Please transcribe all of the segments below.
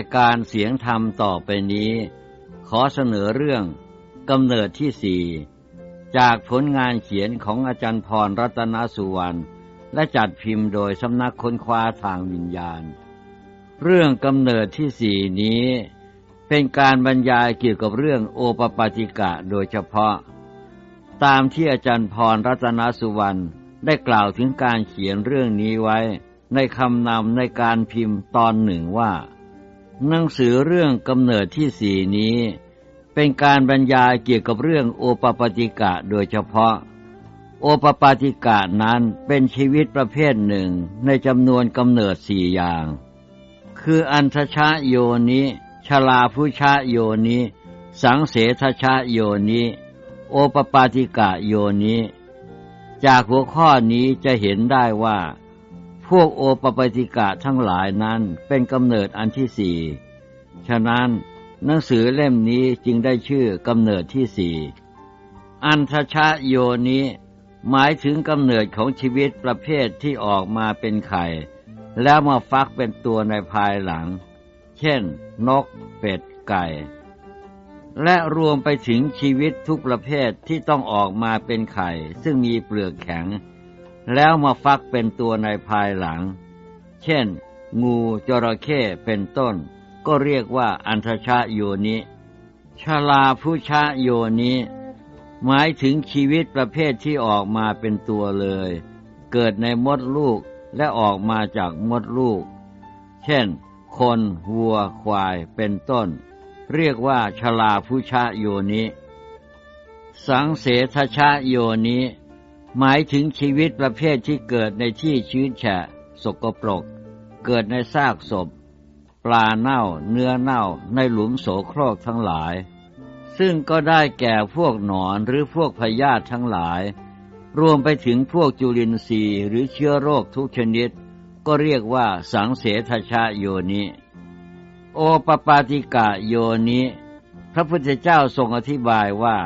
ายการเสียงธรรมต่อไปนี้ ขอเสนอเรื่องกำเนิดที่สี่จากผลงานเขียนของอาจารย์พรรัตนสุวรรณและจัดพิมพ์โดยสำนักค้นคว้าทางวิญญาณ เรื่องกำเนิดที่สี่นี้ เป็นการบรรยายเกี่ยวกับเรื่องโอปปาติกะโดยเฉพาะ ตามที่อาจารย์พรรัตนสุวรรณได้กล่าวถึงการเขียนเรื่องนี้ไว้ในคำนำในการพิมพ์ตอนหนึ่งว่า หนังสือเรื่องกำเนิดที่สี่นี้ เป็นการบรรยายเกี่ยวกับเรื่องโอปปาติกะโดยเฉพาะ โอปปาติกะนั้นเป็นชีวิตประเภทหนึ่งในจำนวนกำเนิดสี่อย่าง คืออันทชะโยนิชลาภุชะโยนิสังเสทชะโยนิโอปปาติกะโยนิจากหัวข้อนี้จะเห็นได้ว่า พวกโอปปติกะทั้งหลายนั้นเป็นกำเนิดอันที่สี่ ฉะนั้นหนังสือเล่มนี้จึงได้ชื่อกำเนิดที่สี่ อันทชะโยนี้หมายถึงกำเนิดของชีวิตประเภทที่ออกมาเป็นไข่ แล้วมาฟักเป็นตัวในภายหลัง เช่น นก เป็ด ไก่ และรวมไปถึงชีวิตทุกประเภทที่ต้องออกมาเป็นไข่ ซึ่งมีเปลือกแข็ง แล้วมาฟักเป็นตัวในภายหลัง เช่น งูจระเข้เป็นต้น ก็เรียกว่าอันทชะโยนิชาลาผู้ชะโยนิหมายถึงชีวิตประเภทที่ออกมาเป็นตัวเลย เกิดในมดลูกและออกมาจากมดลูก เช่น คนวัวควายเป็นต้น เรียกว่าชลาผู้ชะโยนิสังเสทชะโยนิ หมายถึงชีวิตประเภทที่เกิดในที่ชื้นแฉะ สกปรก เกิดในซากศพ ปลาเน่า เนื้อเน่า ในหลุมโสโครกทั้งหลาย ซึ่งก็ได้แก่พวกหนอนหรือพวกพยาธิทั้งหลาย รวมไปถึงพวกจุลินทรีย์หรือเชื้อโรคทุกชนิด ก็เรียกว่าสังเสทชะโยนิ โอปปาติกะโยนิ พระพุทธเจ้าทรงอธิบายว่า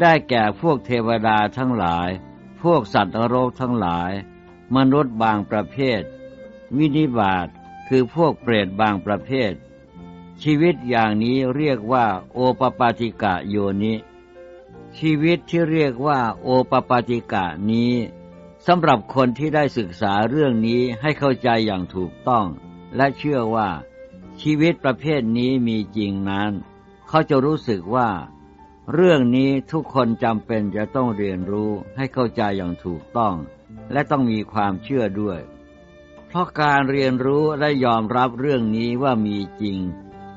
ได้แก่พวกเทวดาทั้งหลาย พวกสัตว์โรคทั้งหลาย มนุษย์บางประเภท วินิบาตคือพวกเปรตบางประเภท ชีวิตอย่างนี้เรียกว่าโอปปาติกะโยนิ ชีวิตที่เรียกว่าโอปปาติกะนี้สำหรับคนที่ได้ศึกษาเรื่องนี้ให้เข้าใจอย่างถูกต้อง และเชื่อว่าชีวิตประเภทนี้มีจริงนั้น เขาจะรู้สึกว่า เรื่องนี้ทุกคนจำเป็นจะต้องเรียนรู้ให้เข้าใจอย่างถูกต้อง และต้องมีความเชื่อด้วย เพราะการเรียนรู้และยอมรับเรื่องนี้ว่ามีจริง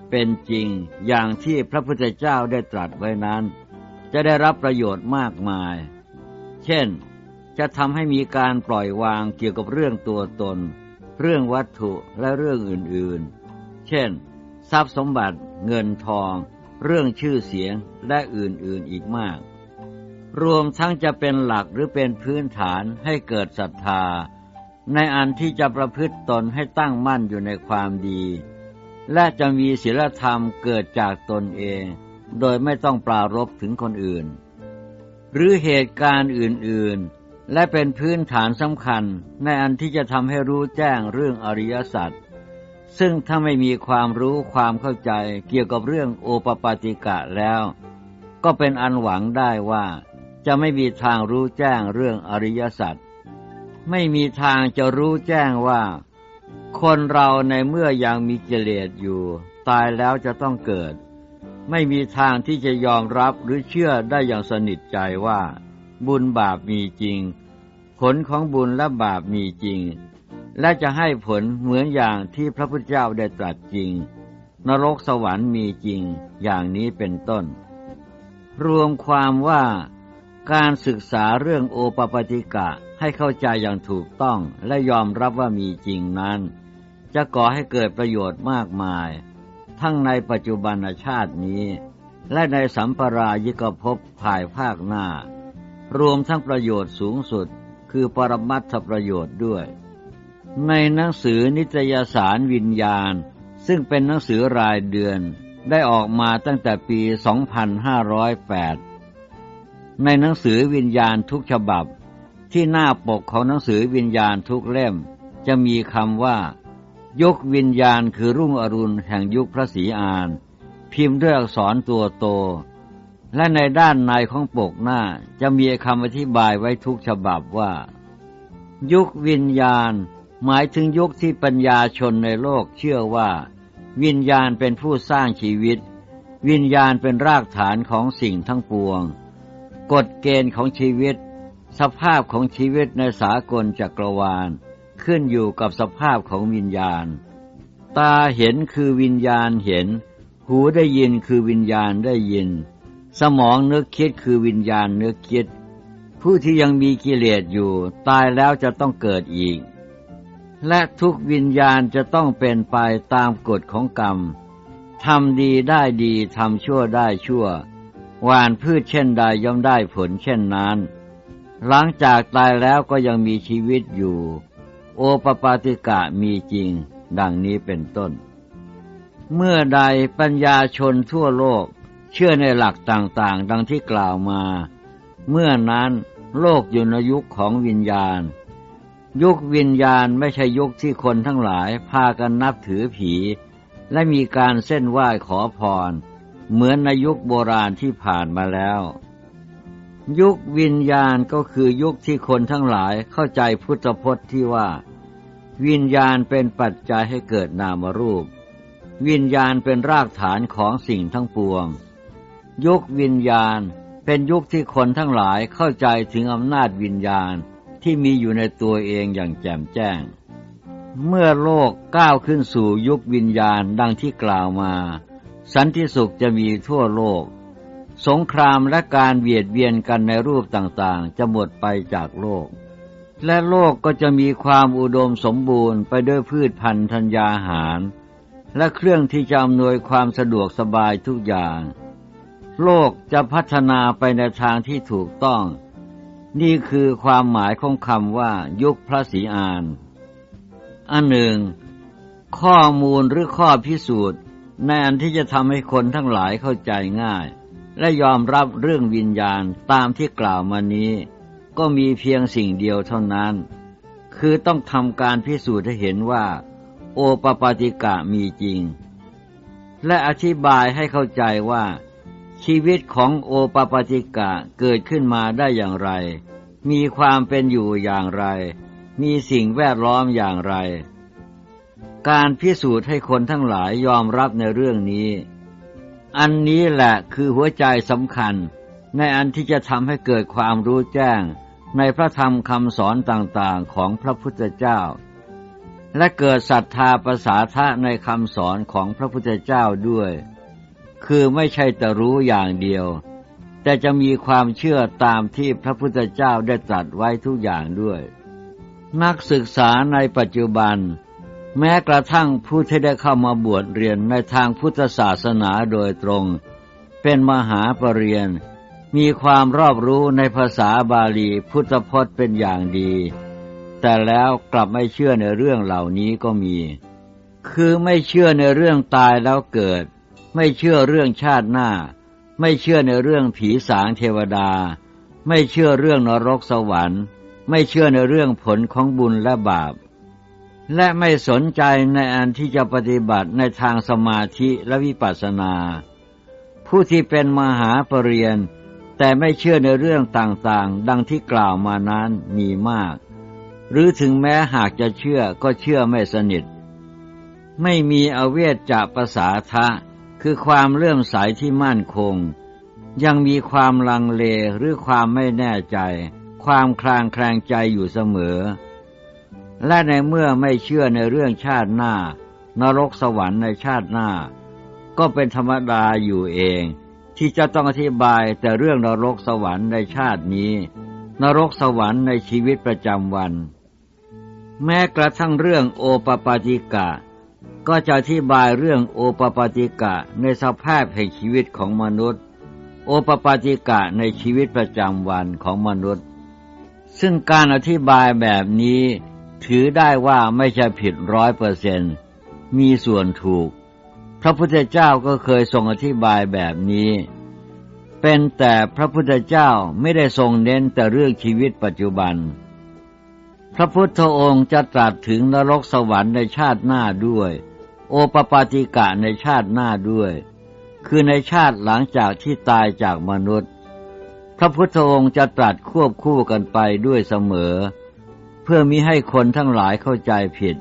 เป็นจริงอย่างที่พระพุทธเจ้าได้ตรัสไว้นั้น จะได้รับประโยชน์มากมาย เช่น จะทำให้มีการปล่อยวางเกี่ยวกับเรื่องตัวตน เรื่องวัตถุและเรื่องอื่นๆ เช่น ทรัพย์สมบัติเงินทอง เรื่องชื่อเสียงและอื่นๆอีกมาก รวมทั้งจะเป็นหลักหรือเป็นพื้นฐานให้เกิดศรัทธา ในอันที่จะประพฤติตนให้ตั้งมั่นอยู่ในความดี และจะมีศีลธรรมเกิดจากตนเอง โดยไม่ต้องปรารบถึงคนอื่น หรือเหตุการณ์อื่นๆ และเป็นพื้นฐานสำคัญในอันที่จะทำให้รู้แจ้งเรื่องอริยสัจ ซึ่งถ้าไม่มีความรู้ความเข้าใจเกี่ยวกับเรื่องโอปปาติกะแล้ว ก็เป็นอันหวังได้ว่า จะไม่มีทางรู้แจ้งเรื่องอริยสัจไม่มีทางจะรู้แจ้งว่า คนเราในเมื่อยังมีกิเลสอยู่ ตายแล้วจะต้องเกิด ไม่มีทางที่จะยอมรับหรือเชื่อได้อย่างสนิทใจว่า บุญบาปมีจริง ผลของบุญและบาปมีจริง และจะให้ผลเหมือนอย่างที่พระพุทธเจ้าได้ตรัสจริง นรกสวรรค์มีจริงอย่างนี้เป็นต้น รวมความว่าการศึกษาเรื่องโอปปติกะให้เข้าใจอย่างถูกต้องและยอมรับว่ามีจริงนั้น จะก่อให้เกิดประโยชน์มากมาย ทั้งในปัจจุบันชาตินี้ และในสัมปรายิกภพภายภาคหน้า รวมทั้งประโยชน์สูงสุดคือปรมัตถประโยชน์ด้วย ในหนังสือนิตยสารวิญญาณ ซึ่งเป็นหนังสือรายเดือน ได้ออกมาตั้งแต่ปี 2508 ในหนังสือวิญญาณทุกฉบับ ที่หน้าปกของหนังสือวิญญาณทุกเล่ม จะมีคำว่า ยกวิญญาณคือรุ่งอรุณแห่งยุคพระศรีอาน พิมพ์ด้วยอักษรตัวโต และในด้านในของปกหน้าจะมีคำอธิบายไว้ทุกฉบับว่า ยุควิญญาณ หมายถึงยุคที่ปัญญาชนในโลกเชื่อว่า วิญญาณเป็นผู้สร้างชีวิต วิญญาณเป็นรากฐานของสิ่งทั้งปวง กฎเกณฑ์ของชีวิต สภาพของชีวิตในสากลจักรวาล ขึ้นอยู่กับสภาพของวิญญาณ ตาเห็นคือวิญญาณเห็น หูได้ยินคือวิญญาณได้ยิน สมองนึกคิดคือวิญญาณนึกคิด ผู้ที่ยังมีกิเลสอยู่ตายแล้วจะต้องเกิดอีก และทุกวิญญาณจะต้องเป็นไปตามกฎของกรรม ทำดีได้ดีทำชั่วได้ชั่ว หวานพืชเช่นใดย่อมได้ผลเช่นนั้น หลังจากตายแล้วก็ยังมีชีวิตอยู่ โอปปาติกะมีจริง ดังนี้เป็นต้น เมื่อใดปัญญาชนทั่วโลก เชื่อในหลักต่างๆ ดังที่กล่าวมา เมื่อนั้นโลกอยู่ในยุคของวิญญาณ ยุควิญญาณไม่ใช่ยุคที่คนทั้งหลายพากันนับถือผี และมีการเส้นไหว้ขอพร เหมือนในยุคโบราณที่ผ่านมาแล้ว ยุควิญญาณก็คือยุคที่คนทั้งหลายเข้าใจพุทธพจน์ที่ว่า วิญญาณเป็นปัจจัยให้เกิดนามรูป วิญญาณเป็นรากฐานของสิ่งทั้งปวง ยุควิญญาณเป็นยุคที่คนทั้งหลายเข้าใจถึงอำนาจวิญญาณ ที่มีอยู่ในตัวเองอย่างแจ่มแจ้ง เมื่อโลกก้าวขึ้นสู่ยุควิญญาณดังที่กล่าวมา สันติสุขจะมีทั่วโลก สงครามและการเบียดเบียนกันในรูปต่างๆ จะหมดไปจากโลก และโลกก็จะมีความอุดมสมบูรณ์ไปด้วยพืชพันธุ์ธัญญาหาร และเครื่องที่จะอำนวยความสะดวกสบายทุกอย่าง โลกจะพัฒนาไปในทางที่ถูกต้อง นี่คือความหมายของคำว่า ยุคพระศรีอาน อันหนึ่ง ข้อมูลหรือข้อพิสูจน์ ในอันที่จะทำให้คนทั้งหลายเข้าใจง่าย และยอมรับเรื่องวิญญาณตามที่กล่าวมานี้ ก็มีเพียงสิ่งเดียวเท่านั้น คือต้องทำการพิสูจน์ให้เห็นว่า โอปปาติกะมีจริง และอธิบายให้เข้าใจว่า ชีวิตของโอปปาติกะเกิดขึ้นมาได้อย่างไร มีความเป็นอยู่อย่างไร มีสิ่งแวดล้อมอย่างไร การพิสูจน์ให้คนทั้งหลายยอมรับในเรื่องนี้ อันนี้แหละคือหัวใจสำคัญ ในอันที่จะทำให้เกิดความรู้แจ้ง ในพระธรรมคำสอนต่างๆของพระพุทธเจ้า และเกิดศรัทธาประสาทะในคำสอนของพระพุทธเจ้าด้วย คือไม่ใช่แต่รู้อย่างเดียว แต่จะมีความเชื่อตามที่พระพุทธเจ้าได้ตรัสไว้ทุกอย่างด้วย นักศึกษาในปัจจุบัน แม้กระทั่งผู้ที่ได้เข้ามาบวชเรียนในทางพุทธศาสนาโดยตรง เป็นมหาปรริญญามีความรอบรู้ในภาษาบาลีพุทธพจน์เป็นอย่างดี แต่แล้วกลับไม่เชื่อในเรื่องเหล่านี้ก็มี คือไม่เชื่อในเรื่องตายแล้วเกิด ไม่เชื่อเรื่องชาติหน้า ไม่เชื่อในเรื่องผีสางเทวดา ไม่เชื่อเรื่องนรกสวรรค์ ไม่เชื่อในเรื่องผลของบุญและบาป และไม่สนใจในอันที่จะปฏิบัติในทางสมาธิและวิปัสสนา ผู้ที่เป็นมหาปรริญญาแต่ไม่เชื่อในเรื่องต่างๆ ดังที่กล่าวมานั้นมีมาก หรือถึงแม้หากจะเชื่อก็เชื่อไม่สนิท ไม่มีอเวทจะภาษาทะ คือความเลื่อมใสที่มั่นคง ยังมีความลังเลหรือความไม่แน่ใจ ความคลางแคลงใจอยู่เสมอ และในเมื่อไม่เชื่อในเรื่องชาติหน้า นรกสวรรค์ในชาติหน้า ก็เป็นธรรมดาอยู่เอง ที่จะต้องอธิบายแต่เรื่องนรกสวรรค์ในชาตินี้ นรกสวรรค์ในชีวิตประจำวัน แม้กระทั่งเรื่องโอปปาติกะ ก็จะอธิบายเรื่องโอปปาติกะในสภาพแห่งชีวิตของมนุษย์ โอปปาติกะในชีวิตประจำวันของมนุษย์ ซึ่งการอธิบายแบบนี้ถือได้ว่าไม่ใช่ผิดร้อยเปอร์เซนมีส่วนถูก พระพุทธเจ้าก็เคยทรงอธิบายแบบนี้ เป็นแต่พระพุทธเจ้าไม่ได้ทรงเน้นแต่เรื่องชีวิตปัจจุบัน พระพุทธองค์จะตรัสถึงนรกสวรรค์ในชาติหน้าด้วย โอปปาติกะในชาติหน้าด้วย คือในชาติหลังจากที่ตายจากมนุษย์ พระพุทธองค์จะตรัสควบคู่กันไปด้วยเสมอ เพื่อมิให้คนทั้งหลายเข้าใจผิด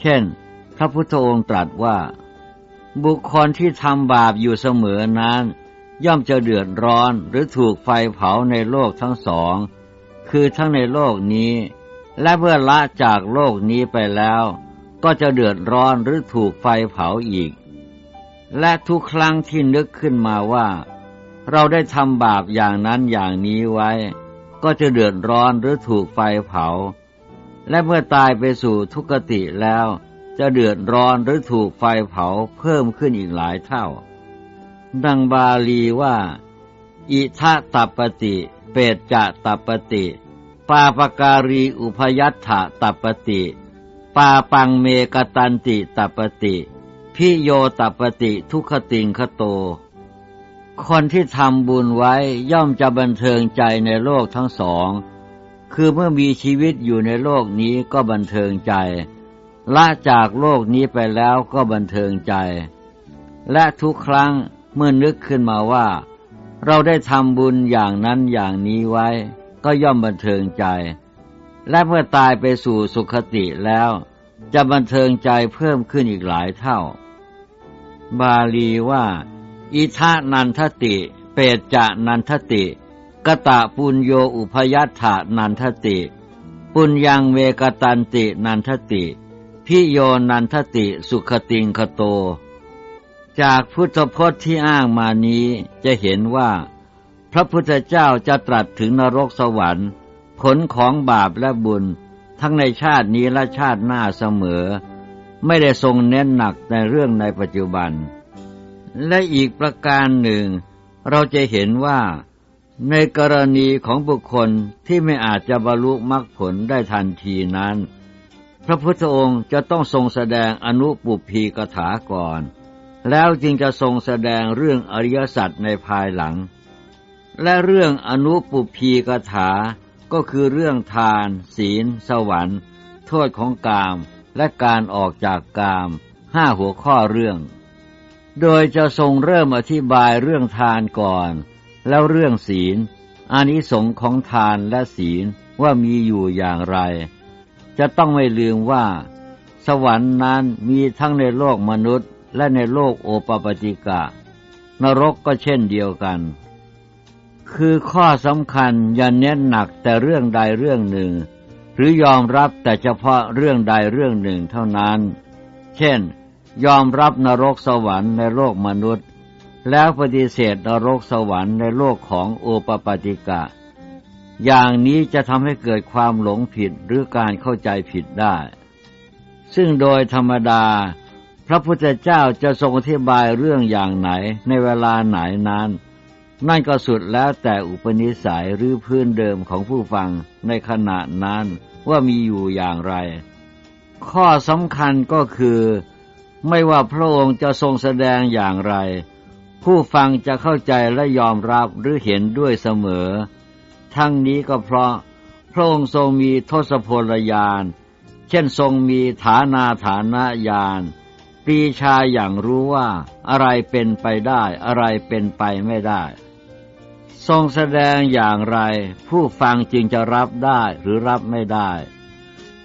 เช่น พระพุทธองค์ตรัสว่า บุคคลที่ทำบาปอยู่เสมอนั้น ย่อมจะเดือดร้อนหรือถูกไฟเผาในโลกทั้งสอง คือทั้งในโลกนี้ และเมื่อละจากโลกนี้ไปแล้ว ก็จะเดือดร้อนหรือถูกไฟเผาอีก และทุกครั้งที่นึกขึ้นมาว่า เราได้ทำบาปอย่างนั้นอย่างนี้ไว้ ก็จะเดือดร้อนหรือถูกไฟเผา และเมื่อตายไปสู่ทุกติแล้ว จะเดือดร้อนหรือถูกไฟเผาเพิ่มขึ้นอีกหลายเท่า ดังบาลีว่า อิทะตัปปติ เปตจะตัปปติ ปาปการีอุพยัตถะตัปติ ปาปังเมกตันติตัปติพิโยตัปติทุคติงคโต คนที่ทำบุญไว้ย่อมจะบันเทิงใจในโลกทั้งสอง คือเมื่อมีชีวิตอยู่ในโลกนี้ก็บันเทิงใจ ละจากโลกนี้ไปแล้วก็บันเทิงใจ และทุกครั้งเมื่อนึกขึ้นมาว่า เราได้ทำบุญอย่างนั้นอย่างนี้ไว้ ก็ย่อมบันเทิงใจ และเมื่อตายไปสู่สุขติแล้ว จะบันเทิงใจเพิ่มขึ้นอีกหลายเท่า บาลีว่า อิทะนันทติ เปตจะนันทติกะตะปุญโยอุพยัตถานันทติ ปุญยังเวกตันตินันทติพิโยนันทติสุขติงคโต จากพุทธพจน์ที่อ้างมานี้จะเห็นว่า พระพุทธเจ้าจะตรัสถึงนรกสวรรค์ ผลของบาปและบุญ ทั้งในชาตินี้และชาติหน้าเสมอ ไม่ได้ทรงเน้นหนักในเรื่องในปัจจุบัน และอีกประการหนึ่ง เราจะเห็นว่า ในกรณีของบุคคลที่ไม่อาจจะบรรลุมรรคผลได้ทันทีนั้น พระพุทธองค์จะต้องทรงแสดงอนุปุพีกถาก่อน แล้วจึงจะทรงแสดงเรื่องอริยสัจในภายหลัง และเรื่องอนุปุพีกถา ก็คือเรื่องทาน ศีล สวรรค์ โทษของกาม และการออกจากกามห้าหัวข้อเรื่อง โดยจะทรงเริ่มอธิบายเรื่องทานก่อน แล้วเรื่องศีลอานิสงส์ของทานและศีลว่ามีอยู่อย่างไร จะต้องไม่ลืมว่า สวรรค์นั้นมีทั้งในโลกมนุษย์ และในโลกโอปปติกะ นรกก็เช่นเดียวกัน คือข้อสำคัญอย่าเน้นหนักแต่เรื่องใดเรื่องหนึ่ง หรือยอมรับแต่เฉพาะเรื่องใดเรื่องหนึ่งเท่านั้น เช่น ยอมรับนรกสวรรค์ในโลกมนุษย์ แล้วปฏิเสธนรกสวรรค์ในโลกของโอปปาติกะ อย่างนี้จะทำให้เกิดความหลงผิดหรือการเข้าใจผิดได้ ซึ่งโดยธรรมดา พระพุทธเจ้าจะทรงอธิบายเรื่องอย่างไหนในเวลาไหนนั้น นั่นก็สุดแล้วแต่อุปนิสัยหรือพื้นเดิมของผู้ฟังในขณะนั้นว่ามีอยู่อย่างไร ข้อสำคัญก็คือ ไม่ว่าพระองค์จะทรงแสดงอย่างไร ผู้ฟังจะเข้าใจและยอมรับหรือเห็นด้วยเสมอ ทั้งนี้ก็เพราะพระองค์ทรงมีทศพลญาณเช่นทรงมีฐานาฐานะญาณปีชาอย่างรู้ว่าอะไรเป็นไปได้อะไรเป็นไปไม่ได้ ทรงแสดงอย่างไร ผู้ฟังจึงจะรับได้หรือรับไม่ได้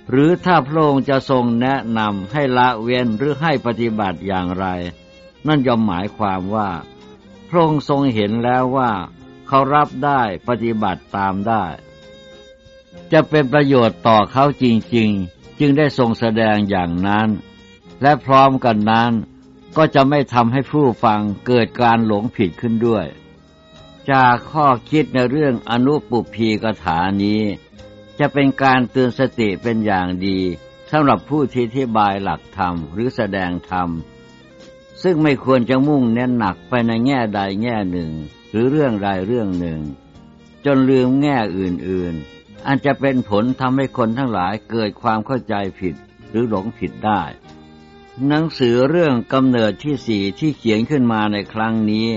หรือถ้าพระองค์จะทรงแนะนำให้ละเว้นหรือให้ปฏิบัติอย่างไร นั่นย่อมหมายความว่า พระองค์ทรงเห็นแล้วว่า เขารับได้ปฏิบัติตามได้ จะเป็นประโยชน์ต่อเขาจริง ๆ จึงได้ทรงแสดงอย่างนั้น และพร้อมกันนั้นก็จะไม่ทำให้ผู้ฟังเกิดการหลงผิดขึ้นด้วย จากข้อคิดในเรื่องอนุปุพีกถานี้ จะเป็นการเตือนสติเป็นอย่างดีสำหรับผู้ที่อธิบายหลักธรรมหรือแสดงธรรม ซึ่งไม่ควรจะมุ่งเน้นหนักไปในแง่ใดแง่หนึ่ง หรือเรื่องใดเรื่องหนึ่ง จนลืมแง่อื่นๆอันจะเป็นผลทำให้คนทั้งหลายเกิดความเข้าใจผิดหรือหลงผิดได้ หนังสือเรื่องกำเนิดที่สี่ที่เขียนขึ้นมาในครั้งนี้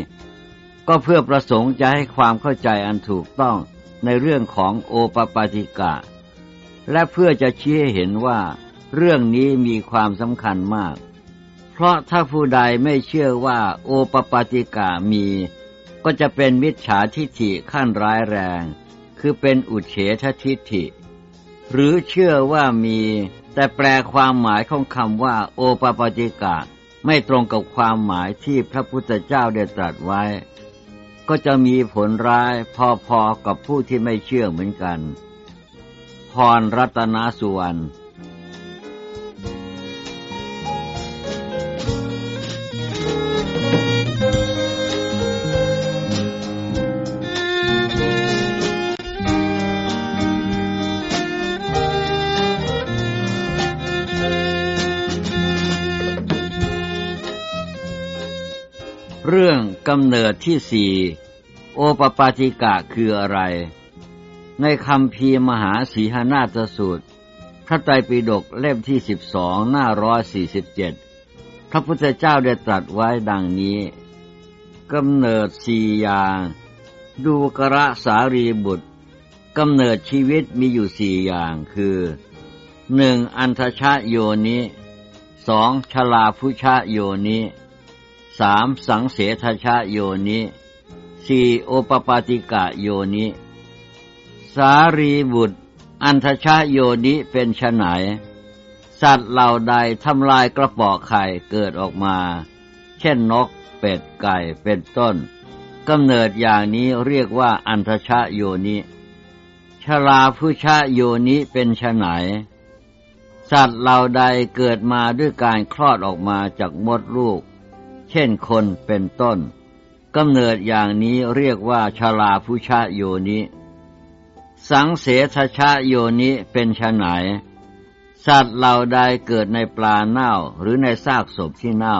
ก็เพื่อประสงค์จะให้ความเข้าใจอันถูกต้องในเรื่องของโอปปาติกะ และเพื่อจะชี้ให้เห็นว่า เรื่องนี้มีความสำคัญมาก เพราะถ้าผู้ใดไม่เชื่อว่าโอปปาติกามี ก็จะเป็นมิจฉาทิฏฐิขั้นร้ายแรง คือเป็นอุเฉททิฏฐิ หรือเชื่อว่ามี แต่แปลความหมายของคำว่า โอปปาติกาไม่ตรงกับความหมายที่พระพุทธเจ้าได้ตรัสไว้ ก็จะมีผลร้ายพอๆกับผู้ที่ไม่เชื่อเหมือนกัน พรรัตนสุวรรณำเนิดที่สี่โอปปาติกะคืออะไร ในคำพีมหาสีหนาตสูตร พระไตรปิฎกเล่มที่สิบสองหน้าร้อยสี่สิบเจ็ดพระพุทธเจ้าได้ตรัสไว้ดังนี้กำเนิดสี่อย่าง ดูกระสารีบุตรกำเนิดชีวิตมีอยู่สี่อย่างคือหนึ่งอันทชะโยนิสองชลาพุชะโยนิ สามสังเสทชะโยนิสี่โอปปาติกะโยนิ สารีบุตร อันทชะโยนิเป็นชไหน สัตว์เหล่าใดทำลายกระป๋อไข่เกิดออกมา เช่นนกเป็ดไก่เป็นต้นกำเนิดอย่างนี้เรียกว่าอันทชะโยนิชลาผู้ชะโยนิเป็นชไหน สัตว์เหล่าใดเกิดมาด้วยการคลอดออกมาจากมดลูก ช่นคนเป็นต้นกำเนิดอย่างนี้เรียกว่าชาลาพุชะโยนิ สังเสทชะโยนิเป็นชไหน สัตว์เหล่าใดเกิดในปลาเน่าหรือในซากศพที่เน่า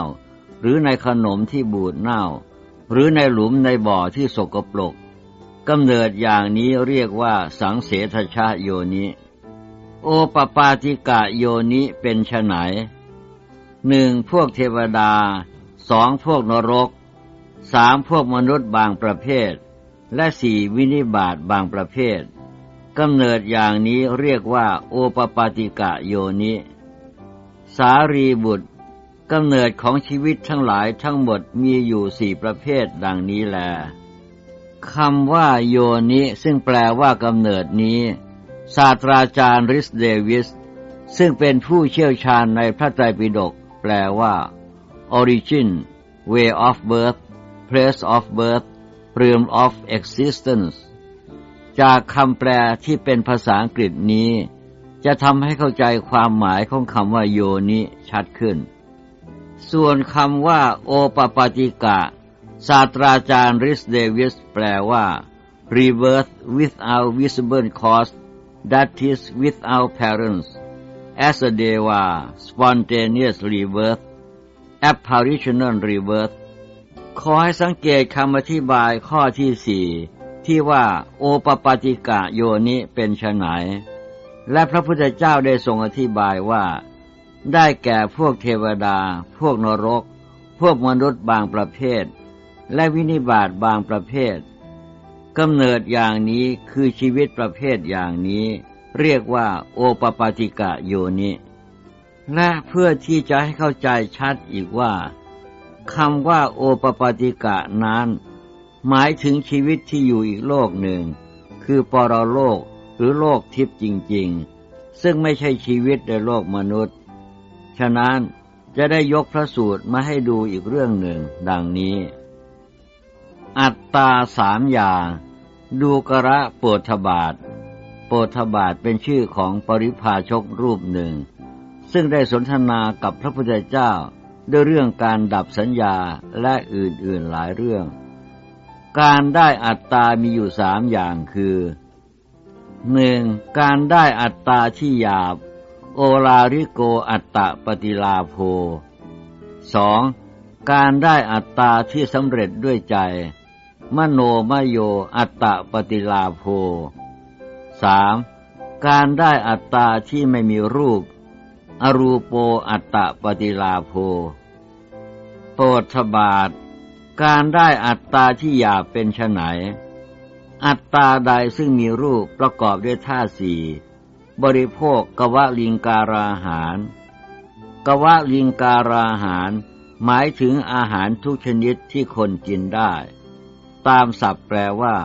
หรือในขนมที่บูดเน่า หรือในหลุมในบ่อที่สกปรกกำเนิดอย่างนี้เรียกว่าสังเสทชะโยนิ โอปปาติกะโยนิเป็นชไหนหนึ่งพวกเทวดา สองพวกนรกสามพวกมนุษย์บางประเภท และสี่วินิบาตบางประเภทกำเนิดอย่างนี้เรียกว่าโอปปาติกะโยนิ สารีบุตรกำเนิดของชีวิตทั้งหลายทั้งหมดมีอยู่สี่ประเภทดังนี้แลคำว่าโยนิซึ่งแปลว่ากำเนิดนี้ ศาสตราจารย์ริสเดวิส ซึ่งเป็นผู้เชี่ยวชาญในพระไตรปิฎกแปลว่า origin way of birth place of birth realm of existence จากคำแปลที่เป็นภาษาอังกฤษนี้ จะทำให้เข้าใจความหมายของคำว่าโยนิชัดขึ้น ส่วนคำว่าโอปปาติกะ ศาสตราจารย์ริสเดวิสแปลว่า rebirth without visible cause that is without parents as a deva spontaneous rebirth apparitional rebirth ขอให้สังเกตคำอธิบายข้อที่สี่ที่ว่าโอปปาติกะโยนิเป็นชนไหนและพระพุทธเจ้าได้ทรงอธิบายว่า ได้แก่พวกเทวดา พวกนรก พวกมนุษย์บางประเภท และวินิบาตบางประเภทกำเนิดอย่างนี้คือชีวิตประเภทอย่างนี้ เรียกว่าโอปปาติกะโยนิ และเพื่อที่จะให้เข้าใจชัดอีกว่าคำว่าโอปปติกะนั้น หมายถึงชีวิตที่อยู่อีกโลกหนึ่ง คือปรโลกหรือโลกทิพย์จริง ๆ ซึ่งไม่ใช่ชีวิตในโลกมนุษย์ ฉะนั้นจะได้ยกพระสูตรมาให้ดูอีกเรื่องหนึ่งดังนี้ อัตตาสามอย่างดูกระโปธบาท โปธบาทเป็นชื่อของปริพาชกรูปหนึ่ง ซึ่งได้สนทนากับพระพุทธเจ้าด้วยเรื่องการดับสัญญาและอื่นๆหลายเรื่อง การได้อัตตามีอยู่สามอย่างคือหนึ่งการได้อัตตาที่หยาบ โอลาริโกอัตตะปฏิลาโภสองการได้อัตตาที่สำเร็จด้วยใจ มโนมโยอัตตะปฏิลาโภสามการได้อัตตาที่ไม่มีรูป อรูปโปอัตตปฏิลาโภโปธบาท การได้อัตตาที่หยาบเป็นไนอัตตาใดซึ่งมีรูปประกอบด้วยท่าสี่บริโภคกวะลิงการาหาร กวะลิงการาหาร หมายถึงอาหารทุกชนิดที่คนกินได้ ตามศัพท์แปลว่า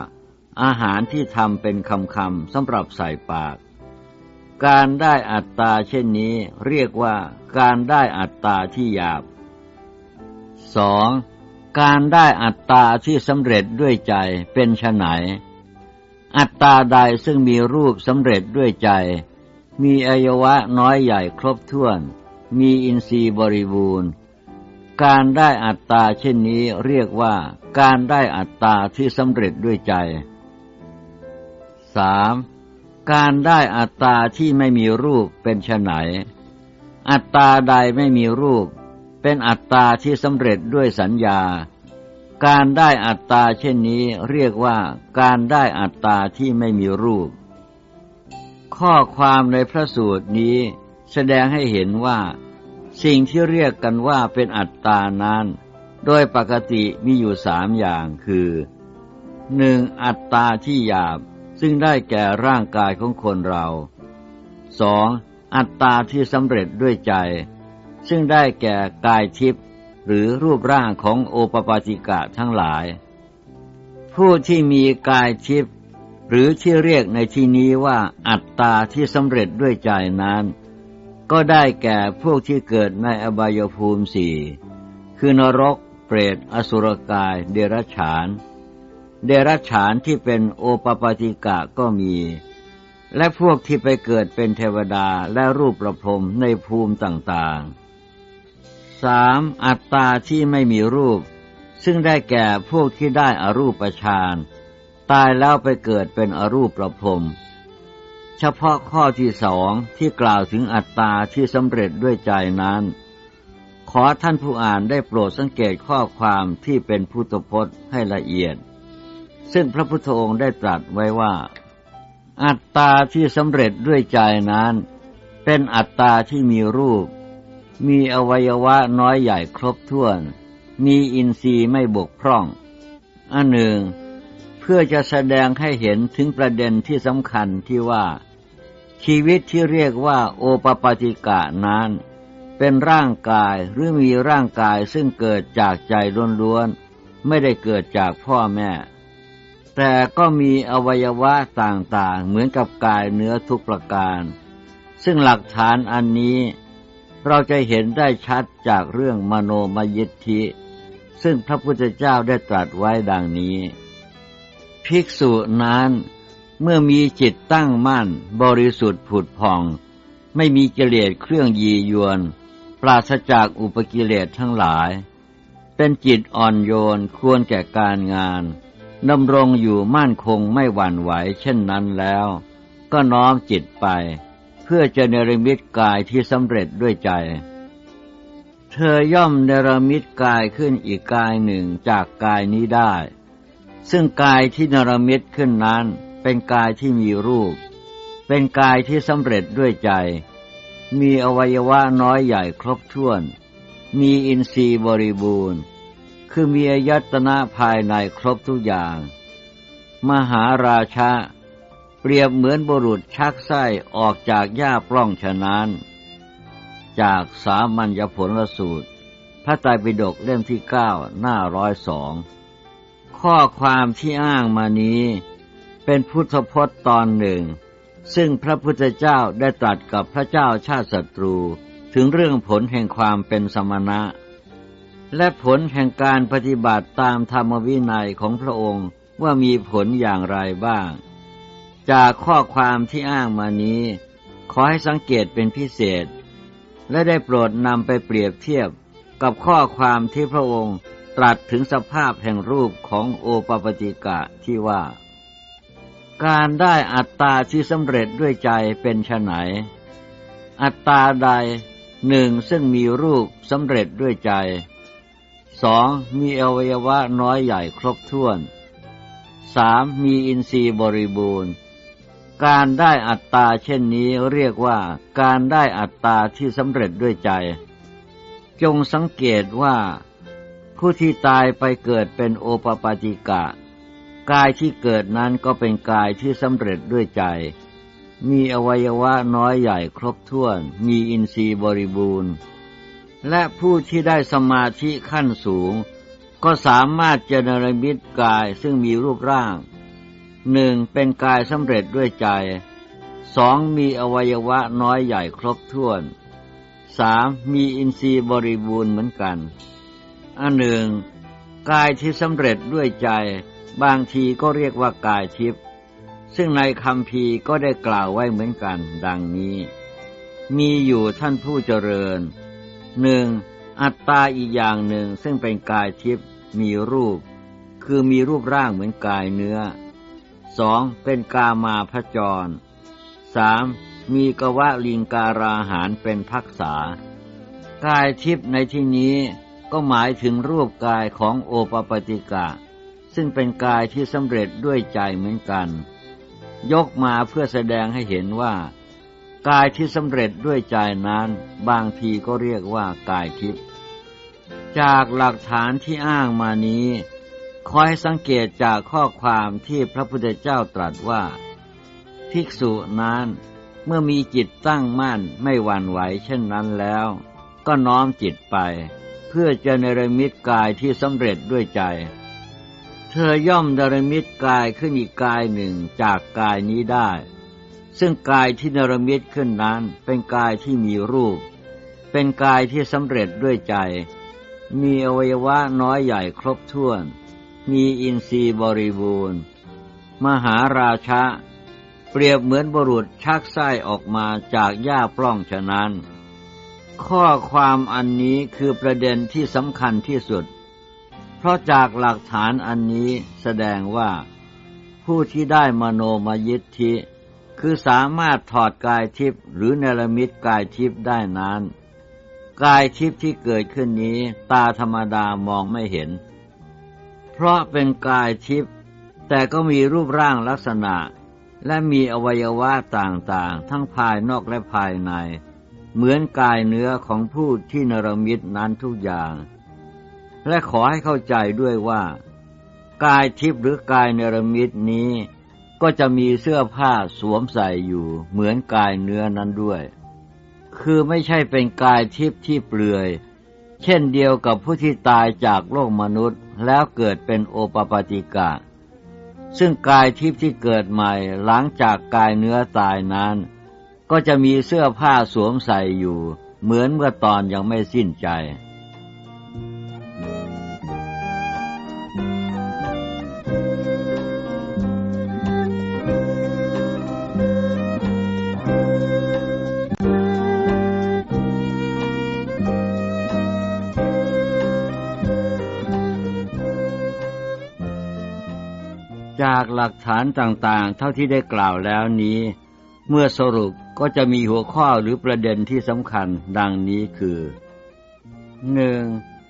อาหารที่ทำเป็นคำคำสำหรับใส่ปาก การได้อัตตาเช่นนี้เรียกว่าการได้อัตตาที่หยาบสองการได้อัตตาที่สำเร็จด้วยใจเป็นไฉนอัตตาใดซึ่งมีรูปสำเร็จด้วยใจ มีอายวะน้อยใหญ่ครบถ้วน มีอินทรีย์บริบูรณ์ การได้อัตตาเช่นนี้เรียกว่าการได้อัตตาที่สำเร็จด้วยใจ 3. การได้อัตตาที่ไม่มีรูปเป็นไฉนอัตตาใดไม่มีรูป เป็นอัตตาที่สำเร็จด้วยสัญญา การได้อัตตาเช่นนี้เรียกว่าการได้อัตตาที่ไม่มีรูป ข้อความในพระสูตรนี้แสดงให้เห็นว่า สิ่งที่เรียกกันว่าเป็นอัตตานั้น โดยปกติมีอยู่สามอย่างคือหนึ่งอัตตาที่หยาบ ซึ่งได้แก่ร่างกายของคนเราสองอัตตาที่สำเร็จด้วยใจ ซึ่งได้แก่กายทิพย์หรือรูปร่างของโอปปาติกะทั้งหลาย ผู้ที่มีกายทิพย์หรือที่เรียกในที่นี้ว่าอัตตาที่สำเร็จด้วยใจนั้น ก็ได้แก่พวกที่เกิดในอบายภูมิสี่คือนรก เปรต อสุรกาย เดรัจฉาน เดรัจฉานที่เป็นโอปปาติกะก็มี และพวกที่ไปเกิดเป็นเทวดาและรูปประพรมในภูมิต่างๆสามอัตตาที่ไม่มีรูป ซึ่งได้แก่พวกที่ได้อรูปฌานตายแล้วไปเกิดเป็นอรูปประพรมเฉพาะข้อที่สองที่กล่าวถึงอัตตาที่สำเร็จด้วยใจนั้น ขอท่านผู้อ่านได้โปรดสังเกตข้อความที่เป็นพุทธพจน์ให้ละเอียด ซึ่งพระพุทธองค์ได้ตรัสไว้ว่า อัตตาที่สำเร็จด้วยใจนั้น เป็นอัตตาที่มีรูป มีอวัยวะน้อยใหญ่ครบถ้วน มีอินทรีย์ไม่บกพร่องอันหนึ่ง เพื่อจะแสดงให้เห็นถึงประเด็นที่สำคัญที่ว่า ชีวิตที่เรียกว่าโอปปาติกะนั้น เป็นร่างกายหรือมีร่างกายซึ่งเกิดจากใจล้วนๆไม่ได้เกิดจากพ่อแม่ แต่ก็มีอวัยวะต่างๆ เหมือนกับกายเนื้อทุกประการ ซึ่งหลักฐานอันนี้เราจะเห็นได้ชัดจากเรื่องมโนมยิทธิ ซึ่งพระพุทธเจ้าได้ตรัสไว้ดังนี้ ภิกษุนั้นเมื่อมีจิตตั้งมั่น บริสุทธิ์ผุดผ่อง ไม่มีกิเลสเครื่องยียวน ปราศจากอุปกิเลสทั้งหลาย เป็นจิตอ่อนโยนควรแก่การงาน ดำรงอยู่มั่นคงไม่หวั่นไหวเช่นนั้นแล้ว ก็น้อมจิตไป เพื่อจะเนรมิตกายที่สำเร็จด้วยใจ เธอย่อมเนรมิตกายขึ้นอีกกายหนึ่งจากกายนี้ได้ ซึ่งกายที่เนรมิตขึ้นนั้นเป็นกายที่มีรูป เป็นกายที่สำเร็จด้วยใจ มีอวัยวะน้อยใหญ่ครบถ้วน มีอินทรีย์บริบูรณ์ คือมีอายตนะภายในครบทุกอย่าง มหาราชาเปรียบเหมือนบุรุษชักไส้ออกจากหญ้าปล้องฉะนั้น จากสามัญญผลสูตร พระไตรปิฎกเล่มที่เก้าหน้าร้อยสองข้อความที่อ้างมานี้ เป็นพุทธพจน์ตอนหนึ่ง ซึ่งพระพุทธเจ้าได้ตรัสกับพระเจ้าชาติศัตรูถึงเรื่องผลแห่งความเป็นสมณะ และผลแห่งการปฏิบัติตามธรรมวินัยของพระองค์ว่ามีผลอย่างไรบ้าง จากข้อความที่อ้างมานี้ ขอให้สังเกตเป็นพิเศษ และได้โปรดนำไปเปรียบเทียบกับข้อความที่พระองค์ตรัสถึงสภาพแห่งรูปของโอปปติกะที่ว่า การได้อัตตาที่สำเร็จด้วยใจเป็นไฉนอัตตาใดหนึ่งซึ่งมีรูปสำเร็จด้วยใจ สองมีอวัยวะน้อยใหญ่ครบถ้วนสามมีอินทรีย์บริบูรณ์ การได้อัตตาเช่นนี้เรียกว่าการได้อัตตาที่สำเร็จด้วยใจ จงสังเกตว่าผู้ที่ตายไปเกิดเป็นโอปปาติกะ กายที่เกิดนั้นก็เป็นกายที่สำเร็จด้วยใจ มีอวัยวะน้อยใหญ่ครบถ้วน มีอินทรีย์บริบูรณ์ และผู้ที่ได้สมาธิขั้นสูง ก็สามารถเจนรมิตกายซึ่งมีรูปร่างหนึ่งเป็นกายสำเร็จด้วยใจสองมีอวัยวะน้อยใหญ่ครบถ้วนสามมีอินทรีย์บริบูรณ์เหมือนกัน อันหนึ่ง กายที่สำเร็จด้วยใจ บางทีก็เรียกว่ากายทิพย์ซึ่งในคำพีก็ได้กล่าวไว้เหมือนกัน ดังนี้ มีอยู่ท่านผู้เจริญ หนึ่งอัตตาอีกอย่างหนึ่งซึ่งเป็นกายทิพย์มีรูป คือมีรูปร่างเหมือนกายเนื้อสองเป็นกามาพจรสามมีกวะลิงการาหารเป็นพักษากายทิพย์ในที่นี้ก็หมายถึงรูปกายของโอปปติกะ ซึ่งเป็นกายที่สำเร็จด้วยใจเหมือนกัน ยกมาเพื่อแสดงให้เห็นว่า กายที่สำเร็จด้วยใจนั้น บางทีก็เรียกว่ากายทิพย์จากหลักฐานที่อ้างมานี้คอยสังเกตจากข้อความที่พระพุทธเจ้าตรัสว่า ภิกษุนั้นเมื่อมีจิตตั้งมั่นไม่หวั่นไหวเช่นนั้นแล้ว ก็น้อมจิตไป เพื่อจะเนรมิตกายที่สำเร็จด้วยใจ เธอย่อมเนรมิตกายขึ้นอีกกายหนึ่งจากกายนี้ได้ ซึ่งกายที่เนรมิตขึ้นนั้นเป็นกายที่มีรูป เป็นกายที่สำเร็จด้วยใจ มีอวัยวะน้อยใหญ่ครบถ้วน มีอินทรีย์บริบูรณ์ มหาราชะ เปรียบเหมือนบุรุษชักไส้ออกมาจากหญ้าปล้องฉะนั้น ข้อความอันนี้คือประเด็นที่สำคัญที่สุด เพราะจากหลักฐานอันนี้แสดงว่า ผู้ที่ได้มโนมยิทธิ คือสามารถถอดกายทิพย์หรือเนรมิตกายทิพย์ได้นั้น กายทิพย์ที่เกิดขึ้นนี้ตาธรรมดามองไม่เห็น เพราะเป็นกายทิพย์แต่ก็มีรูปร่างลักษณะ และมีอวัยวะต่างๆ ทั้งภายนอกและภายใน เหมือนกายเนื้อของผู้ที่นรมิตนั้นทุกอย่าง และขอให้เข้าใจด้วยว่า กายทิพย์หรือกายเนรมิตนี้ ก็จะมีเสื้อผ้าสวมใส่อยู่เหมือนกายเนื้อนั้นด้วย คือไม่ใช่เป็นกายทิพย์ที่เปลือย เช่นเดียวกับผู้ที่ตายจากโลกมนุษย์แล้วเกิดเป็นโอปปาติกะ ซึ่งกายทิพย์ที่เกิดใหม่หลังจากกายเนื้อตายนั้น ก็จะมีเสื้อผ้าสวมใส่อยู่ เหมือนเมื่อตอนยังไม่สิ้นใจ จากหลักฐานต่างๆ เท่าที่ได้กล่าวแล้วนี้ เมื่อสรุปก็จะมีหัวข้อหรือประเด็นที่สำคัญดังนี้คือหนึ่ง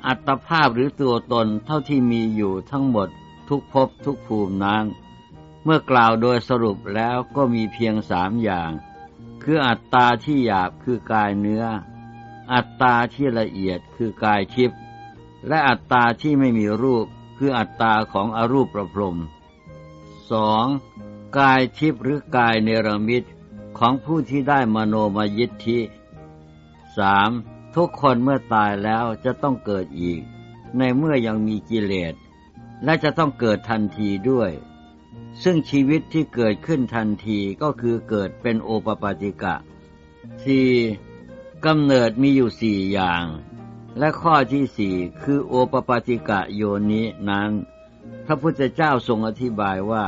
อัตภาพหรือตัวตนเท่าที่มีอยู่ทั้งหมดทุกภพทุกภูมินั้น เมื่อกล่าวโดยสรุปแล้วก็มีเพียงสามอย่าง คืออัตตาที่หยาบคือกายเนื้อ อัตตาที่ละเอียดคือกายชิพและอัตตาที่ไม่มีรูปคืออัตตาของอรูปประพรม สองกายทิพย์หรือกายเนรมิตของผู้ที่ได้มโนมยิทธิสามทุกคนเมื่อตายแล้วจะต้องเกิดอีก ในเมื่อยังมีกิเลส และจะต้องเกิดทันทีด้วย ซึ่งชีวิตที่เกิดขึ้นทันทีก็คือเกิดเป็นโอปปาติกะสี่กำเนิดมีอยู่สี่อย่าง และข้อที่สี่คือโอปปาติกะโยนินั้น พระพุทธเจ้าทรงอธิบายว่า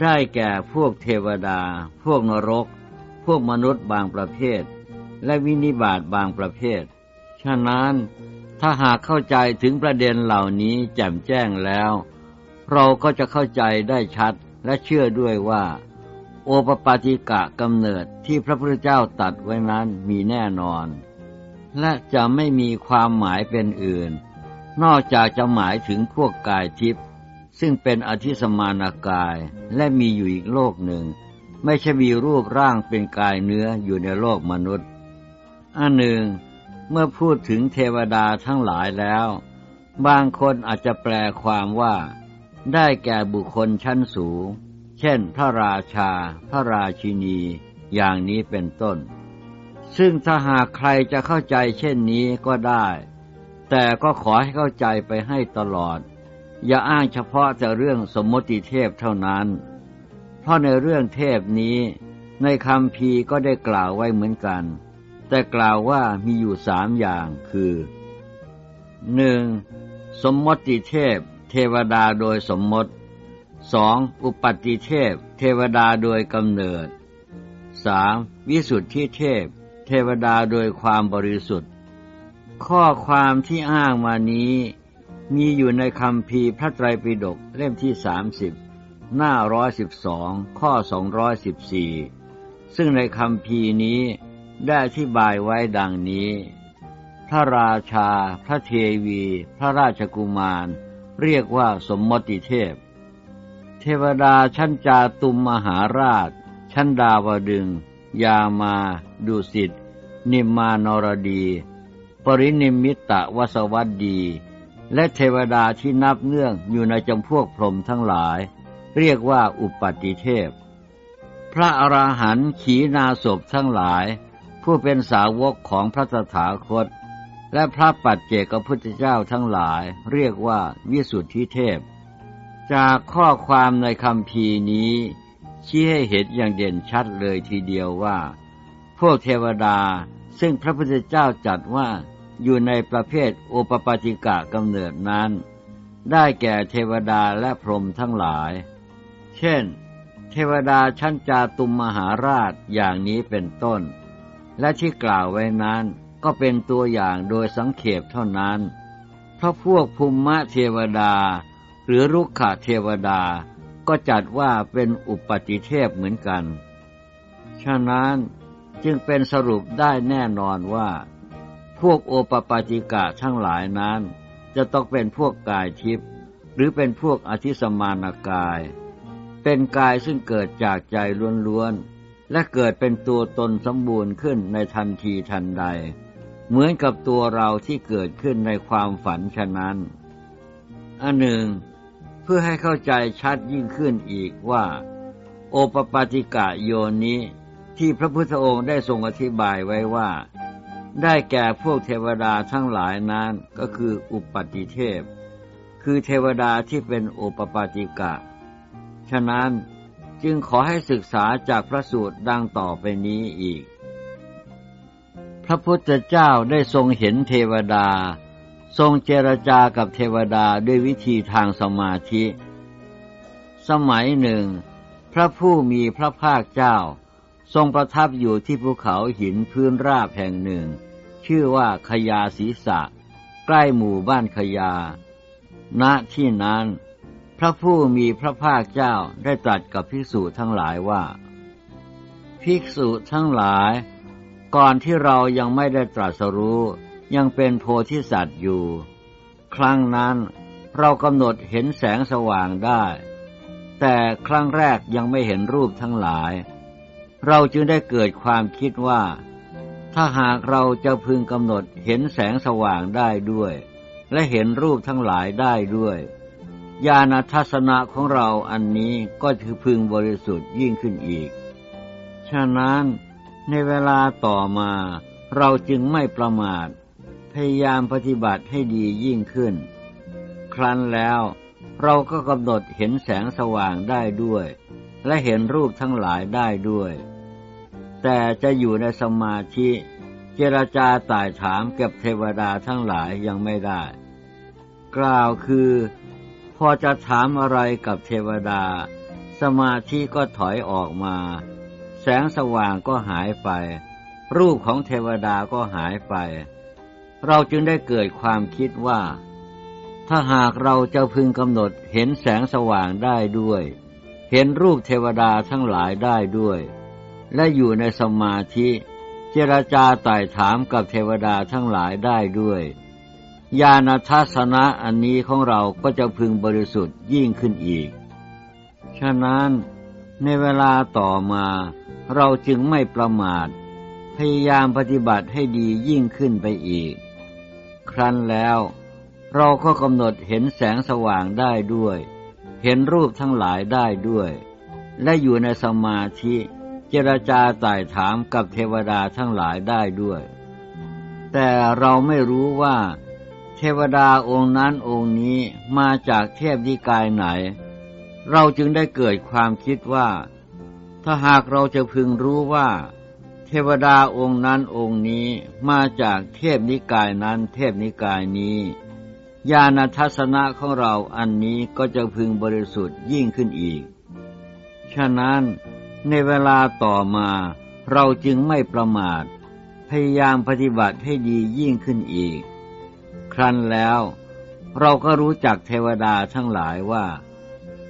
ได้แก่พวกเทวดา พวกนรก พวกมนุษย์บางประเภท และวินิบาตบางประเภท ฉะนั้นถ้าหากเข้าใจถึงประเด็นเหล่านี้แจ่มแจ้งแล้ว เราก็จะเข้าใจได้ชัดและเชื่อด้วยว่า โอปปาติกะกำเนิดที่พระพุทธเจ้าตัดไว้นั้นมีแน่นอน และจะไม่มีความหมายเป็นอื่น นอกจากจะหมายถึงพวกกายทิพย์ซึ่งเป็นอธิสมานากายและมีอยู่อีกโลกหนึ่ง ไม่ใช่มีรูปร่างเป็นกายเนื้ออยู่ในโลกมนุษย์อันหนึ่ง เมื่อพูดถึงเทวดาทั้งหลายแล้ว บางคนอาจจะแปลความว่า ได้แก่บุคคลชั้นสูง เช่น พระราชา พระราชินี อย่างนี้เป็นต้น ซึ่งถ้าหากใครจะเข้าใจเช่นนี้ก็ได้ แต่ก็ขอให้เข้าใจไปให้ตลอด อย่าอ้างเฉพาะแต่เรื่องสมมติเทพเท่านั้น เพราะในเรื่องเทพนี้ในคำพีก็ได้กล่าวไว้เหมือนกัน แต่กล่าวว่ามีอยู่สามอย่างคือหนึ่งสมมติเทพ เทวดาโดยสมมติสองอุปติเทพ เทวดาโดยกำเนิดสามวิสุทธิเทพ เทวดาโดยความบริสุทธิ์ ข้อความที่อ้างมานี้มีอยู่ในคำพีพระไตรปิฎกเล่มที่สามสิบหน้าร้อยสิบสองข้อสองร้อยสิบสี่ซึ่งในคำพีนี้ได้อธิบายไว้ดังนี้ พระราชา พระเทวี พระราชกุมาร เรียกว่าสมมติเทพ เทวดาชั้นจาตุมมหาราช ชั้นดาวดึง ยามา ดุสิต นิมมานรดี ปรินิมิตตวสวัสดี และเทวดาที่นับเนื่องอยู่ในจำพวกพรหมทั้งหลาย เรียกว่าอุปติเทพ พระอราหันต์ขีนาศพทั้งหลาย ผู้เป็นสาวกของพระตถาคต และพระปัจเจกพุทธเจ้าทั้งหลาย เรียกว่าวิสุทธิเทพ จากข้อความในคำพีนี้ ชี้ให้เห็นอย่างเด่นชัดเลยทีเดียวว่า พวกเทวดาซึ่งพระพุทธเจ้าจัดว่า อยู่ในประเภทโอปปาติกะกำเนิดนั้น ได้แก่เทวดาและพรหมทั้งหลาย เช่น เทวดาชั้นจาตุมมหาราชอย่างนี้เป็นต้น และที่กล่าวไว้นั้นก็เป็นตัวอย่างโดยสังเขปเท่านั้น เพราะพวกภูมิเทวดา หรือรุกขเทวดาก็จัดว่าเป็นอุปติเทพเหมือนกัน ฉะนั้นจึงเป็นสรุปได้แน่นอนว่า พวกโอปปาติกะทั้งหลายนั้น จะต้องเป็นพวกกายทิพย์หรือเป็นพวกอธิสมานกาย เป็นกายซึ่งเกิดจากใจล้วนๆ และเกิดเป็นตัวตนสมบูรณ์ขึ้นในทันทีทันใด เหมือนกับตัวเราที่เกิดขึ้นในความฝันฉะนั้น อันหนึ่ง เพื่อให้เข้าใจชัดยิ่งขึ้นอีกว่า โอปปาติกะโยนี้ที่พระพุทธองค์ได้ทรงอธิบายไว้ว่า ได้แก่พวกเทวดาทั้งหลายนั้นก็คืออุปติเทพ คือเทวดาที่เป็นโอปปาติกะ ฉะนั้นจึงขอให้ศึกษาจากพระสูตรดังต่อไปนี้อีก พระพุทธเจ้าได้ทรงเห็นเทวดา ทรงเจรจากับเทวดาด้วยวิธีทางสมาธิ สมัยหนึ่ง พระผู้มีพระภาคเจ้าทรงประทับอยู่ที่ภูเขาหินพื้นราบแห่งหนึ่ง ชื่อว่าขยาศีสะ ใกล้หมู่บ้านขยา ณ ที่นั้น พระผู้มีพระภาคเจ้าได้ตรัสกับภิกษุทั้งหลายว่า ภิกษุทั้งหลาย ก่อนที่เรายังไม่ได้ตรัสรู้ยังเป็นโพธิสัตว์อยู่ ครั้งนั้นเรากำหนดเห็นแสงสว่างได้ แต่ครั้งแรกยังไม่เห็นรูปทั้งหลาย เราจึงได้เกิดความคิดว่า ถ้าหากเราจะพึงกำหนดเห็นแสงสว่างได้ด้วย และเห็นรูปทั้งหลายได้ด้วยญาณทัศนะของเราอันนี้ก็ถือพึงบริสุทธิ์ยิ่งขึ้นอีก ฉะนั้นในเวลาต่อมาเราจึงไม่ประมาท พยายามปฏิบัติให้ดียิ่งขึ้น ครั้นแล้วเราก็กำหนดเห็นแสงสว่างได้ด้วย และเห็นรูปทั้งหลายได้ด้วย แต่จะอยู่ในสมาธิ เจรจาต่ายถามกับเทวดาทั้งหลายยังไม่ได้ กล่าวคือ พอจะถามอะไรกับเทวดา สมาธิก็ถอยออกมา แสงสว่างก็หายไป รูปของเทวดาก็หายไป เราจึงได้เกิดความคิดว่า ถ้าหากเราจะพึงกำหนดเห็นแสงสว่างได้ด้วย เห็นรูปเทวดาทั้งหลายได้ด้วย และอยู่ในสมาธิ เจรจาไต่ถามกับเทวดาทั้งหลายได้ด้วย ญาณทัศนะอันนี้ของเราก็จะพึงบริสุทธิ์ยิ่งขึ้นอีก ฉะนั้นในเวลาต่อมาเราจึงไม่ประมาท พยายามปฏิบัติให้ดียิ่งขึ้นไปอีก ครั้นแล้วเราก็กำหนดเห็นแสงสว่างได้ด้วย เห็นรูปทั้งหลายได้ด้วย และอยู่ในสมาธิ เจรจาไต่ถามกับเทวดาทั้งหลายได้ด้วย แต่เราไม่รู้ว่า เทวดาองค์นั้นองค์นี้มาจากเทพนิกายไหน เราจึงได้เกิดความคิดว่า ถ้าหากเราจะพึงรู้ว่า เทวดาองค์นั้นองค์นี้มาจากเทพนิกายนั้นเทพนิกายนี้ญาณทัศนะของเราอันนี้ก็จะพึงบริสุทธิ์ยิ่งขึ้นอีก ฉะนั้น ในเวลาต่อมา เราจึงไม่ประมาท พยายามปฏิบัติให้ดียิ่งขึ้นอีก ครั้นแล้ว เราก็รู้จักเทวดาทั้งหลายว่า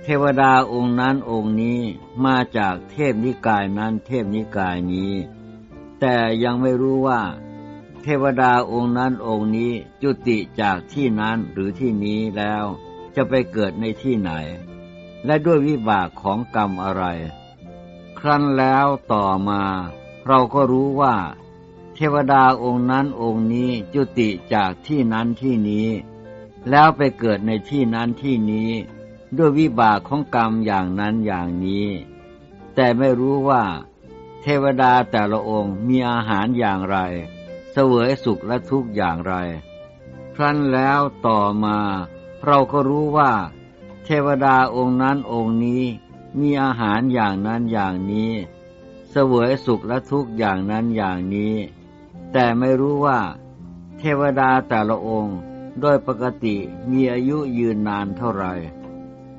เทวดาองค์นั้นองค์นี้มาจากเทพนิกายนั้นเทพนิกายนี้ แต่ยังไม่รู้ว่า เทวดาองค์นั้นองค์นี้จุติจากที่นั้นหรือที่นี้แล้วจะไปเกิดในที่ไหน และด้วยวิบากของกรรมอะไร ครั้นแล้วต่อมา เราก็รู้ว่า เทวดาองค์นั้นองค์นี้จุติจากที่นั้นที่นี้ แล้วไปเกิดในที่นั้นที่นี้ ด้วยวิบากของกรรมอย่างนั้นอย่างนี้ แต่ไม่รู้ว่า เทวดาแต่ละองค์มีอาหารอย่างไร เสวยสุขและทุกข์อย่างไร ครั้นแล้วต่อมา เราก็รู้ว่า เทวดาองค์นั้นองค์นี้ มีอาหารอย่างนั้นอย่างนี้ เสวยสุขและทุกข์อย่างนั้นอย่างนี้ แต่ไม่รู้ว่า เทวดาแต่ละองค์โดยปกติมีอายุยืนนานเท่าไหร่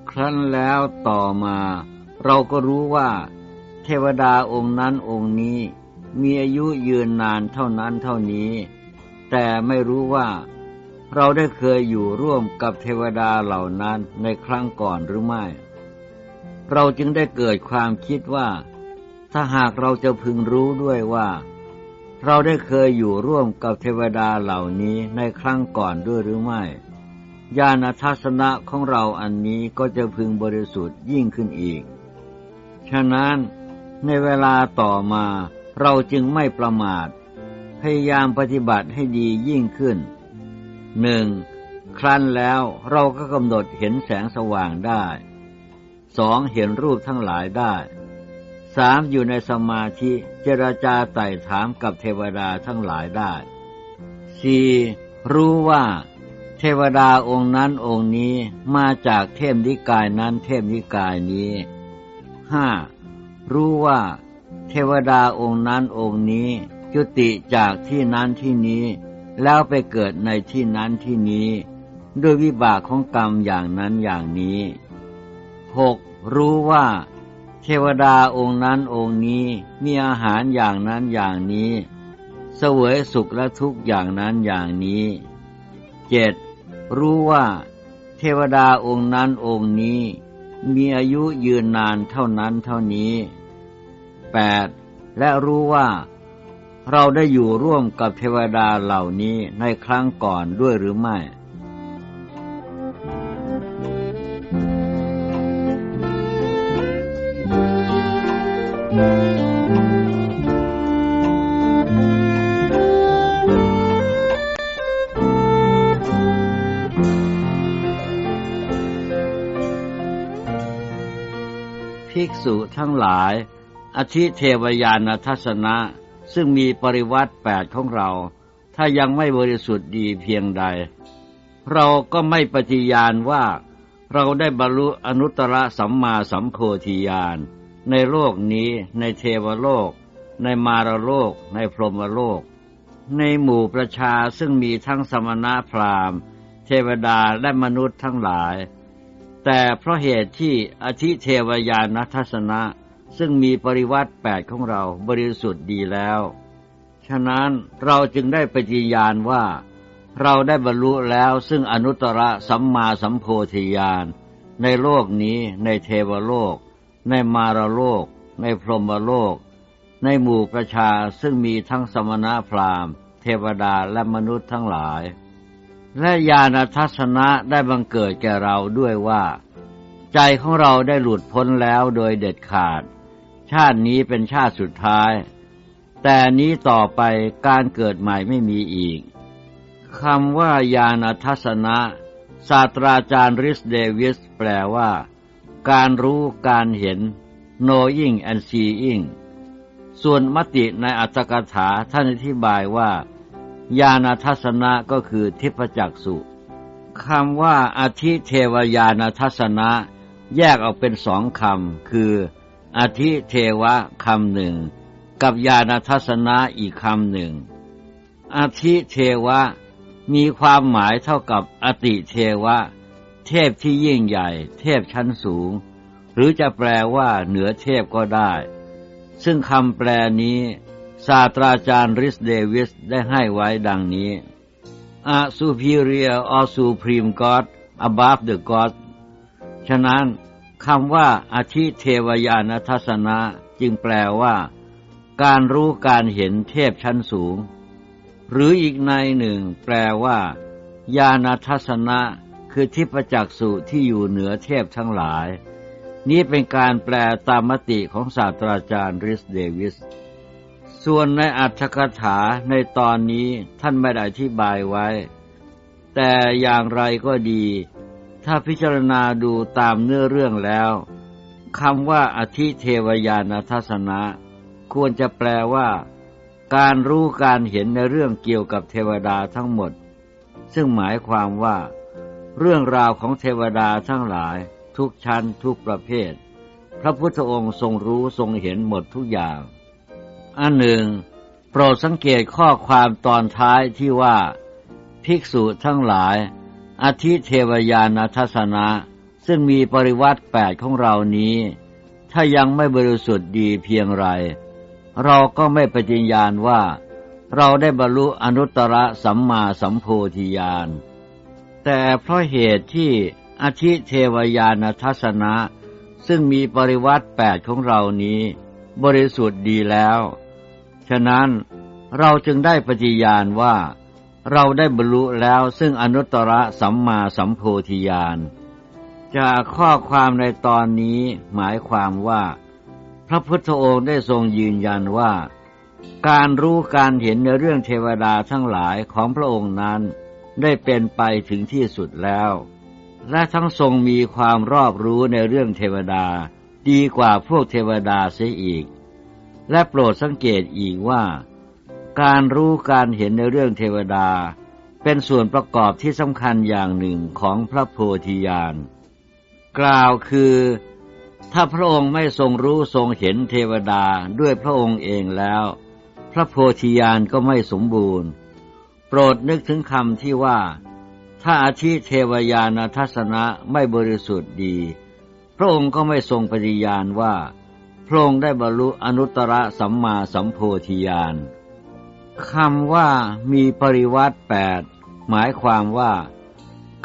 ครั้นแล้วต่อมาเราก็รู้ว่า เทวดาองค์นั้นองค์นี้ มีอายุยืนนานเท่านั้นเท่านี้ แต่ไม่รู้ว่า เราได้เคยอยู่ร่วมกับเทวดาเหล่านั้นในครั้งก่อนหรือไม่ เราจึงได้เกิดความคิดว่า ถ้าหากเราจะพึงรู้ด้วยว่า เราได้เคยอยู่ร่วมกับเทวดาเหล่านี้ในครั้งก่อนด้วยหรือไม่ ญาณทัศนะของเราอันนี้ก็จะพึงบริสุทธิ์ยิ่งขึ้นอีก ฉะนั้นในเวลาต่อมาเราจึงไม่ประมาท พยายามปฏิบัติให้ดียิ่งขึ้นหนึ่งครั้นแล้วเราก็กำหนดเห็นแสงสว่างได้ สองเห็นรูปทั้งหลายได้สามอยู่ในสมาธิเจรจาไต่ถามกับเทวดาทั้งหลายได้สี่รู้ว่า เทวดาองค์นั้นองค์นี้มาจากเทพนิกายนั้นเทพนิกายนี้ห้ารู้ว่า เทวดาองค์นั้นองค์นี้จุติจากที่นั้นที่นี้ แล้วไปเกิดในที่นั้นที่นี้ ด้วยวิบากของกรรมอย่างนั้นอย่างนี้หก รู้ว่า เทวดาองค์นั้นองค์นี้มีอาหารอย่างนั้นอย่างนี้ เสวยสุขและทุกข์อย่างนั้นอย่างนี้เจ็ดรู้ว่า เทวดาองค์นั้นองค์นี้ มีอายุยืนนานเท่านั้นเท่านี้ 8. และรู้ว่า เราได้อยู่ร่วมกับเทวดาเหล่านี้ในครั้งก่อนด้วยหรือไม่ ภิกษุทั้งหลาย อธิเทวยานทัศนะ ซึ่งมีปริวัติแปดของเรา ถ้ายังไม่บริสุทธิ์ดีเพียงใด เราก็ไม่ปฏิญาณว่า เราได้บรรลุอนุตตรสัมมาสัมโพธิญาณ ในโลกนี้ในเทวโลก ในมารโลก ในพรหมโลก ในหมู่ประชาซึ่งมีทั้งสมณะพราหมณ์ เทวดาและมนุษย์ทั้งหลาย แต่เพราะเหตุที่อธิเทวยานทัศนะ ซึ่งมีปริวัติแปดของเราบริสุทธิ์ดีแล้ว ฉะนั้นเราจึงได้ปฏิญาณว่า เราได้บรรลุแล้วซึ่งอนุตตรสัมมาสัมโพธิญาณในโลกนี้ในเทวโลก ในมารโลก ในพรหมโลก ในหมู่ประชาซึ่งมีทั้งสมณะพราหมณ์ เทวดาและมนุษย์ทั้งหลาย และญาณทัศนะได้บังเกิดแก่เราด้วยว่า ใจของเราได้หลุดพ้นแล้วโดยเด็ดขาด ชาตินี้เป็นชาติสุดท้าย แต่นี้ต่อไปการเกิดใหม่ไม่มีอีกคำว่ายานทัศนะศาสตราจารย์ริสเดวิส แปลว่า การรู้การเห็น knowing and seeing ส่วนมติในอัตถกถาท่านอธิบายว่าญาณทัศนะก็คือทิพจักสุคำว่าอธิเทวยาณทัศนะ แยกออกเป็นสองคำคือ อธิเทวะคำหนึ่ง กับญาณทัศนะอีกคำหนึ่ง อธิเทวะ มีความหมายเท่ากับอติเทวะ เทพที่ยิ่งใหญ่ เทพชั้นสูง หรือจะแปลว่าเหนือเทพก็ได้ ซึ่งคำแปลนี้ศาสตราจารย์ริสเดวิสได้ให้ไว้ดังนี้ A superior or supreme God above the God ฉะนั้นคำว่าอธิเทวยานทัศนะจึงแปลว่า การรู้การเห็นเทพชั้นสูง หรืออีกในหนึ่งแปลว่า ญาณทัศนะ คือทิพจักสุที่อยู่เหนือเทพทั้งหลาย นี้เป็นการแปลตามมติของศาสตราจารย์ริสเดวิส ส่วนในอัตถกถาในตอนนี้ท่านไม่ได้อธิบายไว้ แต่อย่างไรก็ดี ถ้าพิจารณาดูตามเนื้อเรื่องแล้วคำว่าอธิเทวยานทัศนะ ควรจะแปลว่า การรู้การเห็นในเรื่องเกี่ยวกับเทวดาทั้งหมด ซึ่งหมายความว่า เรื่องราวของเทวดาทั้งหลาย ทุกชั้นทุกประเภท พระพุทธองค์ทรงรู้ทรงเห็นหมดทุกอย่าง อันหนึ่ง โปรดสังเกตข้อความตอนท้ายที่ว่า ภิกษุทั้งหลาย อธิเทวยานทัศนะ ซึ่งมีปริวัติแปดของเรานี้ ถ้ายังไม่บริสุทธิ์ดีเพียงไร เราก็ไม่ปฏิญญาณว่า เราได้บรรลุอนุตตรสัมมาสัมโพธิญาณ แต่เพราะเหตุที่อธิเทวยานทัศนะ ซึ่งมีปริวัติแปดของเรานี้ บริสุทธิ์ดีแล้ว ฉะนั้นเราจึงได้ปฏิญาณว่า เราได้บรรลุแล้วซึ่งอนุตตรสัมมาสัมโพธิญาณจากข้อความในตอนนี้หมายความว่า พระพุทธองค์ได้ทรงยืนยันว่า การรู้การเห็นในเรื่องเทวดาทั้งหลายของพระองค์นั้น ได้เป็นไปถึงที่สุดแล้ว และทั้งทรงมีความรอบรู้ในเรื่องเทวดา ดีกว่าพวกเทวดาเสียอีก และโปรดสังเกตอีกว่า การรู้การเห็นในเรื่องเทวดา เป็นส่วนประกอบที่สำคัญอย่างหนึ่งของพระโพธิญาณกล่าวคือถ้าพระองค์ไม่ทรงรู้ทรงเห็นเทวดาด้วยพระองค์เองแล้ว พระโพธิญาณก็ไม่สมบูรณ์ โปรดนึกถึงคำที่ว่า ถ้าอาทิเทวยานทัศนะไม่บริสุทธิ์ดี พระองค์ก็ไม่ทรงปฏิญาณว่า พระองค์ได้บรรลุอนุตตรสัมมาสัมโพธิญาณคำว่ามีปริวัติแปดหมายความว่า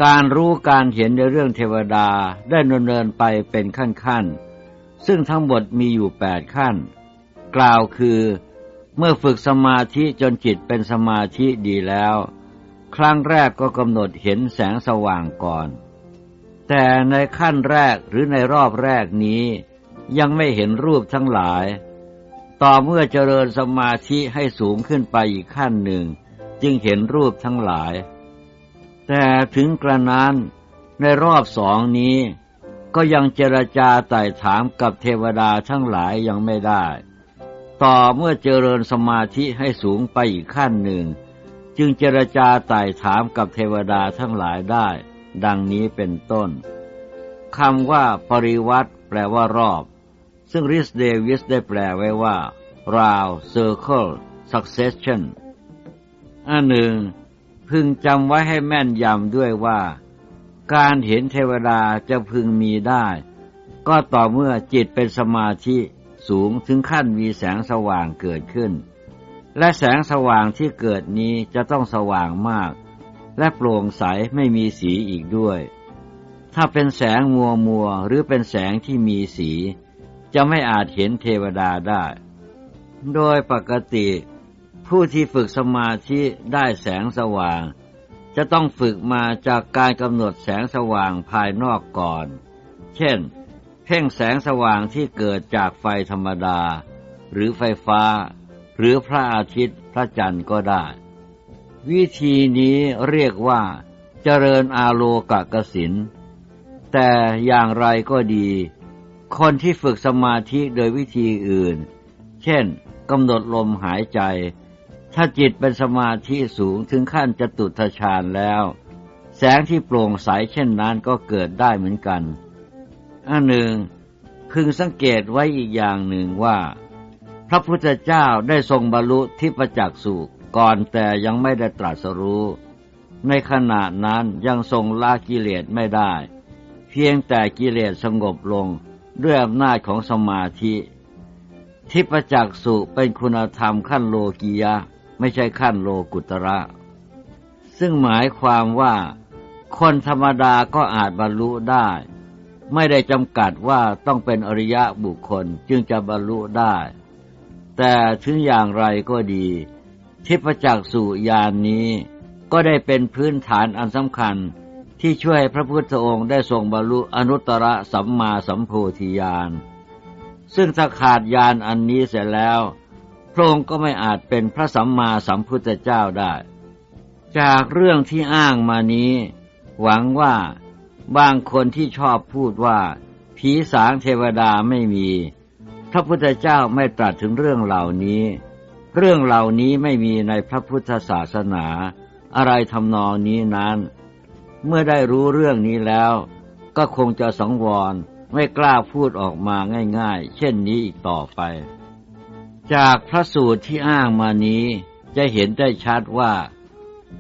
การรู้การเห็นในเรื่องเทวดาได้ดำเนินไปเป็นขั้นๆซึ่งทั้งหมดมีอยู่แปดขั้น กล่าวคือ เมื่อฝึกสมาธิจนจิตเป็นสมาธิดีแล้ว ครั้งแรกก็กำหนดเห็นแสงสว่างก่อน แต่ในขั้นแรกหรือในรอบแรกนี้ยังไม่เห็นรูปทั้งหลาย ต่อเมื่อเจริญสมาธิให้สูงขึ้นไปอีกขั้นหนึ่ง จึงเห็นรูปทั้งหลาย แต่ถึงกระนั้นในรอบสองนี้ก็ยังเจรจาไต่ถามกับเทวดาทั้งหลายยังไม่ได้ ต่อเมื่อเจริญสมาธิให้สูงไปอีกขั้นหนึ่ง จึงเจรจาไต่ถามกับเทวดาทั้งหลายได้ ดังนี้เป็นต้นคำว่าปริวัติแปลว่ารอบ ซึ่งริสเดวิสได้แปลไว้ว่า round circle succession อันหนึ่ง พึงจำไว้ให้แม่นยำด้วยว่า การเห็นเทวดาจะพึงมีได้ ก็ต่อเมื่อจิตเป็นสมาธิ สูงถึงขั้นมีแสงสว่างเกิดขึ้น และแสงสว่างที่เกิดนี้จะต้องสว่างมาก และโปร่งใสไม่มีสีอีกด้วย ถ้าเป็นแสงมัวมัวหรือเป็นแสงที่มีสี จะไม่อาจเห็นเทวดาได้ โดยปกติ ผู้ที่ฝึกสมาธิได้แสงสว่าง จะต้องฝึกมาจากการกำหนดแสงสว่างภายนอกก่อน เช่น พ่งแสงสว่างที่เกิดจากไฟธรรมดา หรือไฟฟ้า หรือพระอาทิตย์พระจันทร์ก็ได้ วิธีนี้เรียกว่า เจริญอาโลกะกสินแต่อย่างไรก็ดี คนที่ฝึกสมาธิโดยวิธีอื่น เช่นกกำหนดลมหายใจ ถ้าจิตเป็นสมาธิสูงถึงขั้นจตุทชาญแล้ว แสงที่โปร่งใสเช่นนั้นก็เกิดได้เหมือนกัน อันหนึ่ง พึงสังเกตไว้อีกอย่างหนึ่งว่า พระพุทธเจ้าได้ทรงบรรลุที่ประจักษ์สุก่อนแต่ยังไม่ได้ตรัสรู้ ในขณะนั้นยังทรงละกิเลสไม่ได้ เพียงแต่กิเลสสงบลงด้วยอำนาจของสมาธิทิพจักสุเป็นคุณธรรมขั้นโลกียะ ไม่ใช่ขั้นโลกุตระ ซึ่งหมายความว่า คนธรรมดาก็อาจบรรลุได้ ไม่ได้จำกัดว่าต้องเป็นอริยะบุคคลจึงจะบรรลุได้ แต่ถึงอย่างไรก็ดี ทิพจักสุญานนี้ก็ได้เป็นพื้นฐานอันสำคัญที่ช่วยพระพุทธองค์ได้ทรงบรรลุอนุตตรสัมมาสัมโพธิญาณ ซึ่งถ้าขาดญาณอันนี้เสร็จแล้ว พระองค์ก็ไม่อาจเป็นพระสัมมาสัมพุทธเจ้าได้ จากเรื่องที่อ้างมานี้ หวังว่า บางคนที่ชอบพูดว่า ผีสางเทวดาไม่มี พระพุทธเจ้าไม่ตรัสถึงเรื่องเหล่านี้ เรื่องเหล่านี้ไม่มีในพระพุทธศาสนา อะไรทำนองนี้นั้น เมื่อได้รู้เรื่องนี้แล้ว ก็คงจะสังวรไม่กล้าพูดออกมาง่ายๆ เช่นนี้อีกต่อไป จากพระสูตรที่อ้างมานี้จะเห็นได้ชัดว่า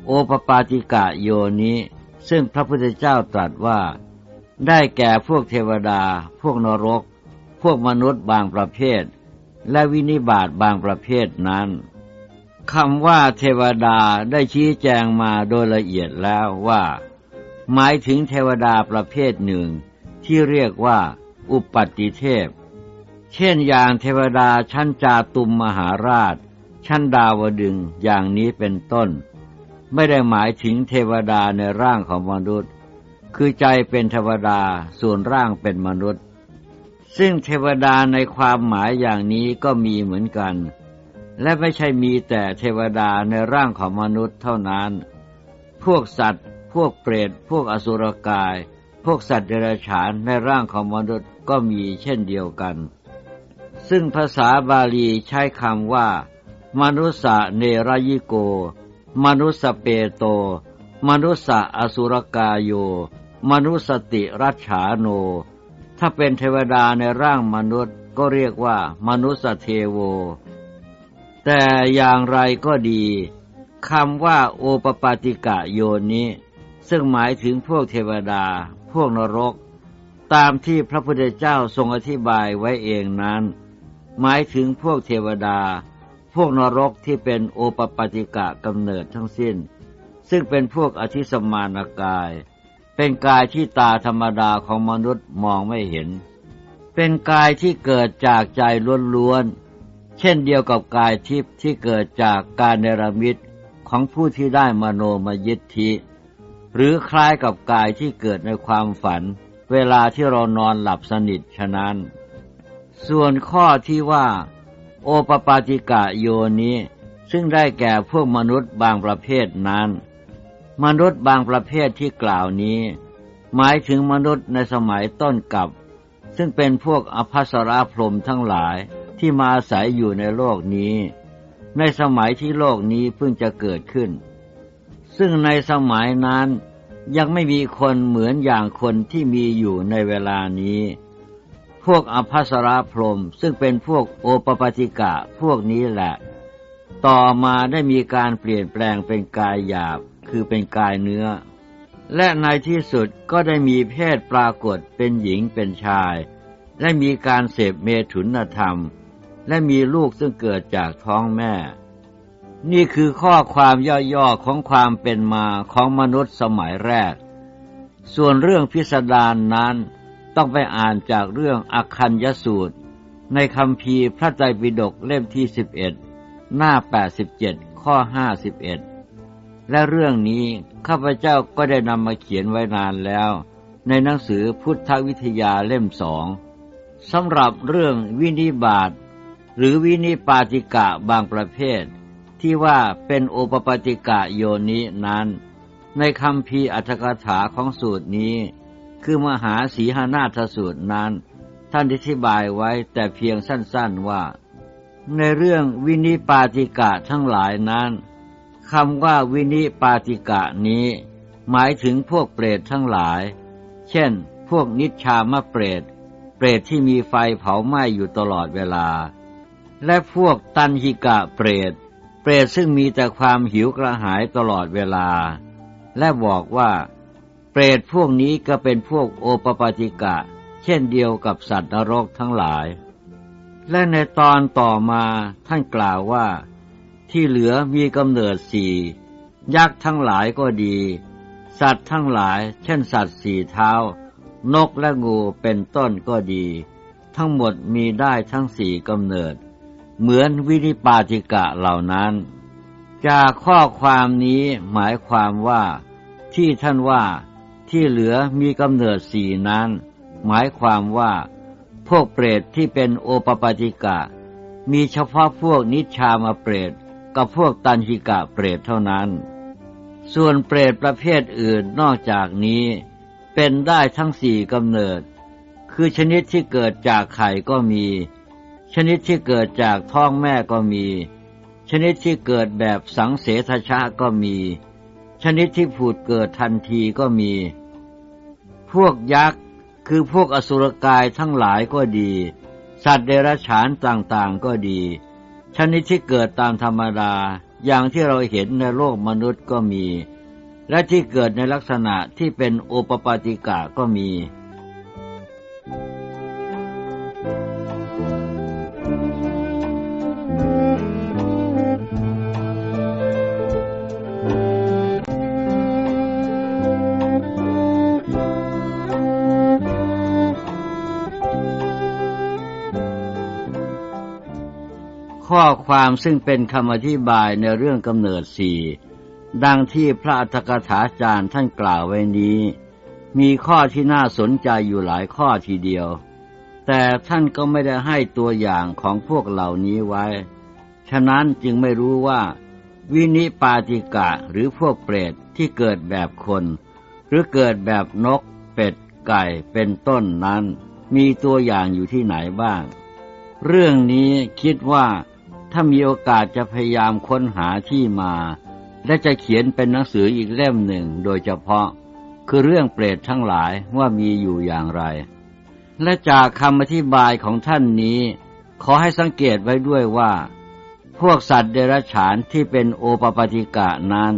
โอปปาติกะโยนี้ ซึ่งพระพุทธเจ้าตรัสว่า ได้แก่พวกเทวดา พวกนรก พวกมนุษย์บางประเภท และวินิบาตบางประเภทนั้นคำว่าเทวดาได้ชี้แจงมาโดยละเอียดแล้วว่า หมายถึงเทวดาประเภทหนึ่ง ที่เรียกว่า อุปัติเทพ เช่นอย่างเทวดาชั้นจาตุมมหาราช ชั้นดาวดึงอย่างนี้เป็นต้น ไม่ได้หมายถึงเทวดาในร่างของมนุษย์ คือใจเป็นเทวดาส่วนร่างเป็นมนุษย์ ซึ่งเทวดาในความหมายอย่างนี้ก็มีเหมือนกัน และไม่ใช่มีแต่เทวดาในร่างของมนุษย์เท่านั้น พวกสัตว์ พวกเปรต พวกอสุรกาย พวกสัตว์เดรัจฉานในร่างของมนุษย์ก็มีเช่นเดียวกัน ซึ่งภาษาบาลีใช้คำว่า มนุษะเนรยิโก มนุสเปโต มนุษะอสุรกาโย มนุสติรัชาโน ถ้าเป็นเทวดาในร่างมนุษย์ก็เรียกว่ามนุสเทโว แต่อย่างไรก็ดีคำว่าโอปปาติกะโยนี้ ซึ่งหมายถึงพวกเทวดา พวกนรก ตามที่พระพุทธเจ้าทรงอธิบายไว้เองนั้น หมายถึงพวกเทวดา พวกนรกที่เป็นโอปปาติกะกำเนิดทั้งสิ้น ซึ่งเป็นพวกอธิสมานกาย เป็นกายที่ตาธรรมดาของมนุษย์มองไม่เห็น เป็นกายที่เกิดจากใจล้วนๆ เช่นเดียวกับกายทิพย์ที่เกิดจากการเนรมิตของผู้ที่ได้มโนมยิทธิ หรือคล้ายกับกายที่เกิดในความฝัน เวลาที่เรานอนหลับสนิทฉะนั้น ส่วนข้อที่ว่า โอปปาติกะโยนี้ ซึ่งได้แก่พวกมนุษย์บางประเภทนั้น มนุษย์บางประเภทที่กล่าวนี้ หมายถึงมนุษย์ในสมัยต้นกับ ซึ่งเป็นพวกอภัสราพรมทั้งหลายที่มาอาศัยอยู่ในโลกนี้ ในสมัยที่โลกนี้เพิ่งจะเกิดขึ้น ซึ่งในสมัยนั้นยังไม่มีคนเหมือนอย่างคนที่มีอยู่ในเวลานี้ พวกอภัสราพรมซึ่งเป็นพวกโอปปติกะพวกนี้แหละ ต่อมาได้มีการเปลี่ยนแปลงเป็นกายหยาบคือเป็นกายเนื้อ และในที่สุดก็ได้มีเพศปรากฏเป็นหญิงเป็นชาย และมีการเสพเมถุนธรรม และมีลูกซึ่งเกิดจากท้องแม่ นี่คือข้อความย่อๆของความเป็นมาของมนุษย์สมัยแรก ส่วนเรื่องพิสดารนนั้น ต้องไปอ่านจากเรื่องอคัญยสูตร ในคำพีพระไตรปิฎกเล่มที่สิบเอ็ดหน้าแปดสิบเจ็ดข้อห้าสิบเอ็ดและเรื่องนี้ข้าพเจ้าก็ได้นำมาเขียนไว้นานแล้ว ในหนังสือพุทธวิทยาเล่มสองสำหรับเรื่องวินิบาตหรือวินิปาติกะบางประเภท ที่ว่าเป็นโอปปติกะโยนินั้น ในคำพีอัตถกถาของสูตรนี้ คือมหาสีหานาทสูตรนั้น ท่านอธิบายไว้แต่เพียงสั้นๆว่า ในเรื่องวินิปาติกะทั้งหลายนั้นคำว่าวินิปาติกะนี้ หมายถึงพวกเปรตทั้งหลาย เช่น พวกนิชามะเปรต เปรตที่มีไฟเผาไหม้อยู่ตลอดเวลา และพวกตันหิกะเปรต เปรตซึ่งมีแต่ความหิวกระหายตลอดเวลา และบอกว่า เปรตพวกนี้ก็เป็นพวกโอปปาติกะ เช่นเดียวกับสัตว์นรกทั้งหลาย และในตอนต่อมาท่านกล่าวว่า ที่เหลือมีกำเนิดสี่ยักษ์ทั้งหลายก็ดี สัตว์ทั้งหลาย เช่นสัตว์สี่เท้า นกและงูเป็นต้นก็ดี ทั้งหมดมีได้ทั้งสี่กำเนิด เหมือนวิริปาจิกะเหล่านั้น จากข้อความนี้หมายความว่าที่ท่านว่า ที่เหลือมีกำเนิดสี่นั้น หมายความว่า พวกเปรตที่เป็นโอปปาจิกะ มีเฉพาะพวกนิชามาเปรตกับพวกตันหิกะเปรตเท่านั้น ส่วนเปรตประเภทอื่นนอกจากนี้ เป็นได้ทั้งสี่กำเนิด คือชนิดที่เกิดจากไข่ก็มี ชนิดที่เกิดจากท้องแม่ก็มี ชนิดที่เกิดแบบสังเสทชะก็มี ชนิดที่ผุดเกิดทันทีก็มี พวกยักษ์คือพวกอสุรกายทั้งหลายก็ดี สัตว์เดรัจฉานต่างๆก็ดี ชนิดที่เกิดตามธรรมดาอย่างที่เราเห็นในโลกมนุษย์ก็มี และที่เกิดในลักษณะที่เป็นโอปปาติกะก็มี ข้อความซึ่งเป็นคำอธิบายในเรื่องกำเนิดสี่ดังที่พระอัฏกถาจารย์ท่านกล่าวไว้นี้ มีข้อที่น่าสนใจอยู่หลายข้อทีเดียว แต่ท่านก็ไม่ได้ให้ตัวอย่างของพวกเหล่านี้ไว้ ฉะนั้นจึงไม่รู้ว่า วินิปาติกะหรือพวกเปรตที่เกิดแบบคน หรือเกิดแบบนก เป็ด ไก่เป็นต้นนั้น มีตัวอย่างอยู่ที่ไหนบ้าง เรื่องนี้คิดว่า ถ้ามีโอกาสจะพยายามค้นหาที่มา และจะเขียนเป็นหนังสืออีกเล่มหนึ่งโดยเฉพาะ คือเรื่องเปรตทั้งหลายว่ามีอยู่อย่างไร และจากคำอธิบายของท่านนี้ ขอให้สังเกตไว้ด้วยว่า พวกสัตว์เดรัจฉานที่เป็นโอปปติกะนั้น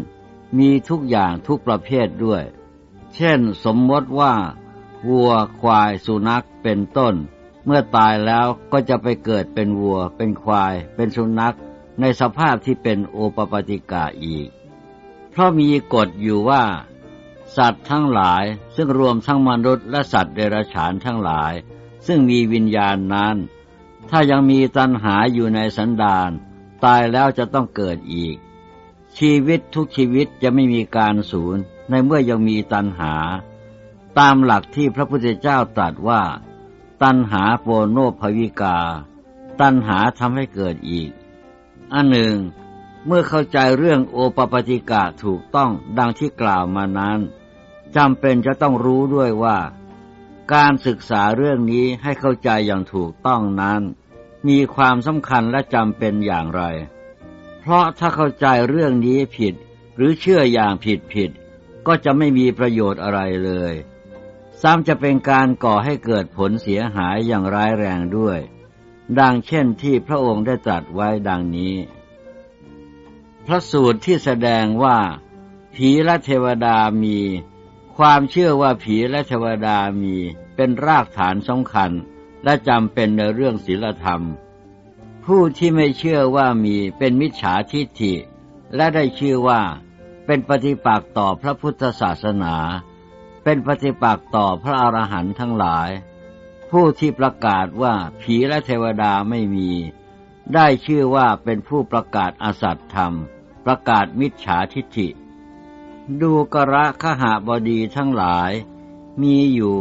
มีทุกอย่างทุกประเภทด้วย เช่น สมมติว่าวัวควายสุนัขเป็นต้น เมื่อตายแล้วก็จะไปเกิดเป็นวัว เป็นควาย เป็นสุนัข ในสภาพที่เป็นโอปปาติกาอีก เพราะมีกฎอยู่ว่า สัตว์ทั้งหลายซึ่งรวมทั้งมนุษย์และสัตว์เดรัจฉานทั้งหลาย ซึ่งมีวิญญาณนั้น ถ้ายังมีตัณหาอยู่ในสันดานตายแล้วจะต้องเกิดอีก ชีวิตทุกชีวิตจะไม่มีการสูญในเมื่อยังมีตัณหา ตามหลักที่พระพุทธเจ้าตรัสว่า ตัณหาโปโนภวิกา ตัณหาทำให้เกิดอีก อันหนึ่ง เมื่อเข้าใจเรื่องโอปปติกะถูกต้องดังที่กล่าวมานั้นจำเป็นจะต้องรู้ด้วยว่า การศึกษาเรื่องนี้ให้เข้าใจอย่างถูกต้องนั้น มีความสำคัญและจำเป็นอย่างไร เพราะถ้าเข้าใจเรื่องนี้ผิด หรือเชื่ออย่างผิดผิดก็จะไม่มีประโยชน์อะไรเลย ซ้ำจะเป็นการก่อให้เกิดผลเสียหายอย่างร้ายแรงด้วย ดังเช่นที่พระองค์ได้ตรัสไว้ดังนี้ พระสูตรที่แสดงว่า ผีและเทวดามี ความเชื่อว่าผีและเทวดามีเป็นรากฐานสำคัญและจำเป็นในเรื่องศีลธรรม ผู้ที่ไม่เชื่อว่ามีเป็นมิจฉาทิฏฐิ และได้ชื่อว่าเป็นปฏิปักษ์ต่อพระพุทธศาสนา เป็นปฏิปักษ์ต่อพระอรหันต์ทั้งหลาย ผู้ที่ประกาศว่าผีและเทวดาไม่มี ได้ชื่อว่าเป็นผู้ประกาศอสัตธรรม ประกาศมิจฉาทิฏฐิ ดูกระขหาบดีทั้งหลาย มีอยู่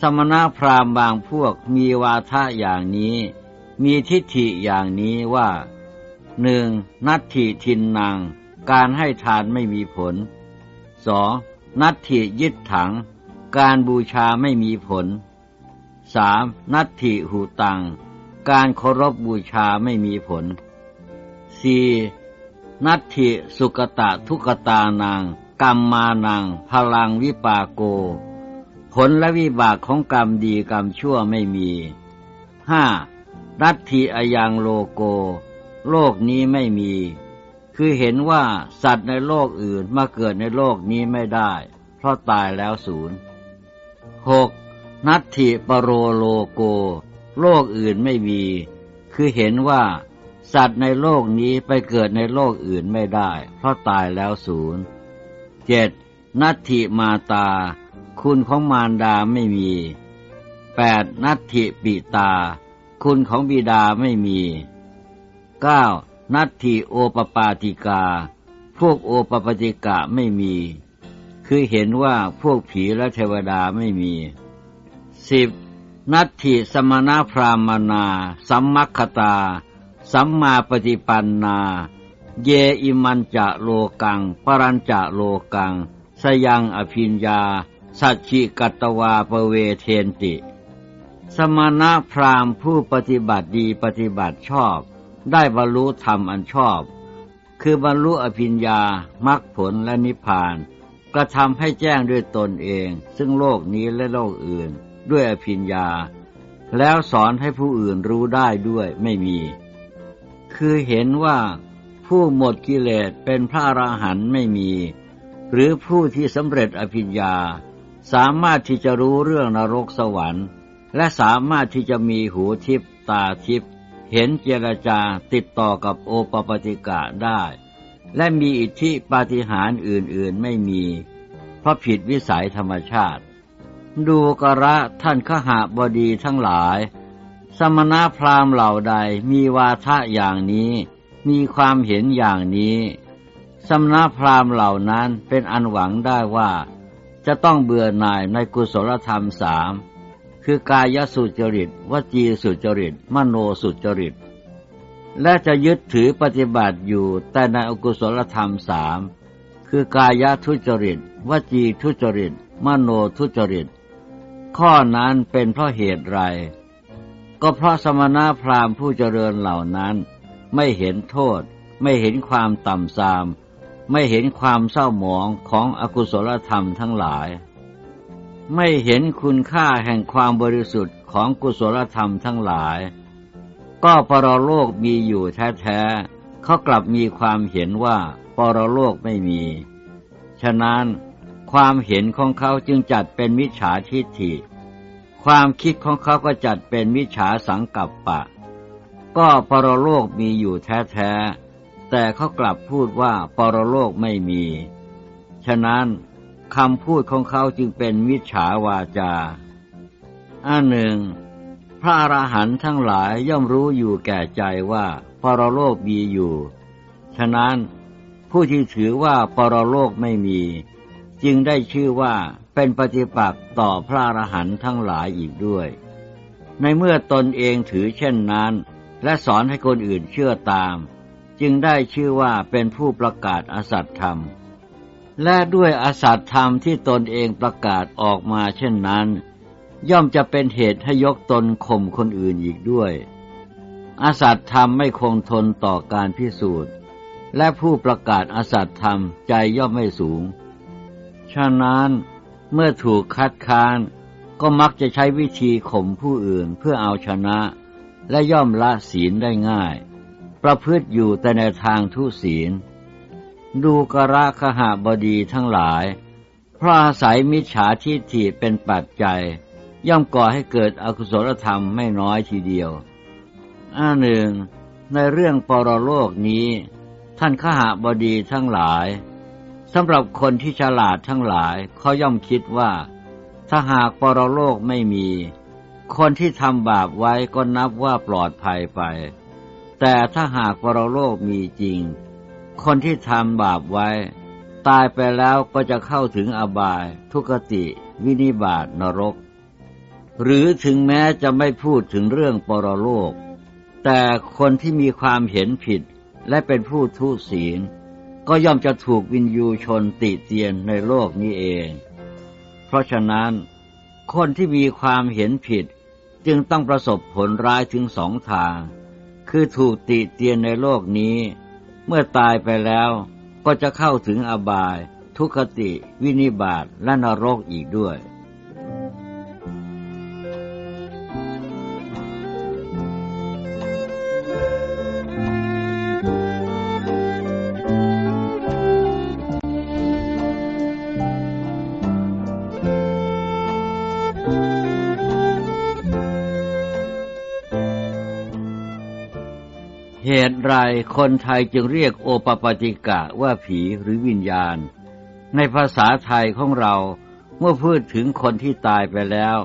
สมณพราหมณ์บางพวกมีวาทะอย่างนี้ มีทิฏฐิอย่างนี้ว่าหนึ่งนัตถิทินนางการให้ทานไม่มีผลสอง นัตถิยึดถัง การบูชาไม่มีผลสามนัตถิหูตัง การเคารพบูชาไม่มีผล 4. นัตถิสุกตะทุกตานางกรรมมานังพลังวิปาโก ผลและวิบากของกรรมดีกรรมชั่วไม่มีห้ารัตถิอยังโลโก โลกนี้ไม่มี คือเห็นว่าสัตว์ในโลกอื่นมาเกิดในโลกนี้ไม่ได้ เพราะตายแล้วศูนย์หกนัตถิปโรโลโก โลกอื่นไม่มี คือเห็นว่า สัตว์ในโลกนี้ไปเกิดในโลกอื่นไม่ได้ เพราะตายแล้วศูนย์เจ็ดนัตถิมาตา คุณของมารดาไม่มีแปดนัตถิปิตา คุณของบิดาไม่มีเก้า นัตถิโอปปาติกา พวกโอปปาติกะไม่มี คือเห็นว่าพวกผีและเทวดาไม่มีสิบนัตถิสมณพรามนา สัมมัคคตา สัมมาปฏิปันนา เยอิมันจะโลกัง ปรัญจะโลกัง สยังอภิญญา สัจฉิกัตวาปเวเทนติ สมณพราหมณ์ผู้ปฏิบัติดีปฏิบัติชอบ ได้บรรลุธรรมอันชอบ คือบรรลุอภิญญามรรคผลและนิพพานกระทำให้แจ้งด้วยตนเอง ซึ่งโลกนี้และโลกอื่น ด้วยอภิญญา แล้วสอนให้ผู้อื่นรู้ได้ด้วยไม่มี คือเห็นว่าผู้หมดกิเลสเป็นพระอราหันต์ไม่มี หรือผู้ที่สำเร็จอภิญญา สามารถที่จะรู้เรื่องนรกสวรรค์ และสามารถที่จะมีหูทิพตาทิพ เห็นเจรจาติดต่อกับโอปปติกะได้ และมีอิทธิปาฏิหาริย์อื่นๆไม่มี เพราะผิดวิสัยธรรมชาติ ดูกระท่านขหาบดีทั้งหลาย สมณพราหมณ์เหล่าใดมีวาทะอย่างนี้ มีความเห็นอย่างนี้ สมณพราหมณ์เหล่านั้นเป็นอันหวังได้ว่า จะต้องเบื่อหน่ายในกุศลธรรมสาม คือกายสุจริต วจีสุจริต มโนสุจริต และจะยึดถือปฏิบัติอยู่แต่ในอกุศลธรรมสามคือกายทุจริต วจีทุจริต มโนทุจริต ข้อนั้นเป็นเพราะเหตุไร ก็เพราะสมณพราหมณ์ผู้เจริญเหล่านั้น ไม่เห็นโทษ ไม่เห็นความต่ำทราม ไม่เห็นความเศร้าหมองของอกุศลธรรมทั้งหลาย ไม่เห็นคุณค่าแห่งความบริสุทธิ์ของกุศลธรรมทั้งหลาย ก็ปรโลกมีอยู่แท้ๆเขากลับมีความเห็นว่าปรโลกไม่มี ฉะนั้นความเห็นของเขาจึงจัดเป็นมิจฉาทิฏฐิ ความคิดของเขาก็จัดเป็นมิจฉาสังกัปปะ ก็ปรโลกมีอยู่แท้ๆแต่เขากลับพูดว่าปรโลกไม่มี ฉะนั้น คำพูดของเขาจึงเป็นมิจฉาวาจา อันหนึ่ง พระอรหันต์ทั้งหลายย่อมรู้อยู่แก่ใจว่าปรโลกมีอยู่ ฉะนั้นผู้ที่ถือว่าปรโลกไม่มี จึงได้ชื่อว่าเป็นปฏิปักษ์ต่อพระอรหันต์ทั้งหลายอีกด้วย ในเมื่อตนเองถือเช่นนั้น และสอนให้คนอื่นเชื่อตาม จึงได้ชื่อว่าเป็นผู้ประกาศอสัตธรรม และด้วยอาสัตธรรมที่ตนเองประกาศออกมาเช่นนั้น ย่อมจะเป็นเหตุให้ยกตนข่มคนอื่นอีกด้วย อาสัตธรรมไม่คงทนต่อการพิสูจน์ และผู้ประกาศอาสัตธรรมใจย่อมไม่สูง ฉะนั้นเมื่อถูกคัดค้านก็มักจะใช้วิธีข่มผู้อื่นเพื่อเอาชนะ และย่อมละศีลได้ง่าย ประพฤติอยู่แต่ในทางทุศีล ดูกระคหาบดีทั้งหลาย เพราะอาศัยมิจฉาทิฏฐิเป็นปัจจัย ย่อมก่อให้เกิดอกุศลธรรมไม่น้อยทีเดียวอันหนึ่ง ในเรื่องปรโลกนี้ ท่านขหาบดีทั้งหลายสำหรับคนที่ฉลาดทั้งหลายเขาย่อมคิดว่า ถ้าหากปรโลกไม่มี คนที่ทำบาปไว้ก็นับว่าปลอดภัยไป แต่ถ้าหากปรโลกมีจริง คนที่ทำบาปไว้ ตายไปแล้วก็จะเข้าถึงอบาย ทุกติ วินิบาตนรก หรือถึงแม้จะไม่พูดถึงเรื่องปรโลก แต่คนที่มีความเห็นผิดและเป็นผู้ทุศีล ก็ย่อมจะถูกวินยูชนติเตียนในโลกนี้เอง เพราะฉะนั้น คนที่มีความเห็นผิดจึงต้องประสบผลร้ายถึงสองทาง คือถูกติเตียนในโลกนี้ เมื่อตายไปแล้วก็จะเข้าถึงอบาย ทุคติ วินิบาตและนรกอีกด้วย เหตุไรคนไทยจึงเรียกโอปปติกะว่าผีหรือวิญญาณ ในภาษาไทยของเราเมื่อพูดถึงคนที่ตายไปแล้ว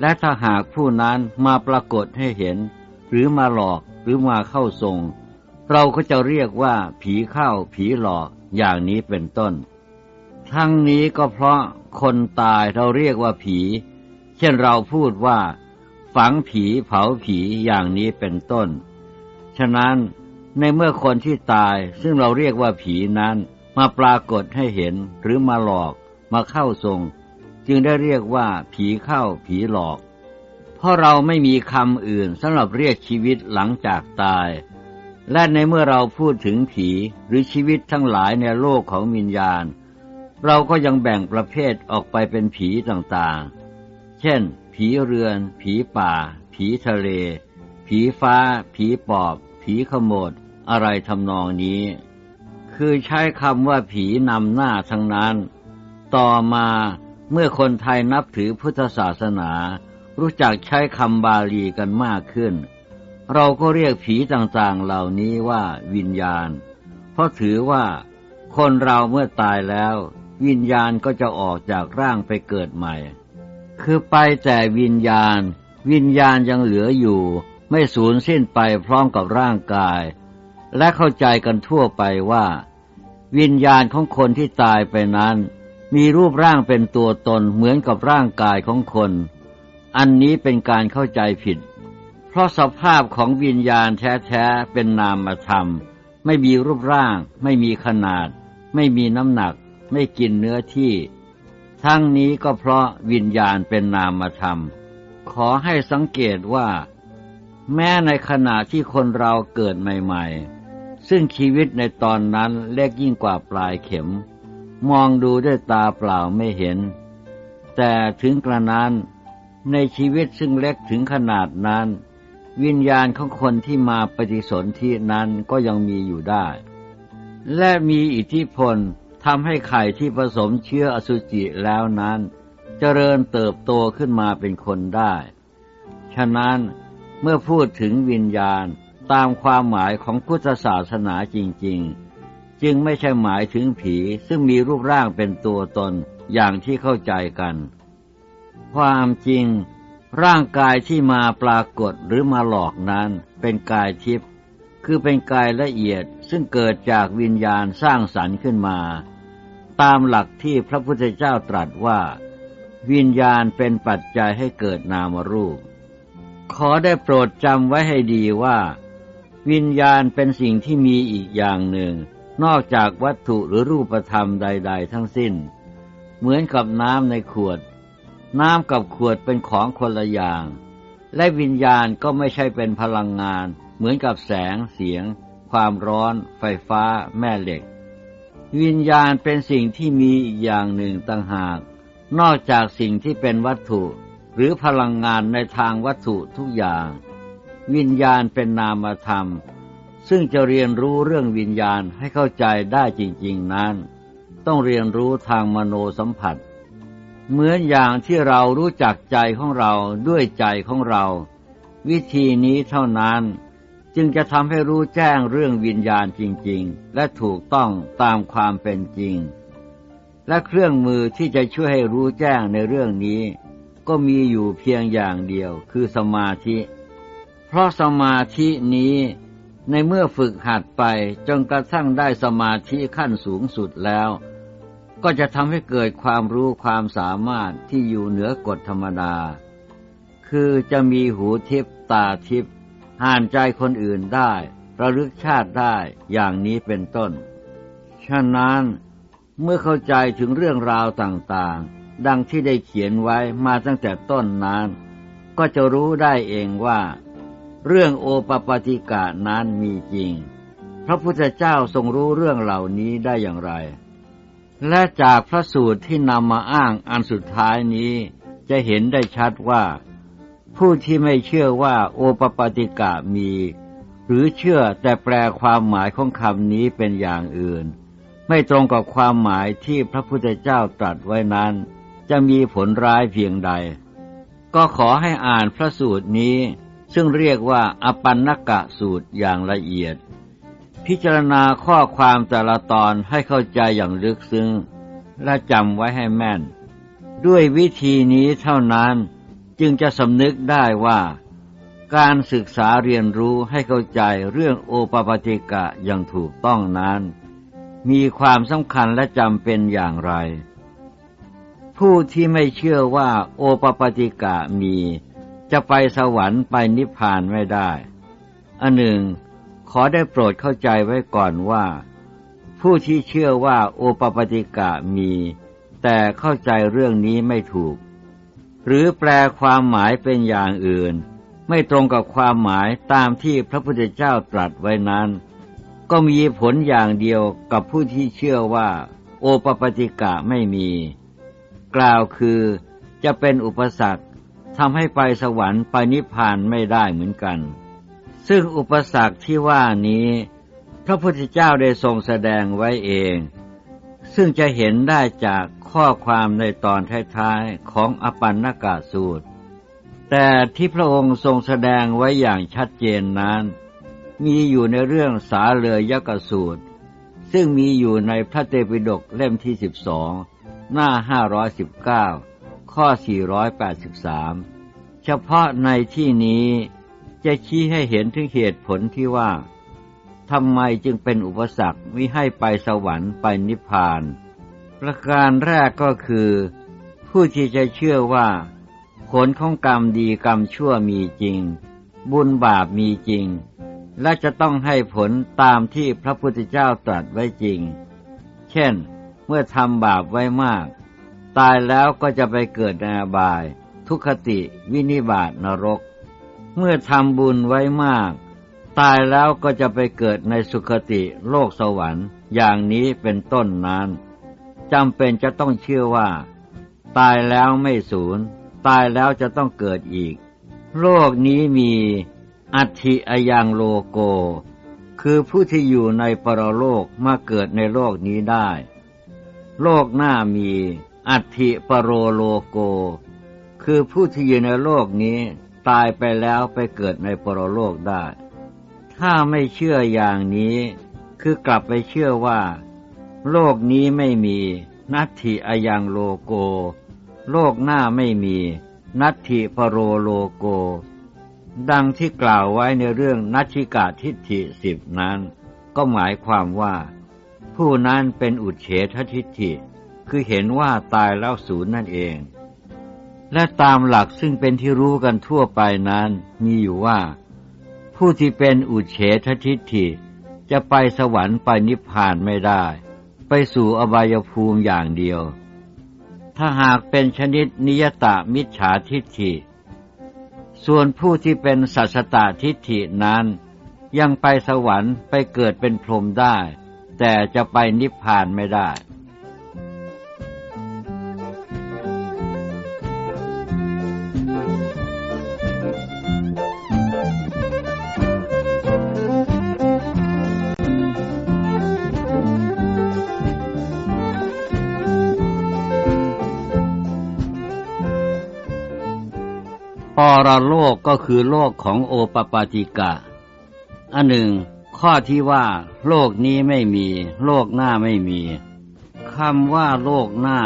และถ้าหากผู้นั้นมาปรากฏให้เห็น หรือมาหลอกหรือมาเข้าทรง เราก็จะเรียกว่าผีเข้าผีหลอกอย่างนี้เป็นต้น ทั้งนี้ก็เพราะคนตายเราเรียกว่าผี เช่นเราพูดว่า ฝังผีเผาผีอย่างนี้เป็นต้น ฉะนั้นในเมื่อคนที่ตายซึ่งเราเรียกว่าผีนั้น มาปรากฏให้เห็นหรือมาหลอกมาเข้าทรง จึงได้เรียกว่าผีเข้าผีหลอก เพราะเราไม่มีคำอื่นสำหรับเรียกชีวิตหลังจากตาย และในเมื่อเราพูดถึงผีหรือชีวิตทั้งหลายในโลกของวิญญาณ เราก็ยังแบ่งประเภทออกไปเป็นผีต่างๆ เช่น ผีเรือน ผีป่า ผีทะเล ผีฟ้า ผีปอบ ผีขโมด อะไรทำนองนี้ คือใช้คำว่าผีนำหน้าทั้งนั้น ต่อมาเมื่อคนไทยนับถือพุทธศาสนา รู้จักใช้คำบาลีกันมากขึ้น เราก็เรียกผีต่างๆเหล่านี้ว่าวิญญาณ เพราะถือว่าคนเราเมื่อตายแล้ว วิญญาณก็จะออกจากร่างไปเกิดใหม่ คือไปแต่วิญญาณ วิญญาณยังเหลืออยู่ ไม่สูญสิ้นไปพร้อมกับร่างกาย และเข้าใจกันทั่วไปว่า วิญญาณของคนที่ตายไปนั้น มีรูปร่างเป็นตัวตนเหมือนกับร่างกายของคน อันนี้เป็นการเข้าใจผิด เพราะสภาพของวิญญาณแท้ๆเป็นนามธรรม ไม่มีรูปร่าง ไม่มีขนาด ไม่มีน้ำหนัก ไม่กินเนื้อที่ ทั้งนี้ก็เพราะวิญญาณเป็นนามธรรม ขอให้สังเกตว่า แม้ในขณะที่คนเราเกิดใหม่ ๆ ซึ่งชีวิตในตอนนั้นเล็กยิ่งกว่าปลายเข็ม มองดูด้วยตาเปล่าไม่เห็น แต่ถึงกระนั้นในชีวิตซึ่งเล็กถึงขนาดนั้น วิญญาณของคนที่มาปฏิสนธินั้นก็ยังมีอยู่ได้ และมีอิทธิพลทำให้ไข่ที่ผสมเชื้ออสุจิแล้วนั้น เจริญเติบโตขึ้นมาเป็นคนได้ ฉะนั้น เมื่อพูดถึงวิญญาณตามความหมายของพุทธศาสนาจริง ๆ จึงไม่ใช่หมายถึงผีซึ่งมีรูปร่างเป็นตัวตนอย่างที่เข้าใจกัน ความจริง ร่างกายที่มาปรากฏหรือมาหลอกนั้นเป็นกายทิพย์คือเป็นกายละเอียดซึ่งเกิดจากวิญญาณสร้างสรรค์ขึ้นมา ตามหลักที่พระพุทธเจ้าตรัสว่า วิญญาณเป็นปัจจัยให้เกิดนามรูป ขอได้โปรดจำไว้ให้ดีว่า วิญญาณเป็นสิ่งที่มีอีกอย่างหนึ่ง นอกจากวัตถุหรือรูปธรรมใด ๆ ทั้งสิ้น เหมือนกับน้ำในขวด น้ำกับขวดเป็นของคนละอย่าง และวิญญาณก็ไม่ใช่เป็นพลังงาน เหมือนกับแสง เสียง ความร้อน ไฟฟ้า แม่เหล็ก วิญญาณเป็นสิ่งที่มีอีกอย่างหนึ่งต่างหาก นอกจากสิ่งที่เป็นวัตถุ หรือพลังงานในทางวัตถุทุกอย่าง วิญญาณเป็นนามธรรม ซึ่งจะเรียนรู้เรื่องวิญญาณให้เข้าใจได้จริง ๆนั้น ต้องเรียนรู้ทางมโนสัมผัส เหมือนอย่างที่เรารู้จักใจของเราด้วยใจของเรา วิธีนี้เท่านั้นจึงจะทำให้รู้แจ้งเรื่องวิญญาณจริง ๆ และถูกต้องตามความเป็นจริง และเครื่องมือที่จะช่วยให้รู้แจ้งในเรื่องนี้ ก็มีอยู่เพียงอย่างเดียวคือสมาธิ เพราะสมาธินี้ในเมื่อฝึกหัดไปจนกระทั่งได้สมาธิขั้นสูงสุดแล้ว ก็จะทำให้เกิดความรู้ความสามารถที่อยู่เหนือกฎธรรมดา คือจะมีหูทิพตาทิพห่านใจคนอื่นได้ระลึกชาติได้อย่างนี้เป็นต้น ฉะนั้นเมื่อเข้าใจถึงเรื่องราวต่างๆ ดังที่ได้เขียนไว้มาตั้งแต่ต้นนั้น ก็จะรู้ได้เองว่า เรื่องโอปปติกะนั้นมีจริง พระพุทธเจ้าทรงรู้เรื่องเหล่านี้ได้อย่างไร และจากพระสูตรที่นำมาอ้างอันสุดท้ายนี้จะเห็นได้ชัดว่า ผู้ที่ไม่เชื่อว่าโอปปติกะมี หรือเชื่อแต่แปลความหมายของคำนี้เป็นอย่างอื่นไม่ตรงกับความหมายที่พระพุทธเจ้าตรัสไว้นั้น จะมีผลร้ายเพียงใด ก็ขอให้อ่านพระสูตรนี้ ซึ่งเรียกว่าอปันนกะสูตรอย่างละเอียด พิจารณาข้อความแต่ละตอนให้เข้าใจอย่างลึกซึ้ง และจำไว้ให้แม่น ด้วยวิธีนี้เท่านั้นจึงจะสำนึกได้ว่า การศึกษาเรียนรู้ให้เข้าใจเรื่องโอปปติกะอย่างถูกต้องนั้น มีความสำคัญและจำเป็นอย่างไร ผู้ที่ไม่เชื่อว่าโอปปติกะมี จะไปสวรรค์ไปนิพพานไม่ได้ อันหนึ่ง ขอได้โปรดเข้าใจไว้ก่อนว่า ผู้ที่เชื่อว่าโอปปติกะมี แต่เข้าใจเรื่องนี้ไม่ถูก หรือแปลความหมายเป็นอย่างอื่น ไม่ตรงกับความหมายตามที่พระพุทธเจ้าตรัสไว้นั้น ก็มีผลอย่างเดียวกับผู้ที่เชื่อว่า โอปปติกะไม่มี กล่าวคือจะเป็นอุปสรรคทำให้ไปสวรรค์ไปนิพพานไม่ได้เหมือนกัน ซึ่งอุปสรรคที่ว่านี้ พระพุทธเจ้าได้ทรงแสดงไว้เอง ซึ่งจะเห็นได้จากข้อความในตอนท้ายๆของอปันนกาสูตร แต่ที่พระองค์ทรงแสดงไว้อย่างชัดเจนนั้น มีอยู่ในเรื่องสาเรือยกสูตร ซึ่งมีอยู่ในพระเตปิฎกเล่มที่สิบสอง หน้าห้าร้อยสิบเก้าข้อสี่ร้อยแปดสิบสามเฉพาะในที่นี้จะชี้ให้เห็นถึงเหตุผลที่ว่าทำไมจึงเป็นอุปสรรคมิให้ไปสวรรค์ไปนิพพาน ประการแรกก็คือ ผู้ที่จะเชื่อว่า ผลของกรรมดีกรรมชั่วมีจริง บุญบาปมีจริง และจะต้องให้ผลตามที่พระพุทธเจ้าตรัสไว้จริง เช่น เมื่อทำบาปไว้มาก ตายแล้วก็จะไปเกิดในอบาย ทุคติวินิบาตนรก เมื่อทำบุญไว้มาก ตายแล้วก็จะไปเกิดในสุคติโลกสวรรค์ อย่างนี้เป็นต้นนั้นจำเป็นจะต้องเชื่อว่า ตายแล้วไม่สูญ ตายแล้วจะต้องเกิดอีก โลกนี้มีอัติอยังโลโก คือผู้ที่อยู่ในปรโลกมาเกิดในโลกนี้ได้ โลกหน้ามี อัติปโรโลโก คือผู้ที่อยู่ในโลกนี้ตายไปแล้วไปเกิดในปรโลกได้ ถ้าไม่เชื่ออย่างนี้ คือกลับไปเชื่อว่า โลกนี้ไม่มี นัตถิอยังโลโก โลกหน้าไม่มี นัตถิปโรโลโก ดังที่กล่าวไว้ในเรื่องนัชิกาทิฏฐิสิบนั้น ก็หมายความว่า ผู้นั้นเป็นอุเฉททิฏฐิ คือเห็นว่าตายแล้วสูญนั่นเอง และตามหลักซึ่งเป็นที่รู้กันทั่วไปนั้นมีอยู่ว่า ผู้ที่เป็นอุเฉททิฏฐิ จะไปสวรรค์ไปนิพพานไม่ได้ ไปสู่อบายภูมิอย่างเดียว ถ้าหากเป็นชนิดนิยตามิจฉาทิฏฐิ ส่วนผู้ที่เป็นสัสตาทิฏฐินั้นยังไปสวรรค์ไปเกิดเป็นพรหมได้ แต่จะไปนิพพานไม่ได้ ปรโลกก็คือโลกของโอปปาติกะ อันหนึ่ง ข้อที่ว่า โลกนี้ไม่มี โลกหน้าไม่มีคำว่าโลกหน้า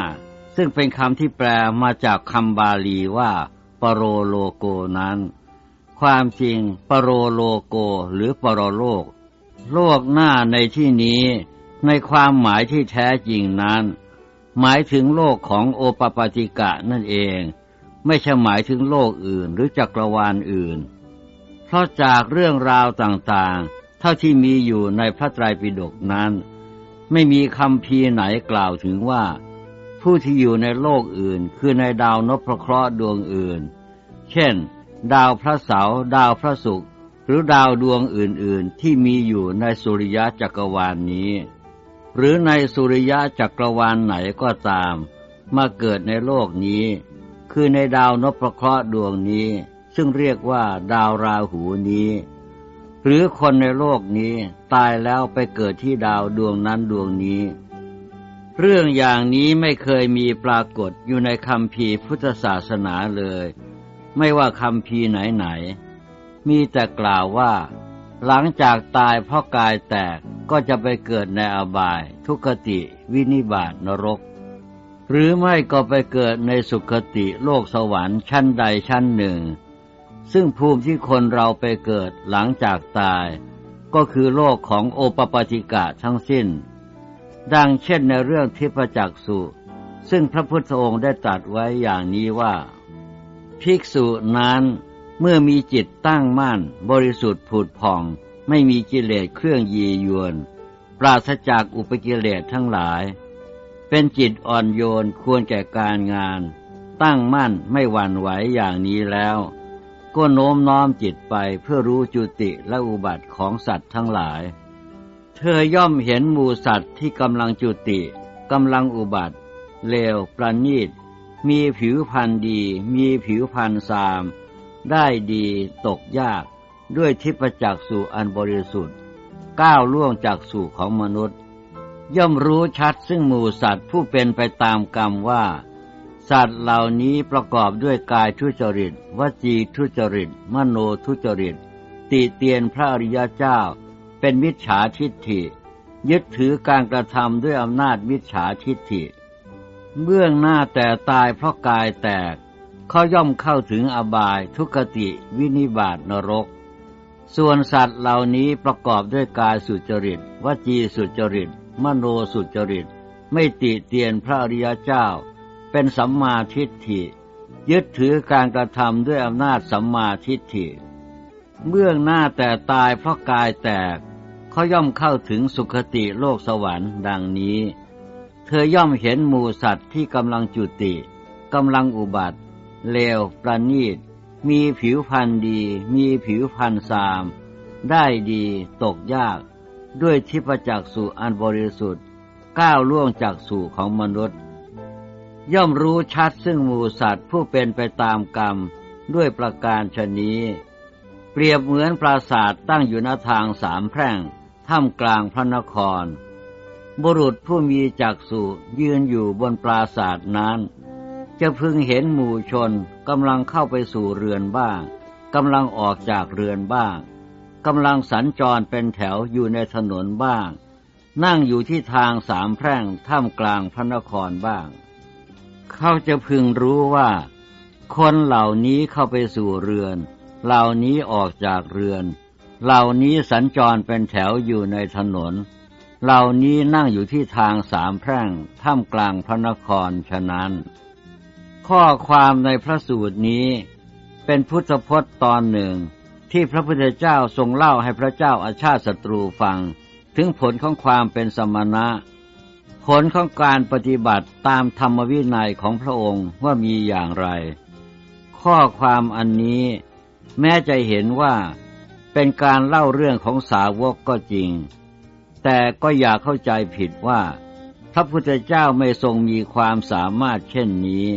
ซึ่งเป็นคำที่แปลมาจากคำบาลีว่าปรโรโลโกนั้น ความจริงปรโรโลโก หรือปรโลก โลกหน้าในที่นี้ ในความหมายที่แท้จริงนั้น หมายถึงโลกของโอปปาติกะนั่นเอง ไม่ใช่หมายถึงโลกอื่นหรือจักรวาลอื่น เพราะจากเรื่องราวต่างๆ ท่าที่มีอยู่ในพระไตรปิฎกนั้น ไม่มีคำพีไหนกล่าวถึงว่า ผู้ที่อยู่ในโลกอื่น คือในดาวนพเคราะห์ดวงอื่น เช่น ดาวพระเสาร์ดาวพระศุกร์หรือดาวดวงอื่นๆ ที่มีอยู่ในสุริยะจักรวาลนนี้ หรือในสุริยะจักรวาลไหนก็ตาม มาเกิดในโลกนี้ คือในดาวนพเคราะห์ดวงนี้ ซึ่งเรียกว่าดาวราหูนี้ หรือคนในโลกนี้ตายแล้วไปเกิดที่ดาวดวงนั้นดวงนี้ เรื่องอย่างนี้ไม่เคยมีปรากฏอยู่ในคำพีพุทธศาสนาเลย ไม่ว่าคำพีไหนๆมีแต่กล่าวว่า หลังจากตายเพราะกายแตกก็จะไปเกิดในอบาย ทุกติ วินิบาตนรก หรือไม่ก็ไปเกิดในสุขติโลกสวรรค์ชั้นใดชั้นหนึ่ง ซึ่งภูมิที่คนเราไปเกิดหลังจากตาย ก็คือโลกของโอปปติกะทั้งสิ้น ดังเช่นในเรื่องทิพจักสุซึ่งพระพุทธองค์ได้ตรัสไว้อย่างนี้ว่า ภิกษุนั้นเมื่อมีจิตตั้งมั่น บริสุทธิ์ผุดผ่อง ไม่มีกิเลสเครื่องยียวน ปราศจากอุปกิเลสทั้งหลาย เป็นจิตอ่อนโยนควรแก่การงาน ตั้งมั่นไม่หวั่นไหวอย่างนี้แล้ว ก็โน้มน้อมจิตไปเพื่อรู้จุติและอุบัติของสัตว์ทั้งหลาย เธอย่อมเห็นหมูสัตว์ที่กำลังจุติกำลังอุบัติ เลวประณีต มีผิวพันธ์ดี มีผิวพันธ์สาม ได้ดีตกยาก ด้วยทิพจักสู่อันบริสุทธิ์ ก้าวล่วงจากสู่ของมนุษย์ ย่อมรู้ชัดซึ่งหมูสัตว์ผู้เป็นไปตามกรรมว่า สัตว์เหล่านี้ประกอบด้วยกายทุจริต วจีทุจริต มโนทุจริต ติเตียนพระอริยเจ้า เป็นมิจฉาทิฏฐิ ยึดถือการกระทำด้วยอำนาจมิจฉาทิฏฐิ เบื้องหน้าแต่ตายเพราะกายแตก เขาย่อมเข้าถึงอบายทุกติวินิบาตนรก ส่วนสัตว์เหล่านี้ประกอบด้วยกายสุจริต วจีสุจริต มโนสุจริต ไม่ติเตียนพระอริยเจ้า เป็นสัมมาทิฏฐิ ยึดถือการกระทำด้วยอำนาจสัมมาทิฏฐิ เบื้องหน้าแต่ตายเพราะกายแตกเขาย่อมเข้าถึงสุคติโลกสวรรค์ดังนี้ เธอย่อมเห็นหมูสัตว์ที่กำลังจุติกำลังอุบัติ เลวประณีต มีผิวพันธ์ดี มีผิวพันธ์สาม ได้ดีตกยาก ด้วยทิพจักสูอันบริสุทธิ์ ก้าวล่วงจากสู่ของมนุษย์ ย่อมรู้ชัดซึ่งหมูสัตว์ผู้เป็นไปตามกรรมด้วยประการชนี้ เปรียบเหมือนปราสาทตั้งอยู่หน้าทางสามแพร่งท่ามกลางพระนคร บุรุษผู้มีจักษุยืนอยู่บนปราสาทนั้น จะพึงเห็นหมู่ชนกำลังเข้าไปสู่เรือนบ้างกำลังออกจากเรือนบ้างกำลังสัญจรเป็นแถวอยู่ในถนนบ้าง นั่งอยู่ที่ทางสามแพร่งท่ามกลางพระนครบ้าง เขาจะพึงรู้ว่า คนเหล่านี้เข้าไปสู่เรือน เหล่านี้ออกจากเรือน เหล่านี้สัญจรเป็นแถวอยู่ในถนน เหล่านี้นั่งอยู่ที่ทางสามแพร่งท่ามกลางพระนครฉะนั้น ข้อความในพระสูตรนี้เป็นพุทธพจน์ตอนหนึ่งที่พระพุทธเจ้าทรงเล่าให้พระเจ้าอาชาติศัตรูฟัง ถึงผลของความเป็นสมณะ ผลของการปฏิบัติตามธรรมวินัยของพระองค์ว่ามีอย่างไร ข้อความอันนี้แม้จะเห็นว่าเป็นการเล่าเรื่องของสาวกก็จริง แต่ก็อย่าเข้าใจผิดว่า พระพุทธเจ้าไม่ทรงมีความสามารถเช่นนี้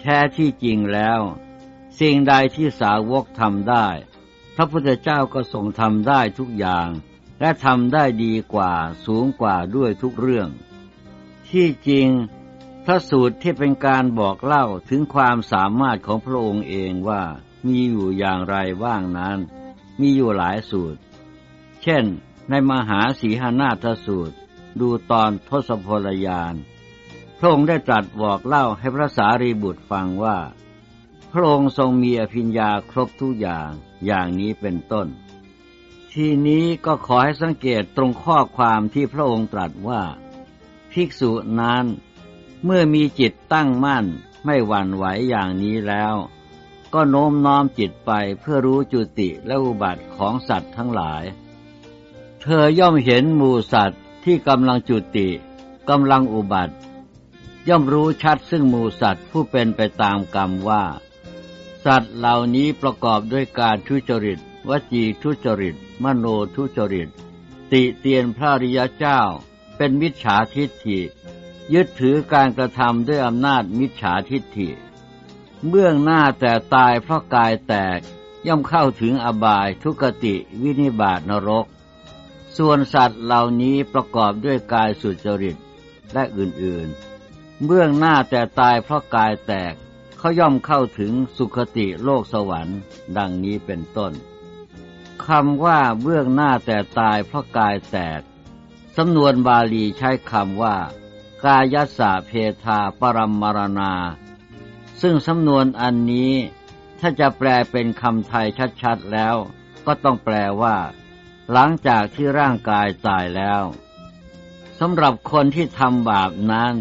แท้ที่จริงแล้ว สิ่งใดที่สาวกทำได้ พระพุทธเจ้าก็ทรงทำได้ทุกอย่าง และทำได้ดีกว่าสูงกว่าด้วยทุกเรื่อง ที่จริง พระสูตรที่เป็นการบอกเล่าถึงความสามารถของพระองค์เองว่ามีอยู่อย่างไรบ้างนั้น มีอยู่หลายสูตร เช่น ในมหาสีหานาทสูตร ดูตอนทศพลยาน พระองค์ได้ตรัสบอกเล่าให้พระสารีบุตรฟังว่า พระองค์ทรงมีอภิญญาครบทุกอย่างอย่างนี้เป็นต้น ทีนี้ก็ขอให้สังเกตตรงข้อความที่พระองค์ตรัสว่า ภิกษุนั้น เมื่อมีจิตตั้งมั่นไม่หวั่นไหวอย่างนี้แล้ว ก็โน้มน้อมจิตไปเพื่อรู้จุติและอุบัติของสัตว์ทั้งหลาย เธอย่อมเห็นหมูสัตว์ที่กำลังจุติกำลังอุบัติ ย่อมรู้ชัดซึ่งหมูสัตว์ผู้เป็นไปตามกรรมว่า สัตว์เหล่านี้ประกอบด้วยการทุจริต วจีทุจริต มโนทุจริต ติเตียนพระริยเจ้า เป็นมิจฉาทิฏฐิ ยึดถือการกระทำด้วยอำนาจมิจฉาทิฏฐิ เบื้องหน้าแต่ตายเพราะกายแตกย่อมเข้าถึงอบายทุกติวินิบาตนรก ส่วนสัตว์เหล่านี้ประกอบด้วยกายสุจริตและอื่นๆ เบื้องหน้าแต่ตายเพราะกายแตกเขาย่อมเข้าถึงสุคติโลกสวรรค์ ดังนี้เป็นต้นคำว่าเบื้องหน้าแต่ตายเพราะกายแตก สำนวนบาลีใช้คำว่า กายัสะเพทาปรมมรณา ซึ่งสำนวนอันนี้ถ้าจะแปลเป็นคำไทยชัดๆแล้ว ก็ต้องแปลว่า หลังจากที่ร่างกายตายแล้วสำหรับคนที่ทำบาปนั้น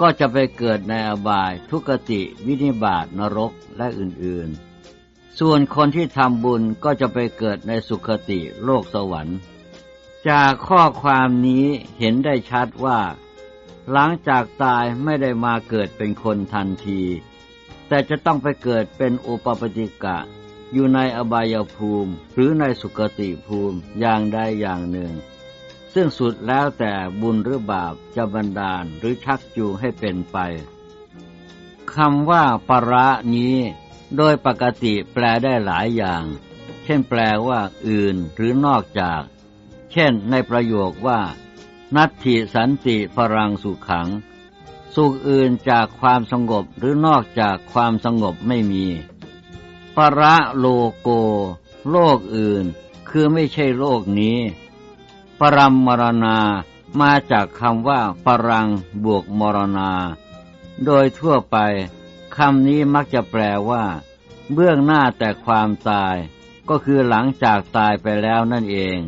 ก็จะไปเกิดในอบายทุกติวินิบาตนรกและอื่นๆ ส่วนคนที่ทำบุญก็จะไปเกิดในสุคติโลกสวรรค์ จากข้อความนี้เห็นได้ชัดว่า หลังจากตายไม่ได้มาเกิดเป็นคนทันที แต่จะต้องไปเกิดเป็นอุปปติกะ อยู่ในอบายภูมิ หรือในสุคติภูมิอย่างใดอย่างหนึ่ง ซึ่งสุดแล้วแต่บุญหรือบาปจะบันดาลหรือชักจูงให้เป็นไปคำว่าประนี้โดยปกติแปลได้หลายอย่าง เช่นแปลว่าอื่นหรือนอกจาก ช่นในประโยคว่า นัตถิสันติพรังสุขขัง สุขอื่นจากความสงบหรือนอกจากความสงบไม่มีประโลโก โลกอื่น คือไม่ใช่โลกนี้ ปรัมมรณามาจากคำว่า ปรังบวกมรณา โดยทั่วไปคำนี้มักจะแปลว่า เบื้องหน้าแต่ความตาย ก็คือหลังจากตายไปแล้วนั่นเอง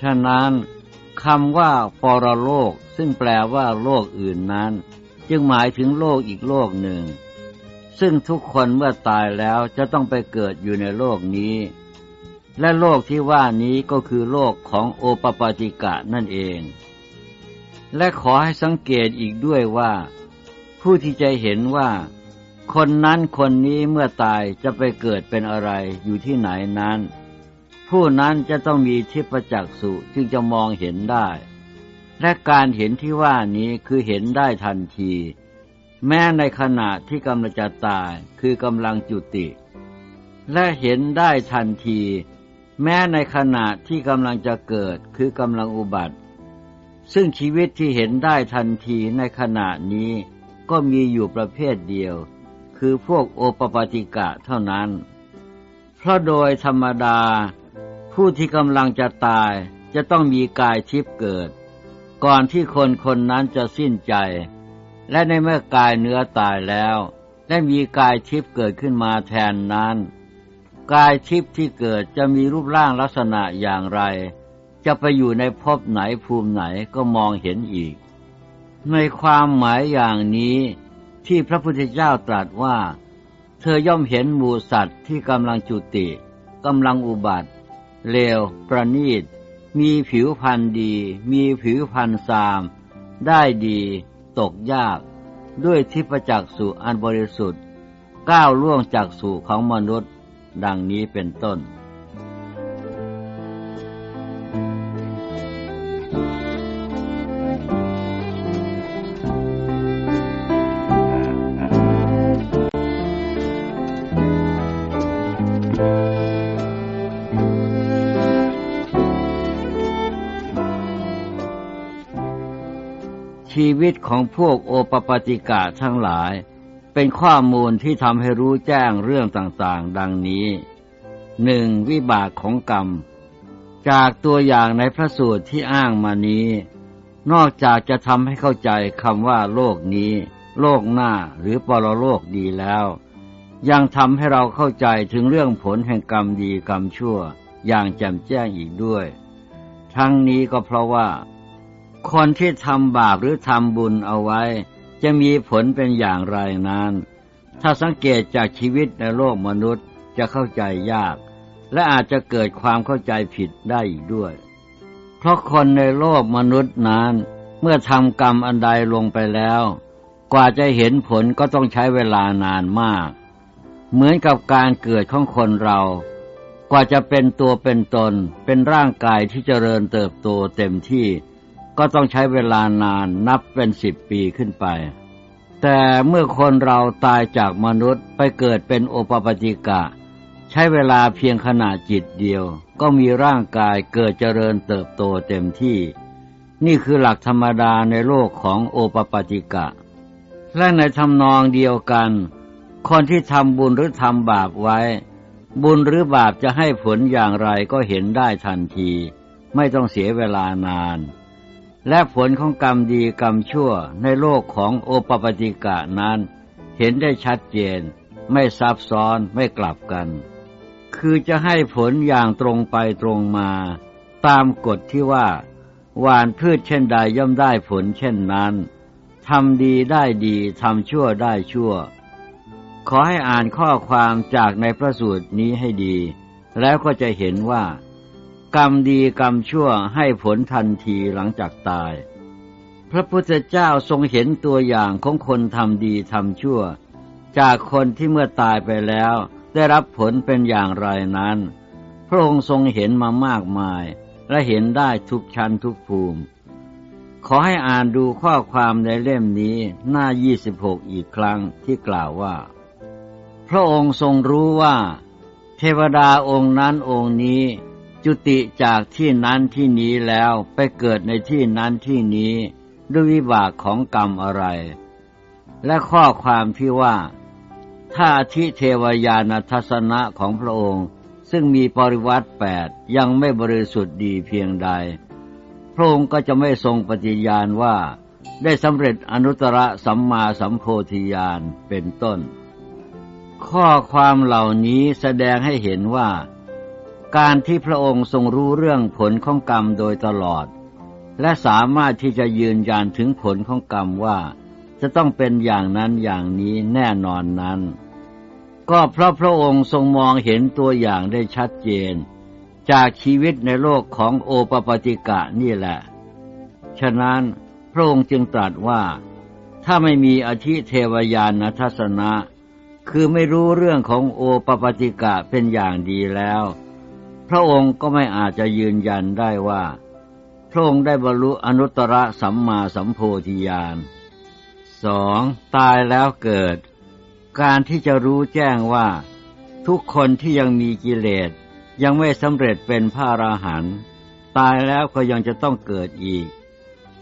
ฉะนั้นคำว่าปรโลกซึ่งแปลว่าโลกอื่นนั้น จึงหมายถึงโลกอีกโลกหนึ่ง ซึ่งทุกคนเมื่อตายแล้วจะต้องไปเกิดอยู่ในโลกนี้ และโลกที่ว่านี้ก็คือโลกของโอปปาติกะนั่นเอง และขอให้สังเกตอีกด้วยว่า ผู้ที่จะเห็นว่า คนนั้นคนนี้เมื่อตายจะไปเกิดเป็นอะไรอยู่ที่ไหนนั้น ผู้นั้นจะต้องมีทิพจักษุจึงจะมองเห็นได้ และการเห็นที่ว่านี้คือเห็นได้ทันที แม้ในขณะที่กำลังจะตายคือกำลังจุติ และเห็นได้ทันที แม้ในขณะที่กำลังจะเกิดคือกำลังอุบัติ ซึ่งชีวิตที่เห็นได้ทันทีในขณะนี้ก็มีอยู่ประเภทเดียว คือพวกโอปปาติกะเท่านั้น เพราะโดยธรรมดา ผู้ที่กำลังจะตายจะต้องมีกายทิพย์เกิด ก่อนที่คนคนนั้นจะสิ้นใจ และในเมื่อกายเนื้อตายแล้ว และมีกายทิพย์เกิดขึ้นมาแทนนั้น กายทิพย์ที่เกิดจะมีรูปร่างลักษณะอย่างไร จะไปอยู่ในภพไหนภูมิไหนก็มองเห็นอีก ในความหมายอย่างนี้ที่พระพุทธเจ้าตรัสว่า เธอย่อมเห็นหมูสัตว์ที่กำลังจุติกำลังอุบัติ เลว ประณีต มีผิวพันธ์ดี มีผิวพันธ์สาม ได้ดี ตกยาก ด้วยทิพจักสุอันบริสุทธิ์ ก้าวล่วงจากสู่ของมนุษย์ ดังนี้เป็นต้น ชีวิตของพวกโอปปติกะทั้งหลาย เป็นข้อมูลที่ทำให้รู้แจ้งเรื่องต่างๆ ดังนี้หนึ่งวิบากของกรรม จากตัวอย่างในพระสูตรที่อ้างมานี้ นอกจากจะทำให้เข้าใจคำว่าโลกนี้ โลกหน้าหรือปรโลกดีแล้ว ยังทำให้เราเข้าใจถึงเรื่องผลแห่งกรรมดีกรรมชั่ว อย่างแจ่มแจ้งอีกด้วย ทั้งนี้ก็เพราะว่า คนที่ทำบาปหรือทำบุญเอาไว้ จะมีผลเป็นอย่างไรนั้น ถ้าสังเกตจากชีวิตในโลกมนุษย์จะเข้าใจยาก และอาจจะเกิดความเข้าใจผิดได้อีกด้วย เพราะคนในโลกมนุษย์นั้น เมื่อทำกรรมอันใดลงไปแล้ว กว่าจะเห็นผลก็ต้องใช้เวลานานมาก เหมือนกับการเกิดของคนเรา กว่าจะเป็นตัวเป็นตน เป็นร่างกายที่เจริญเติบโตเต็มที่ ก็ต้องใช้เวลานานนับเป็นสิบปีขึ้นไป แต่เมื่อคนเราตายจากมนุษย์ไปเกิดเป็นโอปปติกะ ใช้เวลาเพียงขณะจิตเดียว ก็มีร่างกายเกิดเจริญเติบโตเต็มที่ นี่คือหลักธรรมดาในโลกของโอปปติกะ และในทำนองเดียวกัน คนที่ทำบุญหรือทำบาปไว้ บุญหรือบาปจะให้ผลอย่างไรก็เห็นได้ทันที ไม่ต้องเสียเวลานาน และผลของกรรมดีกรรมชั่วในโลกของโอปปติกะนั้น เห็นได้ชัดเจน ไม่ซับซ้อนไม่กลับกัน คือจะให้ผลอย่างตรงไปตรงมา ตามกฎที่ว่า หวานพืชเช่นใดย่อมได้ผลเช่นนั้นทำดีได้ดีทำชั่วได้ชั่ว ขอให้อ่านข้อความจากในพระสูตรนี้ให้ดี แล้วก็จะเห็นว่า กรรมดีกรรมชั่วให้ผลทันทีหลังจากตาย พระพุทธเจ้าทรงเห็นตัวอย่างของคนทำดีทำชั่ว จากคนที่เมื่อตายไปแล้ว ได้รับผลเป็นอย่างไรนั้น พระองค์ทรงเห็นมามากมาย และเห็นได้ทุกชั้นทุกภูมิ ขอให้อ่านดูข้อความในเล่มนี้หน้า 26 อีกครั้งที่กล่าวว่า พระองค์ทรงรู้ว่า เทวดาองค์นั้นองค์นี้ จุติจากที่นั้นที่นี้แล้วไปเกิดในที่นั้นที่นี้ด้วยวิบากของกรรมอะไร และข้อความที่ว่า ถ้าทิเทวยานทัศนะของพระองค์ ซึ่งมีปริวัติแปดยังไม่บริสุทธิ์ดีเพียงใด พระองค์ก็จะไม่ทรงปฏิญาณว่า ได้สำเร็จอนุตตรสัมมาสัมโพธิญาณเป็นต้น ข้อความเหล่านี้แสดงให้เห็นว่า การที่พระองค์ทรงรู้เรื่องผลของกรรมโดยตลอด และสามารถที่จะยืนยันถึงผลของกรรมว่า จะต้องเป็นอย่างนั้นอย่างนี้แน่นอนนั้น ก็เพราะพระองค์ทรงมองเห็นตัวอย่างได้ชัดเจน จากชีวิตในโลกของโอปปติกะนี่แหละ ฉะนั้นพระองค์จึงตรัสว่าถ้าไม่มีอธิเทวญาณทัศนะ คือไม่รู้เรื่องของโอปปติกะเป็นอย่างดีแล้ว พระองค์ก็ไม่อาจจะยืนยันได้ว่า พระองค์ได้บรรลุอนุตตรสัมมาสัมโพธิญาณสองตายแล้วเกิด การที่จะรู้แจ้งว่า ทุกคนที่ยังมีกิเลสยังไม่สำเร็จเป็นพระอราหันต์ตายแล้วก็ยังจะต้องเกิดอีก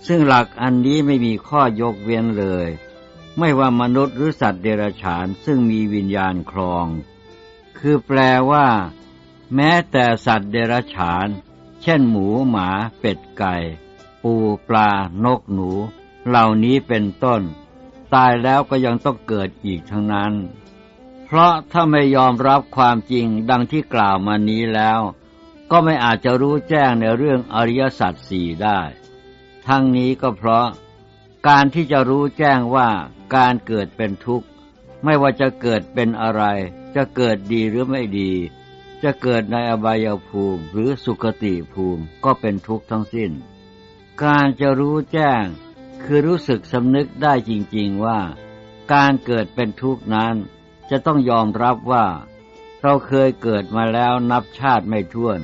ซึ่งหลักอันนี้ไม่มีข้อยกเว้นเลย ไม่ว่ามนุษย์หรือสัตว์เดรัจฉานซึ่งมีวิญญาณครอง คือแปลว่า แม้แต่สัตว์เดรัจฉาน เช่นหมูหมาเป็ดไก่ ปูปลานกหนู เหล่านี้เป็นต้น ตายแล้วก็ยังต้องเกิดอีกทั้งนั้น เพราะถ้าไม่ยอมรับความจริงดังที่กล่าวมานี้แล้ว ก็ไม่อาจจะรู้แจ้งในเรื่องอริยสัจสี่ได้ ทั้งนี้ก็เพราะการที่จะรู้แจ้งว่าการเกิดเป็นทุกข์ ไม่ว่าจะเกิดเป็นอะไร จะเกิดดีหรือไม่ดี จะเกิดในอบายภูมิหรือสุคติภูมิก็เป็นทุกข์ทั้งสิ้น การจะรู้แจ้งคือรู้สึกสำนึกได้จริง ๆว่า การเกิดเป็นทุกข์นั้น จะต้องยอมรับว่า เราเคยเกิดมาแล้วนับชาติไม่ถ้วน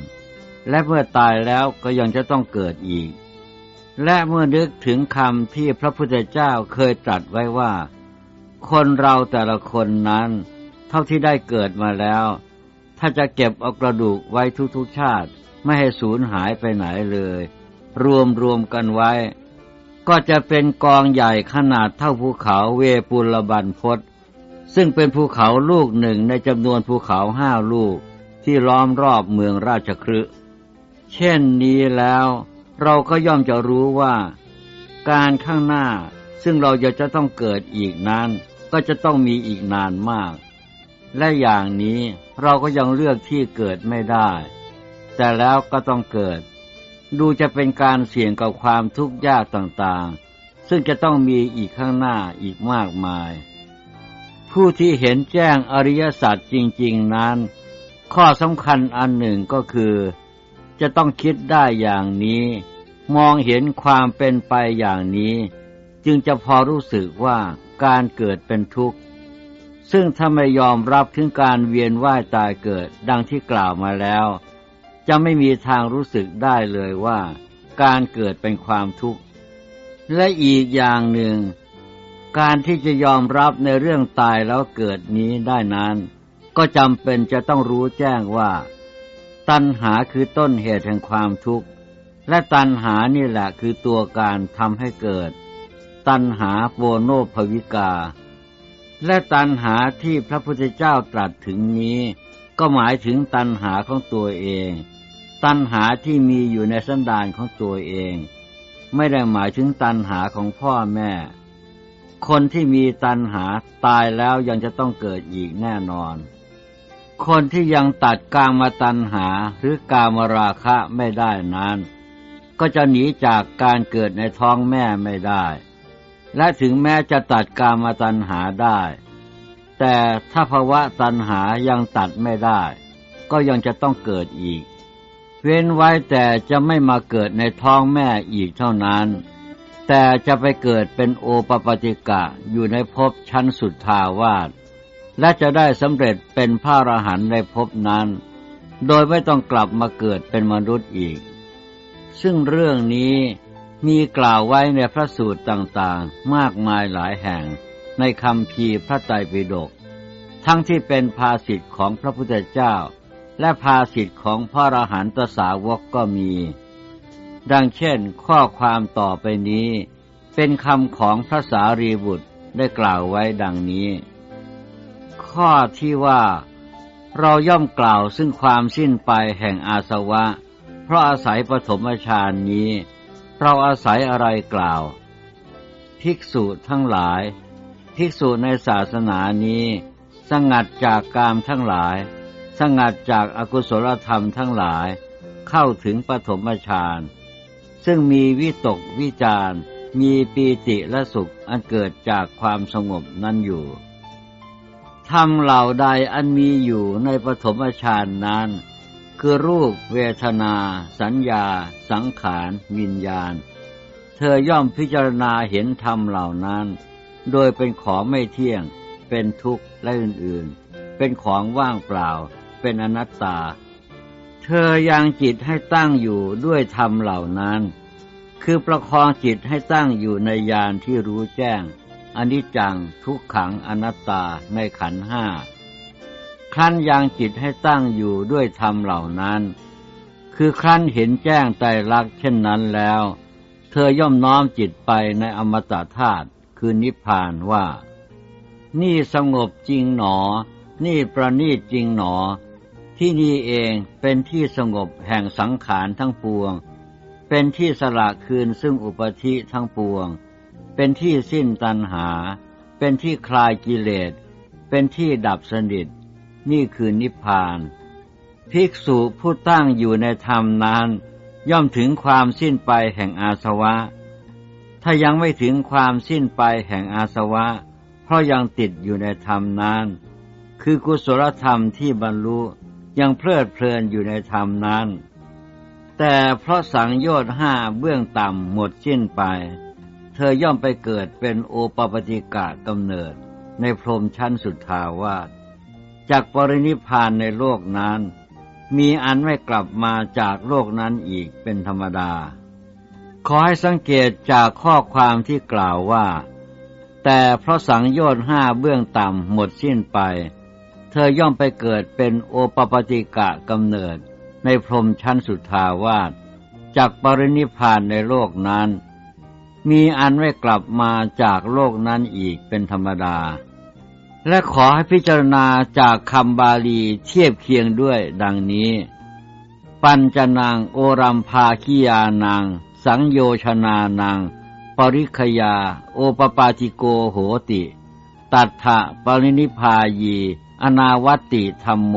และเมื่อตายแล้วก็ยังจะต้องเกิดอีก และเมื่อนึกถึงคำที่พระพุทธเจ้าเคยตรัสไว้ว่า คนเราแต่ละคนนั้น เท่าที่ได้เกิดมาแล้ว ถ้าจะเก็บเอากระดูกไว้ทุกๆชาติ ไม่ให้สูญหายไปไหนเลย รวมรวมกันไว้ ก็จะเป็นกองใหญ่ขนาดเท่าภูเขาเวปุลบันพศซึ่งเป็นภูเขาลูกหนึ่งในจำนวนภูเขาห้าลูกที่ล้อมรอบเมืองราชครึเช่นนี้แล้วเราก็ย่อมจะรู้ว่า การข้างหน้าซึ่งเราจะจะต้องเกิดอีกนานก็จะต้องมีอีกนานมาก และอย่างนี้เราก็ยังเลือกที่เกิดไม่ได้ แต่แล้วก็ต้องเกิด ดูจะเป็นการเสี่ยงกับความทุกข์ยากต่างๆ ซึ่งจะต้องมีอีกข้างหน้าอีกมากมาย ผู้ที่เห็นแจ้งอริยสัจจริง ๆนั้น ข้อสำคัญอันหนึ่งก็คือ จะต้องคิดได้อย่างนี้ มองเห็นความเป็นไปอย่างนี้ จึงจะพอรู้สึกว่าการเกิดเป็นทุกข์ ซึ่งถ้าไม่ยอมรับถึงการเวียนว่ายตายเกิดดังที่กล่าวมาแล้ว จะไม่มีทางรู้สึกได้เลยว่า การเกิดเป็นความทุกข์ และอีกอย่างหนึ่ง การที่จะยอมรับในเรื่องตายแล้วเกิดนี้ได้นั้น ก็จำเป็นจะต้องรู้แจ้งว่า ตัณหาคือต้นเหตุแห่งความทุกข์ และตัณหานี่แหละคือตัวการทำให้เกิด ตัณหาโวโนภวิกา และตัณหาที่พระพุทธเจ้าตรัสถึงนี้ ก็หมายถึงตัณหาของตัวเอง ตัณหาที่มีอยู่ในสันดานของตัวเอง ไม่ได้หมายถึงตัณหาของพ่อแม่ คนที่มีตัณหาตายแล้วยังจะต้องเกิดอีกแน่นอน คนที่ยังตัดกามตัณหาหรือกามราคะไม่ได้นั้น ก็จะหนีจากการเกิดในท้องแม่ไม่ได้ และถึงแม้จะตัดกามาตัณหาได้ แต่ถ้าภาวะตัณหายังตัดไม่ได้ ก็ยังจะต้องเกิดอีก เว้นไว้แต่จะไม่มาเกิดในท้องแม่อีกเท่านั้น แต่จะไปเกิดเป็นโอปปติกะอยู่ในภพชั้นสุดทาวาสและจะได้สำเร็จเป็นพระอรหันต์ในภพนั้น โดยไม่ต้องกลับมาเกิดเป็นมนุษย์อีก ซึ่งเรื่องนี้ มีกล่าวไว้ในพระสูตรต่างๆ มากมายหลายแห่งในคำพีพระไตรปิฎกทั้งที่เป็นภาสิทธ์ของพระพุทธเจ้า และภาสิทธ์ของพระอรหันตสาวกก็มี ดังเช่นข้อความต่อไปนี้ เป็นคำของพระสารีบุตรได้กล่าวไว้ดังนี้ ข้อที่ว่า เราย่อมกล่าวซึ่งความสิ้นไปแห่งอาสวะ เพราะอาศัยปฐมฌานนี้ เราอาศัยอะไรกล่าว ภิกษุทั้งหลาย ภิกษุในศาสนานี้ สงัดจากกามทั้งหลาย สงัดจากอากุศลธรรมทั้งหลาย เข้าถึงปฐมฌานซึ่งมีวิตกวิจารมีปีติและสุขอันเกิดจากความสงบนั้นอยู่ธรรมเหล่าใดอันมีอยู่ในปฐมฌานนั้น คือรูปเวทนา สัญญา สังขารวิญญาณ เธอย่อมพิจารณาเห็นธรรมเหล่านั้น โดยเป็นของไม่เที่ยง เป็นทุกข์และอื่นๆ เป็นของว่างเปล่า เป็นอนัตตา เธอยังจิตให้ตั้งอยู่ด้วยธรรมเหล่านั้น คือประคองจิตให้ตั้งอยู่ในญาณที่รู้แจ้งอนิจจังทุกขังอนัตตาในขันห้า ครั้นยังจิตให้ตั้งอยู่ด้วยธรรมเหล่านั้น คือครั้นเห็นแจ้งใจรักเช่นนั้นแล้ว เธอย่อมน้อมจิตไปในอมตะธาตุคือนิพพานว่า นี่สงบจริงหนอ นี่ประณีตจริงหนอ ที่นี่เองเป็นที่สงบแห่งสังขารทั้งปวง เป็นที่สละคืนซึ่งอุปธิทั้งปวง เป็นที่สิ้นตัณหา เป็นที่คลายกิเลส เป็นที่ดับสนิท นี่คือนิพพาน ภิกษุผู้ตั้งอยู่ในธรรมนั้น ย่อมถึงความสิ้นไปแห่งอาสวะ ถ้ายังไม่ถึงความสิ้นไปแห่งอาสวะ เพราะยังติดอยู่ในธรรมนั้น คือกุศลธรรมที่บรรลุยังเพลิดเพลินอยู่ในธรรมนั้น แต่เพราะสังโยชน์ห้าเบื้องต่ำหมดสิ้นไป เธอย่อมไปเกิดเป็นโอปปติกะกำเนิดในพรมชั้นสุดทาวาส จากปรินิพานในโลกนั้น มีอันไม่กลับมาจากโลกนั้นอีกเป็นธรรมดา ขอให้สังเกตจากข้อความที่กล่าวว่า แต่เพราะสังโยชน์ห้าเบื้องต่ำหมดสิ้นไป เธอย่อมไปเกิดเป็นโอปปติกะกำเนิดในพรมชั้นสุดทาวาสจากปรินิพานในโลกนั้น มีอันไม่กลับมาจากโลกนั้นอีกเป็นธรรมดา และขอให้พิจารณาจากคำบาลีเทียบเคียงด้วยดังนี้ ปัญจนางโอรัมภาคียานาง สังโยชนานังปริคยา โอปปาจิโกโหติ ตัทธะปรินิพายี อนาวัติธรรมโม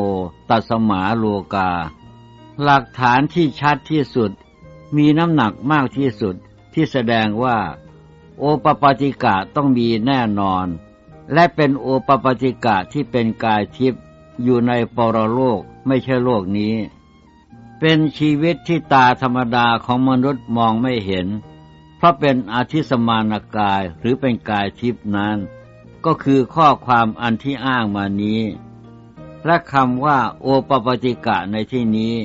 ตัสมาโลกา หลักฐานที่ชัดที่สุด มีน้ำหนักมากที่สุดที่แสดงว่า โอปปาติกะต้องมีแน่นอน และเป็นโอปปาติกะที่เป็นกายทิพย์อยู่ในปรโลกไม่ใช่โลกนี้ เป็นชีวิตที่ตาธรรมดาของมนุษย์มองไม่เห็น เพราะเป็นอาทิสมานกายหรือเป็นกายทิพย์นั้น ก็คือข้อความอันที่อ้างมานี้ และคำว่าโอปปาติกะในที่นี้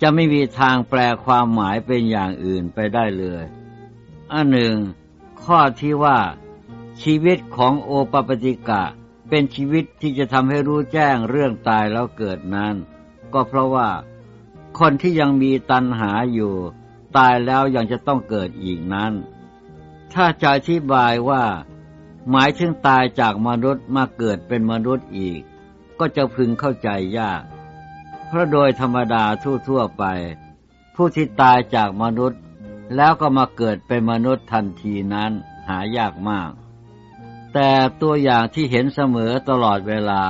จะไม่มีทางแปลความหมายเป็นอย่างอื่นไปได้เลยอันหนึ่ง ข้อที่ว่า ชีวิตของโอปปติกะ เป็นชีวิตที่จะทำให้รู้แจ้งเรื่องตายแล้วเกิดนั้น ก็เพราะว่า คนที่ยังมีตัณหาอยู่ ตายแล้วยังจะต้องเกิดอีกนั้น ถ้าจะอธิบายว่า หมายถึงตายจากมนุษย์มาเกิดเป็นมนุษย์อีก ก็จะพึงเข้าใจยาก เพราะโดยธรรมดาทั่วๆไป ผู้ที่ตายจากมนุษย์ แล้วก็มาเกิดเป็นมนุษย์ทันทีนั้นหายากมาก แต่ตัวอย่างที่เห็นเสมอตลอดเวลา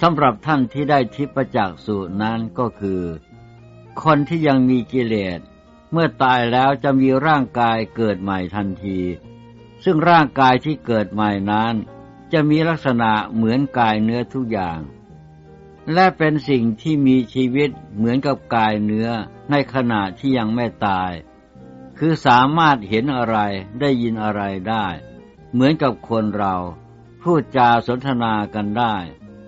สำหรับท่านที่ได้ทิพจักสูนั้นก็คือ คนที่ยังมีกิเลส เมื่อตายแล้วจะมีร่างกายเกิดใหม่ทันที ซึ่งร่างกายที่เกิดใหม่นั้น จะมีลักษณะเหมือนกายเนื้อทุกอย่าง และเป็นสิ่งที่มีชีวิตเหมือนกับกายเนื้อในขณะที่ยังไม่ตาย คือสามารถเห็นอะไรได้ยินอะไรได้ เหมือนกับคนเรา พูดจาสนทนากันได้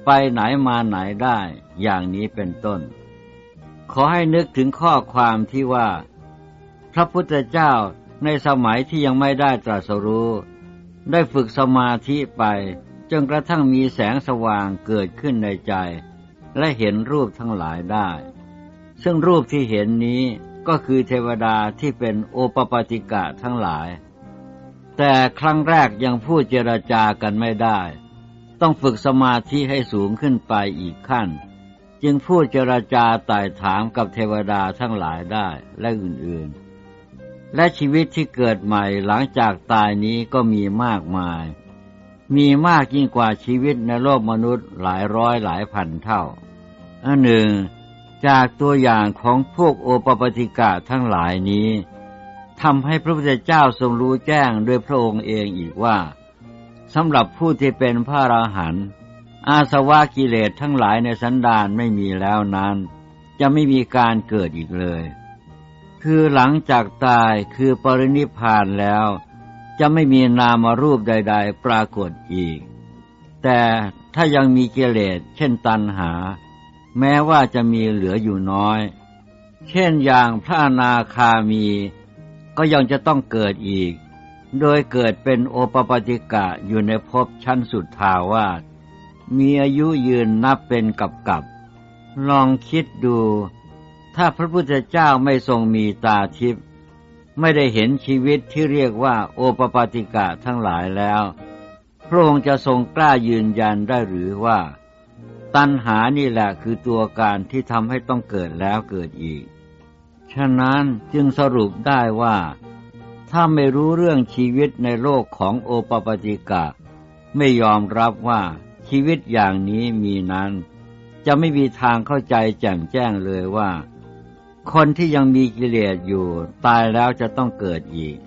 ไปไหนมาไหนได้ อย่างนี้เป็นต้น ขอให้นึกถึงข้อความที่ว่า พระพุทธเจ้าในสมัยที่ยังไม่ได้ตรัสรู้ ได้ฝึกสมาธิไปจนกระทั่งมีแสงสว่างเกิดขึ้นในใจ และเห็นรูปทั้งหลายได้ ซึ่งรูปที่เห็นนี้ก็คือเทวดาที่เป็นโอปปติกะทั้งหลาย แต่ครั้งแรกยังพูดเจรจากันไม่ได้ ต้องฝึกสมาธิให้สูงขึ้นไปอีกขั้น จึงพูดเจรจาไต่ถามกับเทวดาทั้งหลายได้และอื่นๆ และชีวิตที่เกิดใหม่หลังจากตายนี้ก็มีมากมาย มีมากยิ่งกว่าชีวิตในโลกมนุษย์หลายร้อยหลายพันเท่าอันหนึ่งจากตัวอย่างของพวกโอปปติกะทั้งหลายนี้ ทำให้พระพุทธเจ้าทรงรู้แจ้งโดยพระองค์เองอีกว่าสำหรับผู้ที่เป็นพระอราหันต์อาสวะกิเลสทั้งหลายในสันดานไม่มีแล้วนั้น จะไม่มีการเกิดอีกเลย คือหลังจากตายคือปรินิพานแล้ว จะไม่มีนามรูปใด ๆ ปรากฏอีก แต่ถ้ายังมีกิเลสเช่นตัณหา แม้ว่าจะมีเหลืออยู่น้อย เช่นอย่างพระนาคามี ก็ยังจะต้องเกิดอีก โดยเกิดเป็นโอปปติกะอยู่ในภพชั้นสุดทาวาสมีอายุยืนนับเป็นกับกับ ลองคิดดู ถ้าพระพุทธเจ้าไม่ทรงมีตาทิพย์ไม่ได้เห็นชีวิตที่เรียกว่าโอปปติกะทั้งหลายแล้ว พระองค์จะทรงกล้ายืนยันได้หรือว่า ตัณหานี่แหละคือตัวการที่ทำให้ต้องเกิดแล้วเกิดอีก ฉะนั้นจึงสรุปได้ว่า ถ้าไม่รู้เรื่องชีวิตในโลกของโอปปติกะ ไม่ยอมรับว่าชีวิตอย่างนี้มีนั้น จะไม่มีทางเข้าใจแจ่มแจ้งเลยว่า คนที่ยังมีกิเลสอยู่ตายแล้วจะต้องเกิดอีก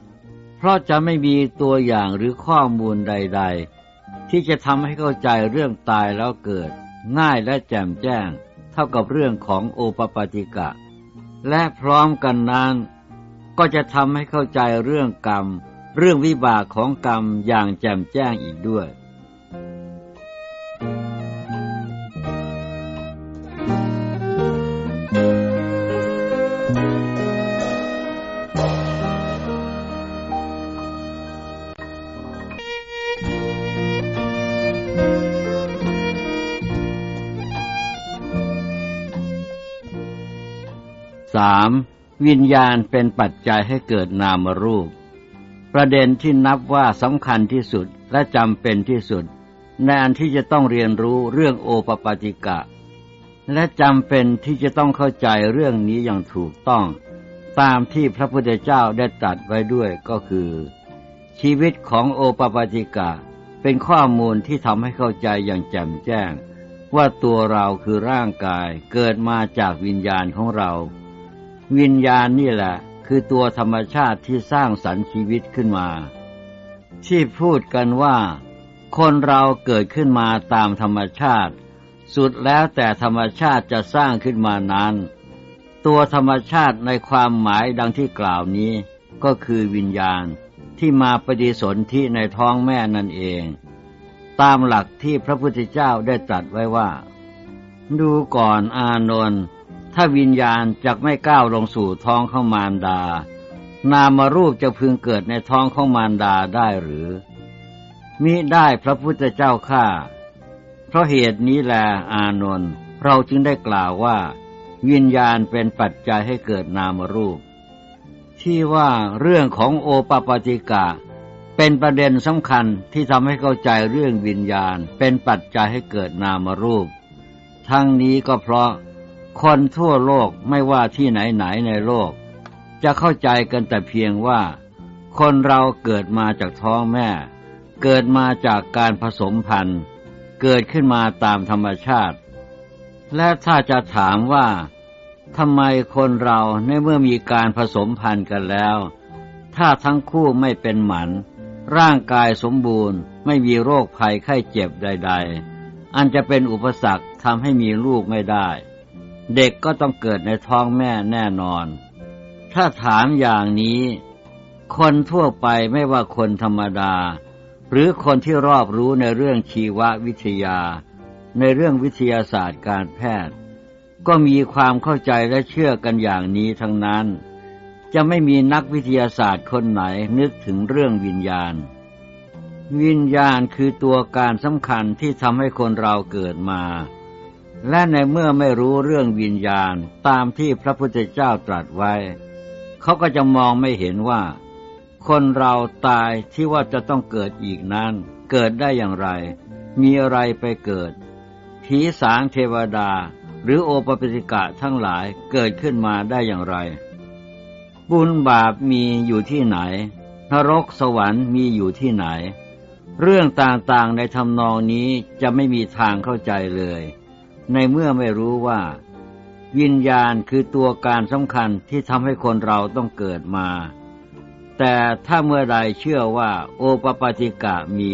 เพราะจะไม่มีตัวอย่างหรือข้อมูลใด ๆ ที่จะทำให้เข้าใจเรื่องตายแล้วเกิด ง่ายและแจ่มแจ้ง เท่ากับเรื่องของโอปปติกะ และพร้อมกันนั้นก็จะทำให้เข้าใจเรื่องกรรม เรื่องวิบากของกรรมอย่างแจ่มแจ้งอีกด้วย สามวิญญาณเป็นปัจจัยให้เกิดนามรูป ประเด็นที่นับว่าสำคัญที่สุดและจำเป็นที่สุด ในอันที่จะต้องเรียนรู้เรื่องโอปปาติกะ และจำเป็นที่จะต้องเข้าใจเรื่องนี้อย่างถูกต้อง ตามที่พระพุทธเจ้าได้ตรัสไว้ด้วยก็คือ ชีวิตของโอปปาติกะเป็นข้อมูลที่ทำให้เข้าใจอย่างแจ่มแจ้ง ว่าตัวเราคือร่างกายเกิดมาจากวิญญาณของเรา วิญญาณนี่แหละ คือตัวธรรมชาติที่สร้างสรรค์ชีวิตขึ้นมา ที่พูดกันว่า คนเราเกิดขึ้นมาตามธรรมชาติ สุดแล้วแต่ธรรมชาติจะสร้างขึ้นมานั้น ตัวธรรมชาติในความหมายดังที่กล่าวนี้ ก็คือวิญญาณที่มาปฏิสนธิในท้องแม่นั่นเอง ตามหลักที่พระพุทธเจ้าได้ตรัสไว้ว่า ดูก่อนอานนท์ ถ้าวิญญาณจะไม่ก้าวลงสู่ท้องของมารดา นามารูปจะพึงเกิดในท้องของมารดาได้หรือ มิได้พระพุทธเจ้าข้าเพราะเหตุนี้แลอานนท์เราจึงได้กล่าวว่า วิญญาณเป็นปัจจัยให้เกิดนามรูป ที่ว่าเรื่องของโอปปาติกะ เป็นประเด็นสำคัญที่ทำให้เข้าใจเรื่องวิญญาณเป็นปัจจัยให้เกิดนามรูป ทั้งนี้ก็เพราะ คนทั่วโลกไม่ว่าที่ไหนไหนในโลก จะเข้าใจกันแต่เพียงว่า คนเราเกิดมาจากท้องแม่ เกิดมาจากการผสมพันธุ์ เกิดขึ้นมาตามธรรมชาติ และถ้าจะถามว่าทำไมคนเราในเมื่อมีการผสมพันธุ์กันแล้ว ถ้าทั้งคู่ไม่เป็นหมัน ร่างกายสมบูรณ์ ไม่มีโรคภัยไข้เจ็บใด ๆ อันจะเป็นอุปสรรคทำให้มีลูกไม่ได้ เด็กก็ต้องเกิดในท้องแม่แน่นอน ถ้าถามอย่างนี้ คนทั่วไปไม่ว่าคนธรรมดา หรือคนที่รอบรู้ในเรื่องชีววิทยา ในเรื่องวิทยาศาสตร์การแพทย์ ก็มีความเข้าใจและเชื่อกันอย่างนี้ทั้งนั้น จะไม่มีนักวิทยาศาสตร์คนไหนนึกถึงเรื่องวิญญาณ วิญญาณคือตัวการสำคัญที่ทำให้คนเราเกิดมา และในเมื่อไม่รู้เรื่องวิญญาณตามที่พระพุทธเจ้าตรัสไว้ เขาก็จะมองไม่เห็นว่า คนเราตายที่ว่าจะต้องเกิดอีกนั้น เกิดได้อย่างไร มีอะไรไปเกิด ผีสางเทวดา หรือโอปปิสิกะทั้งหลายเกิดขึ้นมาได้อย่างไร บุญบาปมีอยู่ที่ไหน นรกสวรรค์มีอยู่ที่ไหน เรื่องต่างๆในทำนองนี้จะไม่มีทางเข้าใจเลย ในเมื่อไม่รู้ว่า วิญญาณคือตัวการสำคัญที่ทำให้คนเราต้องเกิดมา แต่ถ้าเมื่อใดเชื่อว่า โอปปาติกะมี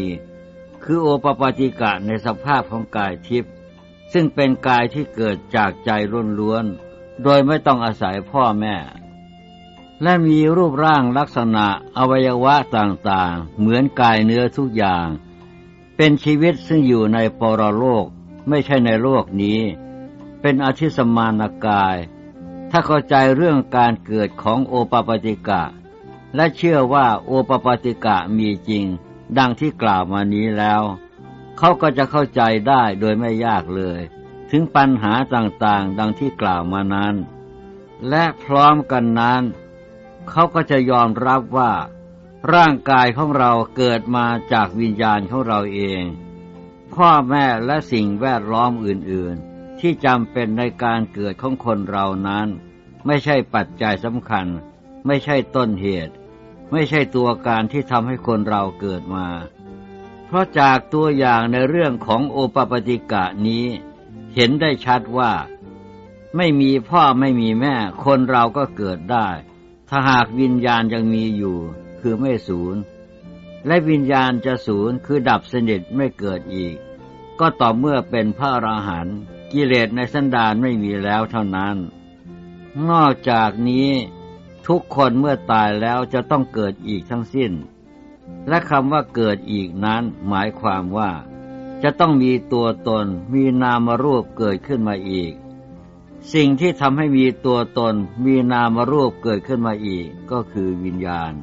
คือโอปปาติกะในสภาพของกายทิพย์ซึ่งเป็นกายที่เกิดจากใจล้วนๆ โดยไม่ต้องอาศัยพ่อแม่ และมีรูปร่างลักษณะอวัยวะต่างๆ เหมือนกายเนื้อทุกอย่าง เป็นชีวิตซึ่งอยู่ในปรโลก ไม่ใช่ในโลกนี้ เป็นอธิสมานกาย ถ้าเข้าใจเรื่องการเกิดของโอปปติกะ และเชื่อว่าโอปปติกะมีจริง ดังที่กล่าวมานี้แล้ว เขาก็จะเข้าใจได้โดยไม่ยากเลย ถึงปัญหาต่างๆ ดังที่กล่าวมานั้น และพร้อมกันนั้น เขาก็จะยอมรับว่า ร่างกายของเราเกิดมาจากวิญญาณของเราเอง พ่อแม่และสิ่งแวดล้อมอื่นๆ ที่จำเป็นในการเกิดของคนเรานั้น ไม่ใช่ปัจจัยสำคัญ ไม่ใช่ต้นเหตุ ไม่ใช่ตัวการที่ทำให้คนเราเกิดมา เพราะจากตัวอย่างในเรื่องของโอปปติกะนี้ เห็นได้ชัดว่า ไม่มีพ่อไม่มีแม่ คนเราก็เกิดได้ ถ้าหากวิญญาณยังมีอยู่ คือไม่สูญและวิญญาณจะสูญคือดับสนิทไม่เกิดอีก ก็ต่อเมื่อเป็นพระอราหันต์กิเลสในสันดานไม่มีแล้วเท่านั้น นอกจากนี้ทุกคนเมื่อตายแล้วจะต้องเกิดอีกทั้งสิ้น และคำว่าเกิดอีกนั้นหมายความว่า จะต้องมีตัวตนมีนามรูปเกิดขึ้นมาอีก สิ่งที่ทำให้มีตัวตนมีนามรูปเกิดขึ้นมาอีกก็คือวิญญาณ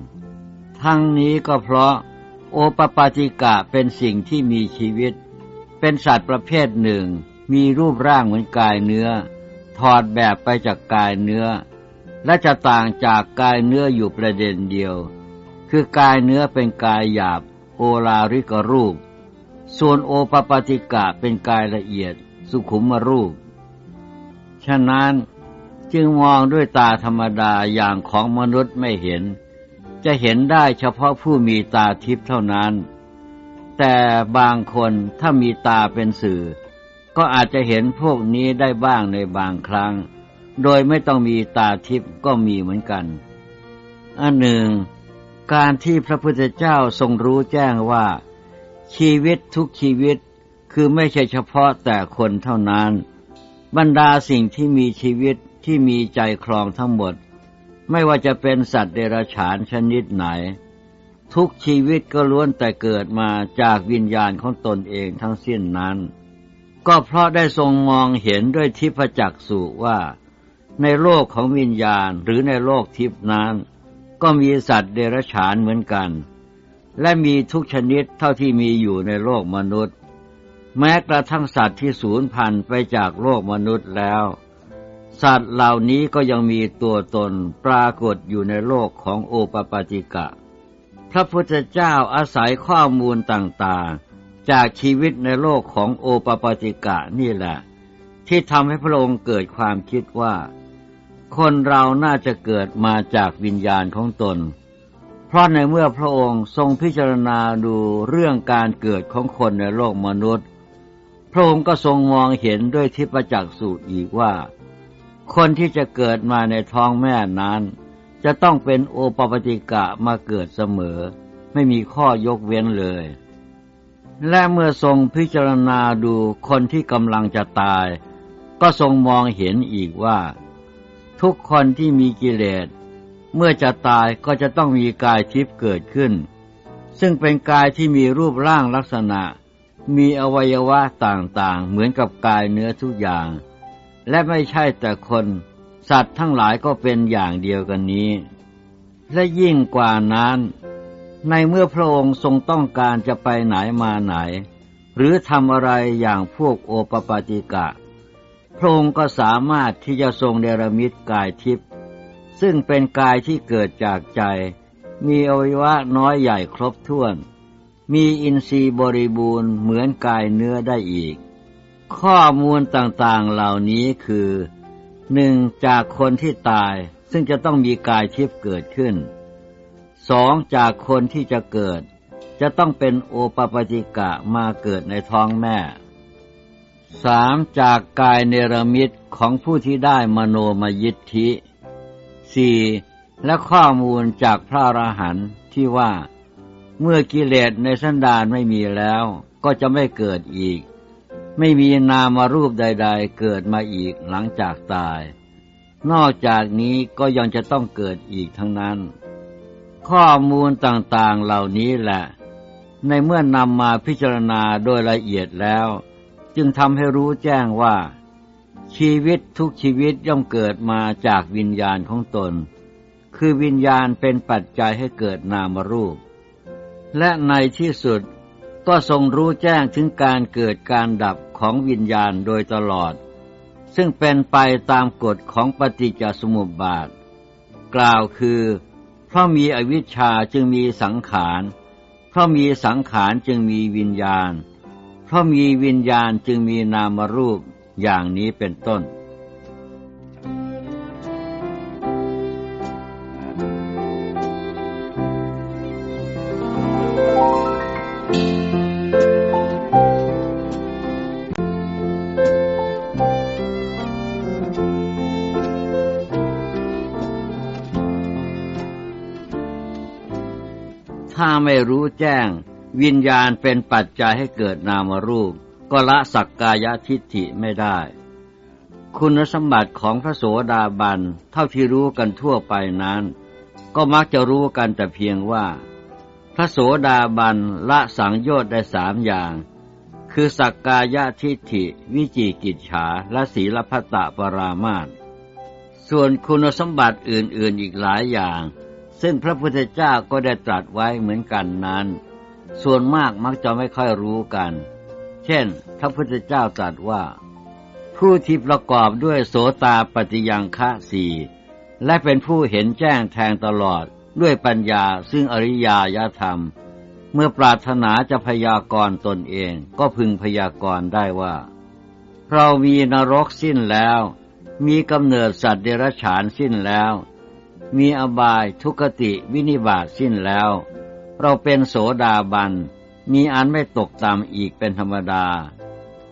ทั้งนี้ก็เพราะโอปปาติกะเป็นสิ่งที่มีชีวิต เป็นสัตว์ประเภทหนึ่ง มีรูปร่างเหมือนกายเนื้อ ถอดแบบไปจากกายเนื้อ และจะต่างจากกายเนื้ออยู่ประเด็นเดียว คือกายเนื้อเป็นกายหยาบ โอลาริกรูป ส่วนโอปปาติกะเป็นกายละเอียด สุขุมรูป ฉะนั้นจึงมองด้วยตาธรรมดาอย่างของมนุษย์ไม่เห็น จะเห็นได้เฉพาะผู้มีตาทิพย์เท่านั้น แต่บางคนถ้ามีตาเป็นสื่อ ก็อาจจะเห็นพวกนี้ได้บ้างในบางครั้ง โดยไม่ต้องมีตาทิพย์ก็มีเหมือนกันอันหนึ่ง การที่พระพุทธเจ้าทรงรู้แจ้งว่า ชีวิตทุกชีวิตคือไม่ใช่เฉพาะแต่คนเท่านั้น บรรดาสิ่งที่มีชีวิตที่มีใจครองทั้งหมด ไม่ว่าจะเป็นสัตว์เดรัจฉานชนิดไหน ทุกชีวิตก็ล้วนแต่เกิดมาจากวิญญาณของตนเองทั้งสิ้นนั้น ก็เพราะได้ทรงมองเห็นด้วยทิพจักสุว่า ในโลกของวิญญาณหรือในโลกทิพนั้น ก็มีสัตว์เดรัจฉานเหมือนกัน และมีทุกชนิดเท่าที่มีอยู่ในโลกมนุษย์ แม้กระทั่งสัตว์ที่สูญพันธุ์ไปจากโลกมนุษย์แล้ว สัตว์เหล่านี้ก็ยังมีตัวตนปรากฏอยู่ในโลกของโอปปาติกะ พระพุทธเจ้าอาศัยข้อมูลต่างๆ จากชีวิตในโลกของโอปปาติกะนี่แหละ ที่ทำให้พระองค์เกิดความคิดว่า คนเราน่าจะเกิดมาจากวิญญาณของตน เพราะในเมื่อพระองค์ทรงพิจารณาดูเรื่องการเกิดของคนในโลกมนุษย์ พระองค์ก็ทรงมองเห็นด้วยทิพจักษุอีกว่า คนที่จะเกิดมาในท้องแม่นั้น จะต้องเป็นโอปปติกะมาเกิดเสมอ ไม่มีข้อยกเว้นเลย และเมื่อทรงพิจารณาดูคนที่กำลังจะตาย ก็ทรงมองเห็นอีกว่า ทุกคนที่มีกิเลส เมื่อจะตายก็จะต้องมีกายทิพย์เกิดขึ้น ซึ่งเป็นกายที่มีรูปร่างลักษณะ มีอวัยวะต่างๆ เหมือนกับกายเนื้อทุกอย่าง และไม่ใช่แต่คน สัตว์ทั้งหลายก็เป็นอย่างเดียวกันนี้ และยิ่งกว่านั้น ในเมื่อพระองค์ทรงต้องการจะไปไหนมาไหน หรือทำอะไรอย่างพวกโอปปาติกะ พระองค์ก็สามารถที่จะทรงเดรมิตกายทิพย์ซึ่งเป็นกายที่เกิดจากใจ มีอวัยวะน้อยใหญ่ครบถ้วน มีอินทรีย์บริบูรณ์เหมือนกายเนื้อได้อีก ข้อมูลต่างๆเหล่านี้คือ หนึ่งจากคนที่ตายซึ่งจะต้องมีกายทิพย์เกิดขึ้นสองจากคนที่จะเกิด จะต้องเป็นโอปปจิกะมาเกิดในท้องแม่สามจากกายเนรมิตของผู้ที่ได้มโนมยิทธิสี่และข้อมูลจากพระอรหันต์ที่ว่า เมื่อกิเลสในสันดานไม่มีแล้ว ก็จะไม่เกิดอีก ไม่มีนามารูปใด ๆ เกิดมาอีกหลังจากตาย นอกจากนี้ก็ยังจะต้องเกิดอีกทั้งนั้น ข้อมูลต่างๆเหล่านี้แหละ ในเมื่อนำมาพิจารณาโดยละเอียดแล้ว จึงทำให้รู้แจ้งว่า ชีวิตทุกชีวิตย่อมเกิดมาจากวิญญาณของตน คือวิญญาณเป็นปัจจัยให้เกิดนามรูป และในที่สุดก็ทรงรู้แจ้งถึงการเกิดการดับ ของวิญญาณโดยตลอด ซึ่งเป็นไปตามกฎของปฏิจจสมุปบาท กล่าวคือ เพราะมีอวิชชาจึงมีสังขาร เพราะมีสังขารจึงมีวิญญาณ เพราะมีวิญญาณจึงมีนามรูปอย่างนี้เป็นต้น ไม่รู้แจ้ง วิญญาณเป็นปัจจัยให้เกิดนามรูป ก็ละสักกายทิฏฐิไม่ได้ คุณสมบัติของพระโสดาบันเท่าที่รู้กันทั่วไปนั้น ก็มักจะรู้กันแต่เพียงว่า พระโสดาบันละสังโยชน์ได้สามอย่าง คือสักกายทิฏฐิ วิจิกิจฉาและศีลพัตตปรามาตส่วนคุณสมบัติอื่นๆอีกหลายอย่าง ซึ่งพระพุทธเจ้าก็ได้ตรัสไว้เหมือนกันนั้น ส่วนมากมักจะไม่ค่อยรู้กัน เช่น พระพุทธเจ้าตรัสว่า ผู้ที่ประกอบด้วยโสตาปฏิยังคะสีและเป็นผู้เห็นแจ้งแทงตลอดด้วยปัญญาซึ่งอริยญาธรรม เมื่อปรารถนาจะพยากรณ์ตนเองก็พึงพยากรณ์ได้ว่า เรามีนรกสิ้นแล้ว มีกำเนิดสัตว์เดรัจฉานสิ้นแล้ว มีอบายทุกติวินิบาตสิ้นแล้ว เราเป็นโสดาบัน มีอันไม่ตกต่ำอีกเป็นธรรมดา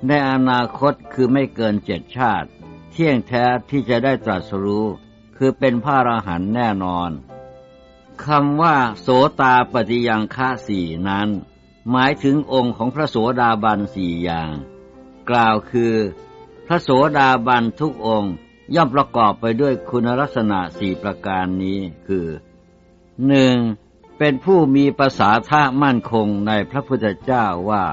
ในอนาคตคือไม่เกินเจ็ดชาติ เที่ยงแท้ที่จะได้ตรัสรู้ คือเป็นพระอรหันต์แน่นอนคำว่า โสตาปฏิยังฆาสี่นั้น หมายถึงองค์ของพระโสดาบันสี่อย่าง กล่าวคือ พระโสดาบันทุกองค์ ย่อมประกอบไปด้วยคุณลักษณะสี่ประการนี้คือหนึ่งเป็นผู้มีภาษาท่ามั่นคงในพระพุทธเจ้าว่า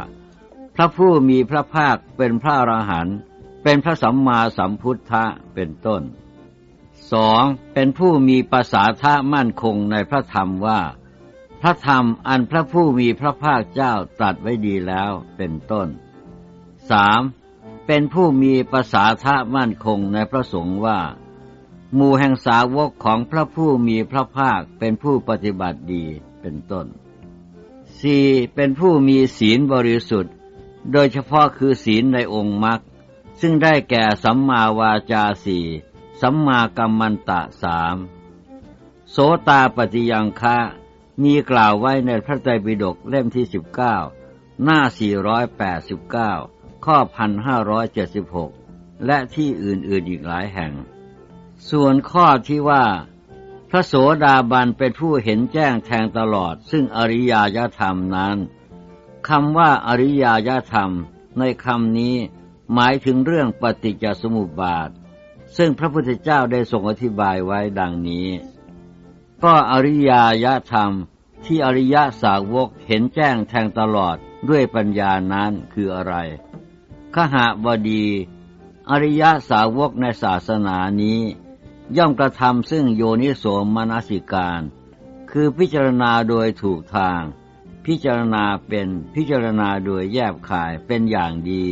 พระผู้มีพระภาคเป็นพระอรหันต์เป็นพระสัมมาสัมพุทธะเป็นต้นสองเป็นผู้มีภาษาท่ามั่นคงในพระธรรมว่า พระธรรมอันพระผู้มีพระภาคเจ้าตรัสไว้ดีแล้วเป็นต้นสาม เป็นผู้มีภาษาท่ามั่นคงในพระสงฆ์ว่าหมู่แห่งสาวกของพระผู้มีพระภาคเป็นผู้ปฏิบัติดีเป็นต้นสี่เป็นผู้มีศีลบริสุทธิ์ โดยเฉพาะคือศีลในองค์มรรคซึ่งได้แก่สัมมาวาจาสี่สัมมากัมมันตะสามโสตาปฏิยังคะมีกล่าวไว้ในพระไตรปิฎกเล่มที่สิบเก้าหน้าสี่ร้อยแปดสิบเก้า ข้อพันห้าร้อยเจ็ดสิบหกและที่อื่นๆอีกหลายแห่ง ส่วนข้อที่ว่า พระโสดาบันเป็นผู้เห็นแจ้งแทงตลอด ซึ่งอริยญธรรมนั้นคำว่าอริยญธรรม ในคำนี้หมายถึงเรื่องปฏิจจสมุปบาท ซึ่งพระพุทธเจ้าได้ทรงอธิบายไว้ดังนี้ ก็อริยญธรรมที่อริยสาวกเห็นแจ้งแทงตลอดด้วยปัญญานั้นคืออะไร ขหาบดี อริยสาวกในศาสนานี้ ย่อมกระทำซึ่งโยนิโสมนสิการ คือพิจารณาโดยถูกทาง พิจารณาเป็นพิจารณาโดยแยบขายเป็นอย่างดี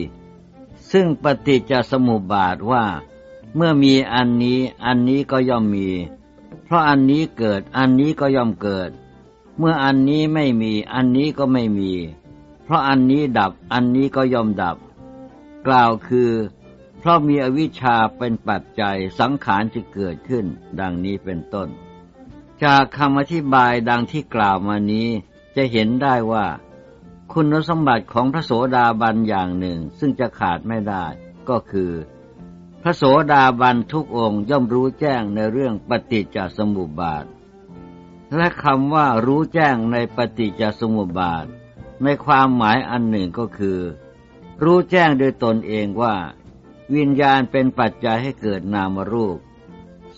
ซึ่งปฏิจจสมุปบาทว่า เมื่อมีอันนี้อันนี้ก็ย่อมมี เพราะอันนี้เกิดอันนี้ก็ย่อมเกิด เมื่ออันนี้ไม่มีอันนี้ก็ไม่มี เพราะอันนี้ดับอันนี้ก็ย่อมดับ กล่าวคือ เพราะมีอวิชชาเป็นปัจจัยสังขารจะเกิดขึ้น ดังนี้เป็นต้น จากคำอธิบายดังที่กล่าวมานี้จะเห็นได้ว่า คุณสมบัติของพระโสดาบันอย่างหนึ่งซึ่งจะขาดไม่ได้ก็คือ พระโสดาบันทุกองค์ย่อมรู้แจ้งในเรื่องปฏิจจสมุปบาท และคำว่ารู้แจ้งในปฏิจจสมุปบาท ในความหมายอันหนึ่งก็คือ รู้แจ้งโดยตนเองว่า วิญญาณเป็นปัจจัยให้เกิดนามรูป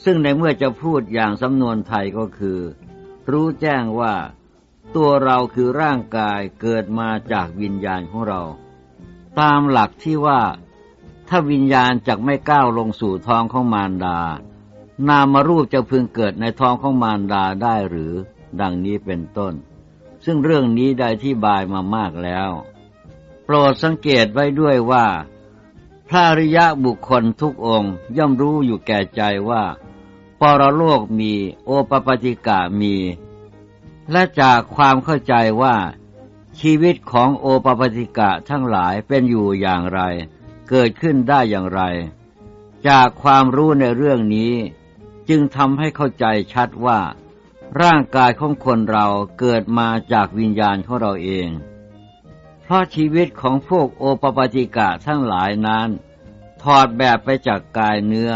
ซึ่งในเมื่อจะพูดอย่างสำนวนไทยก็คือ รู้แจ้งว่า ตัวเราคือร่างกายเกิดมาจากวิญญาณของเรา ตามหลักที่ว่า ถ้าวิญญาณจะไม่ก้าวลงสู่ท้องของมารดา นามรูปจะพึงเกิดในท้องของมารดาได้หรือ ดังนี้เป็นต้น ซึ่งเรื่องนี้ได้ที่บายมามากแล้ว ปรดสังเกตไว้ด้วยว่า พระริยะบุคคลทุกองค์ย่อมรู้อยู่แก่ใจว่าปรโลกมีโอปปติกะมี และจากความเข้าใจว่า ชีวิตของโอปปติกะทั้งหลายเป็นอยู่อย่างไร เกิดขึ้นได้อย่างไร จากความรู้ในเรื่องนี้ จึงทำให้เข้าใจชัดว่า ร่างกายของคนเราเกิดมาจากวิญญาณของเราเอง เพราะชีวิตของพวกโอปปติกะทั้งหลายนั้น ถอดแบบไปจากกายเนื้อ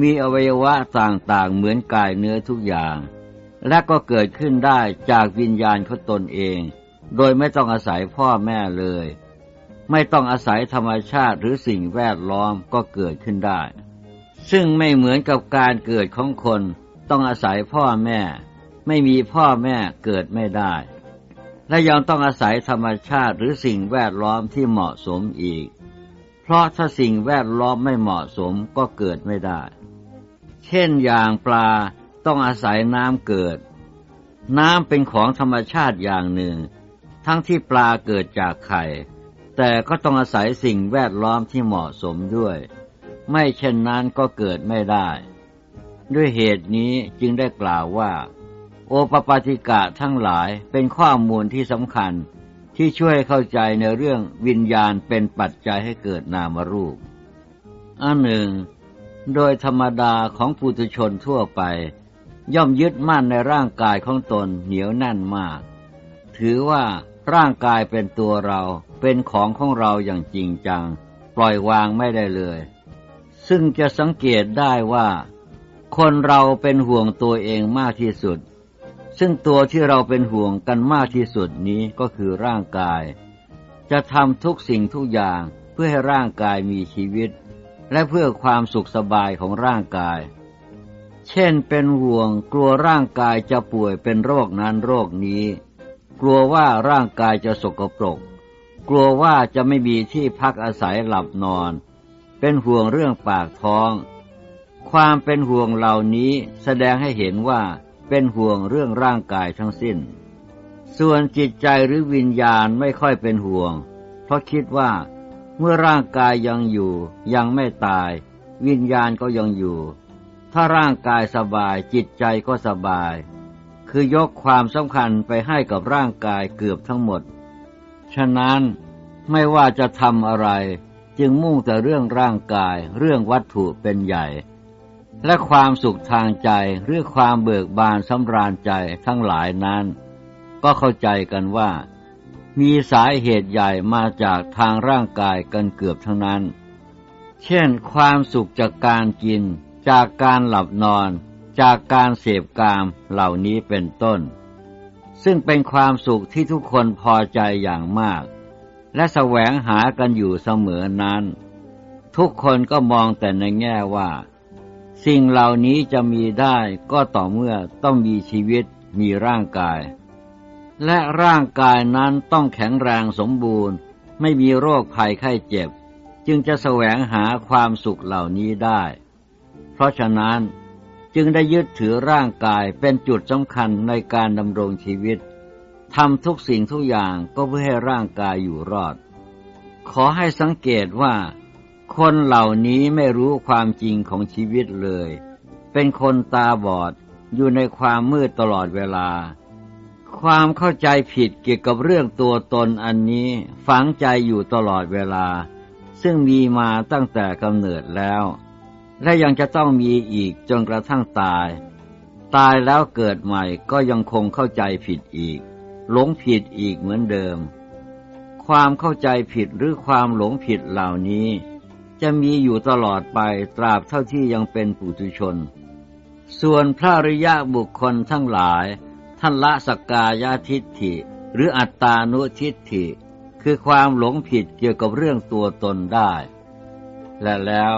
มีอวัยวะต่างๆเหมือนกายเนื้อทุกอย่าง และก็เกิดขึ้นได้จากวิญญาณเขาตนเอง โดยไม่ต้องอาศัยพ่อแม่เลย ไม่ต้องอาศัยธรรมชาติหรือสิ่งแวดล้อมก็เกิดขึ้นได้ ซึ่งไม่เหมือนกับการเกิดของคน ต้องอาศัยพ่อแม่ ไม่มีพ่อแม่เกิดไม่ได้ และยังต้องอาศัยธรรมชาติหรือสิ่งแวดล้อมที่เหมาะสมอีก เพราะถ้าสิ่งแวดล้อมไม่เหมาะสมก็เกิดไม่ได้ เช่นอย่างปลาต้องอาศัยน้ำเกิด น้ำเป็นของธรรมชาติอย่างหนึ่ง ทั้งที่ปลาเกิดจากไข่ แต่ก็ต้องอาศัยสิ่งแวดล้อมที่เหมาะสมด้วย ไม่เช่นนั้นก็เกิดไม่ได้ ด้วยเหตุนี้จึงได้กล่าวว่า โอปปาติกะทั้งหลายเป็นข้อมูลที่สำคัญที่ช่วยเข้าใจในเรื่องวิญญาณเป็นปัจจัยให้เกิดนามรูป อันหนึ่ง โดยธรรมดาของปุถุชนทั่วไป ย่อมยึดมั่นในร่างกายของตนเหนียวแน่นมาก ถือว่าร่างกายเป็นตัวเราเป็นของของเราอย่างจริงจัง ปล่อยวางไม่ได้เลย ซึ่งจะสังเกตได้ว่า คนเราเป็นห่วงตัวเองมากที่สุด ซึ่งตัวที่เราเป็นห่วงกันมากที่สุดนี้ก็คือร่างกาย จะทำทุกสิ่งทุกอย่างเพื่อให้ร่างกายมีชีวิต และเพื่อความสุขสบายของร่างกายเเช่นเป็นห่วงกลัวร่างกายจะป่วยเป็นโรคนั้นโรคนี้ กลัวว่าร่างกายจะสกปรก กลัวว่าจะไม่มีที่พักอาศัยหลับนอน เป็นห่วงเรื่องปากท้อง ความเป็นห่วงเหล่านี้แสดงให้เห็นว่า เป็นห่วงเรื่องร่างกายทั้งสิ้น ส่วนจิตใจหรือวิญญาณไม่ค่อยเป็นห่วง เพราะคิดว่าเมื่อร่างกายยังอยู่ยังไม่ตาย วิญญาณก็ยังอยู่ ถ้าร่างกายสบายจิตใจก็สบาย คือยกความสำคัญไปให้กับร่างกายเกือบทั้งหมด ฉะนั้นไม่ว่าจะทำอะไร จึงมุ่งแต่เรื่องร่างกายเรื่องวัตถุเป็นใหญ่ และความสุขทางใจหรือความเบิกบานสำราญใจทั้งหลายนั้น ก็เข้าใจกันว่า มีสาเหตุใหญ่มาจากทางร่างกายกันเกือบทั้งนั้น เช่น ความสุขจากการกิน จากการหลับนอน จากการเสพกามเหล่านี้เป็นต้น ซึ่งเป็นความสุขที่ทุกคนพอใจอย่างมาก และแสวงหากันอยู่เสมอนั้น ทุกคนก็มองแต่ในแง่ว่า สิ่งเหล่านี้จะมีได้ก็ต่อเมื่อต้องมีชีวิตมีร่างกาย และร่างกายนั้นต้องแข็งแรงสมบูรณ์ ไม่มีโรคภัยไข้เจ็บ จึงจะแสวงหาความสุขเหล่านี้ได้ เพราะฉะนั้นจึงได้ยึดถือร่างกายเป็นจุดสำคัญในการดำรงชีวิตทำทุกสิ่งทุกอย่างก็เพื่อให้ร่างกายอยู่รอด ขอให้สังเกตว่า คนเหล่านี้ไม่รู้ความจริงของชีวิตเลย เป็นคนตาบอดอยู่ในความมืดตลอดเวลา ความเข้าใจผิดเกี่ยวกับเรื่องตัวตนอันนี้ฝังใจอยู่ตลอดเวลา ซึ่งมีมาตั้งแต่กำเนิดแล้ว และยังจะต้องมีอีกจนกระทั่งตาย ตายแล้วเกิดใหม่ก็ยังคงเข้าใจผิดอีก หลงผิดอีกเหมือนเดิม ความเข้าใจผิดหรือความหลงผิดเหล่านี้ จะมีอยู่ตลอดไปตราบเท่าที่ยังเป็นปุถุชน ส่วนพระริยะบุคคลทั้งหลาย ท่านละสกกายทิฏฐิ หรืออัตตานุทิฏฐิ คือความหลงผิดเกี่ยวกับเรื่องตัวตนได้ และแล้ว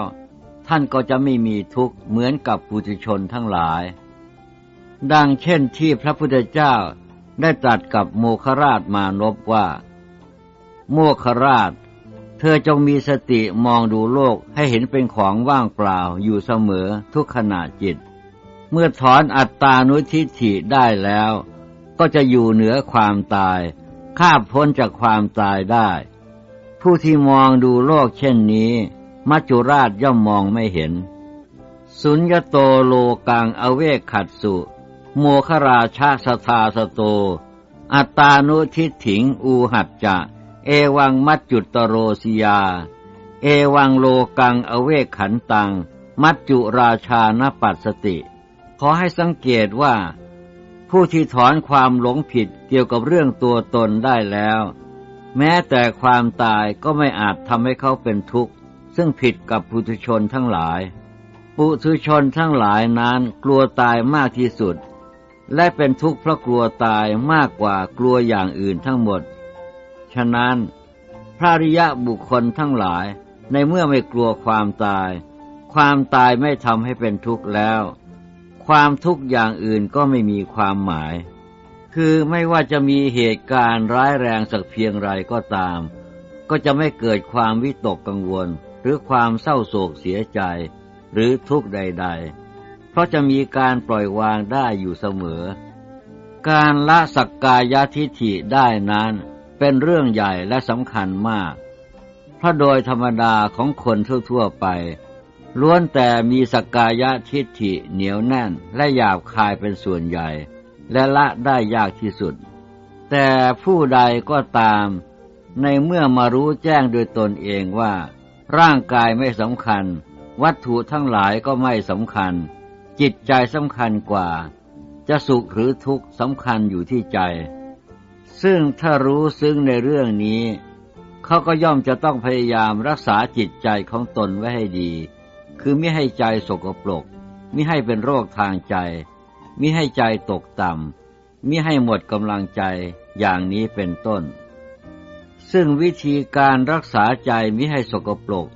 ท่านก็จะไม่มีทุกข์เหมือนกับปุถุชนทั้งหลาย ดังเช่นที่พระพุทธเจ้าได้ตรัสกับโมคราชมานพว่า โมคราช เธอจงมีสติมองดูโลกให้เห็นเป็นของว่างเปล่าอยู่เสมอทุกขณะจิต เมื่อถอนอัตตานุทิฏฐิได้แล้ว ก็จะอยู่เหนือความตาย ข้าพ้นจากความตายได้ ผู้ที่มองดูโลกเช่นนี้ มัจจุราชย่อมมองไม่เห็น สุญญโตโลกังอเวกขัดสุ โมคราชาสทาสโต อัตตานุทิฏฐิงอูหัดจะ เอวังมัจจุตโรสยา เอวังโลกังอเวขันตัง มัจจุราชานปัสสติ ขอให้สังเกตว่า ผู้ที่ถอนความหลงผิดเกี่ยวกับเรื่องตัวตนได้แล้ว แม้แต่ความตายก็ไม่อาจทำให้เขาเป็นทุกข์ ซึ่งผิดกับปุถุชนทั้งหลาย ปุถุชนทั้งหลายนั้นกลัวตายมากที่สุด และเป็นทุกข์เพราะกลัวตายมากกว่ากลัวอย่างอื่นทั้งหมด ฉะนั้น พระริยะบุคคลทั้งหลายในเมื่อไม่กลัวความตาย ความตายไม่ทำให้เป็นทุกข์แล้ว ความทุกข์อย่างอื่นก็ไม่มีความหมาย คือไม่ว่าจะมีเหตุการณ์ร้ายแรงสักเพียงไรก็ตาม ก็จะไม่เกิดความวิตกกังวล หรือความเศร้าโศกเสียใจ หรือทุกข์ใด ๆ เพราะจะมีการปล่อยวางได้อยู่เสมอ การละสักกายทิฏฐิได้นั้น เป็นเรื่องใหญ่และสำคัญมาก เพราะโดยธรรมดาของคนทั่วๆไป ล้วนแต่มีสกกายะทิฏฐิเหนียวแน่นและหยาบคายเป็นส่วนใหญ่ และละได้ยากที่สุด แต่ผู้ใดก็ตาม ในเมื่อมารู้แจ้งโดยตนเองว่า ร่างกายไม่สำคัญ วัตถุทั้งหลายก็ไม่สำคัญ จิตใจสำคัญกว่า จะสุขหรือทุกข์สำคัญอยู่ที่ใจ ซึ่งถ้ารู้ซึ้งในเรื่องนี้ เขาก็ย่อมจะต้องพยายามรักษาจิตใจของตนไว้ให้ดี คือไม่ให้ใจสกปรกมิให้เป็นโรคทางใจ มิให้ใจตกต่ำมิให้หมดกำลังใจอย่างนี้เป็นต้น ซึ่งวิธีการรักษาใจมิให้สกปรก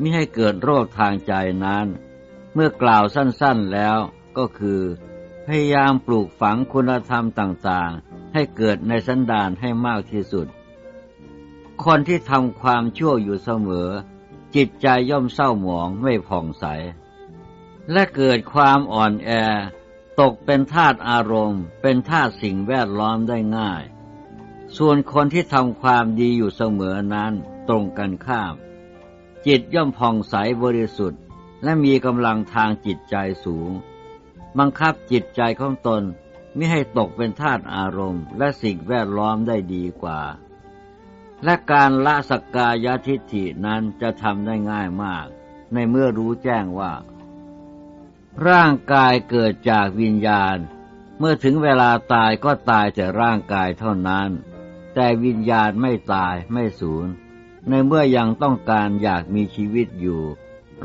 มิให้เกิดโรคทางใจนั้น เมื่อกล่าวสั้นๆแล้วก็คือ พยายามปลูกฝังคุณธรรมต่างๆ ให้เกิดในสันดานให้มากที่สุด คนที่ทำความชั่วอยู่เสมอ จิตใจย่อมเศร้าหมองไม่ผ่องใส และเกิดความอ่อนแอ ตกเป็นธาตุอารมณ์ เป็นธาตุสิ่งแวดล้อมได้ง่าย ส่วนคนที่ทำความดีอยู่เสมอนั้นตรงกันข้าม จิตย่อมผ่องใสบริสุทธิ์ และมีกำลังทางจิตใจสูง บังคับจิตใจของตน ม่ให้ตกเป็นธาตุอารมณ์ และสิ่งแวดล้อมได้ดีกว่า และการละสกกายทิฏฐินั้นจะทำได้ง่ายมาก ในเมื่อรู้แจ้งว่า ร่างกายเกิดจากวิญญาณ เมื่อถึงเวลาตายก็ตายแต่ร่างกายเท่านั้น แต่วิญญาณไม่ตายไม่สูญ ในเมื่อยังต้องการอยากมีชีวิตอยู่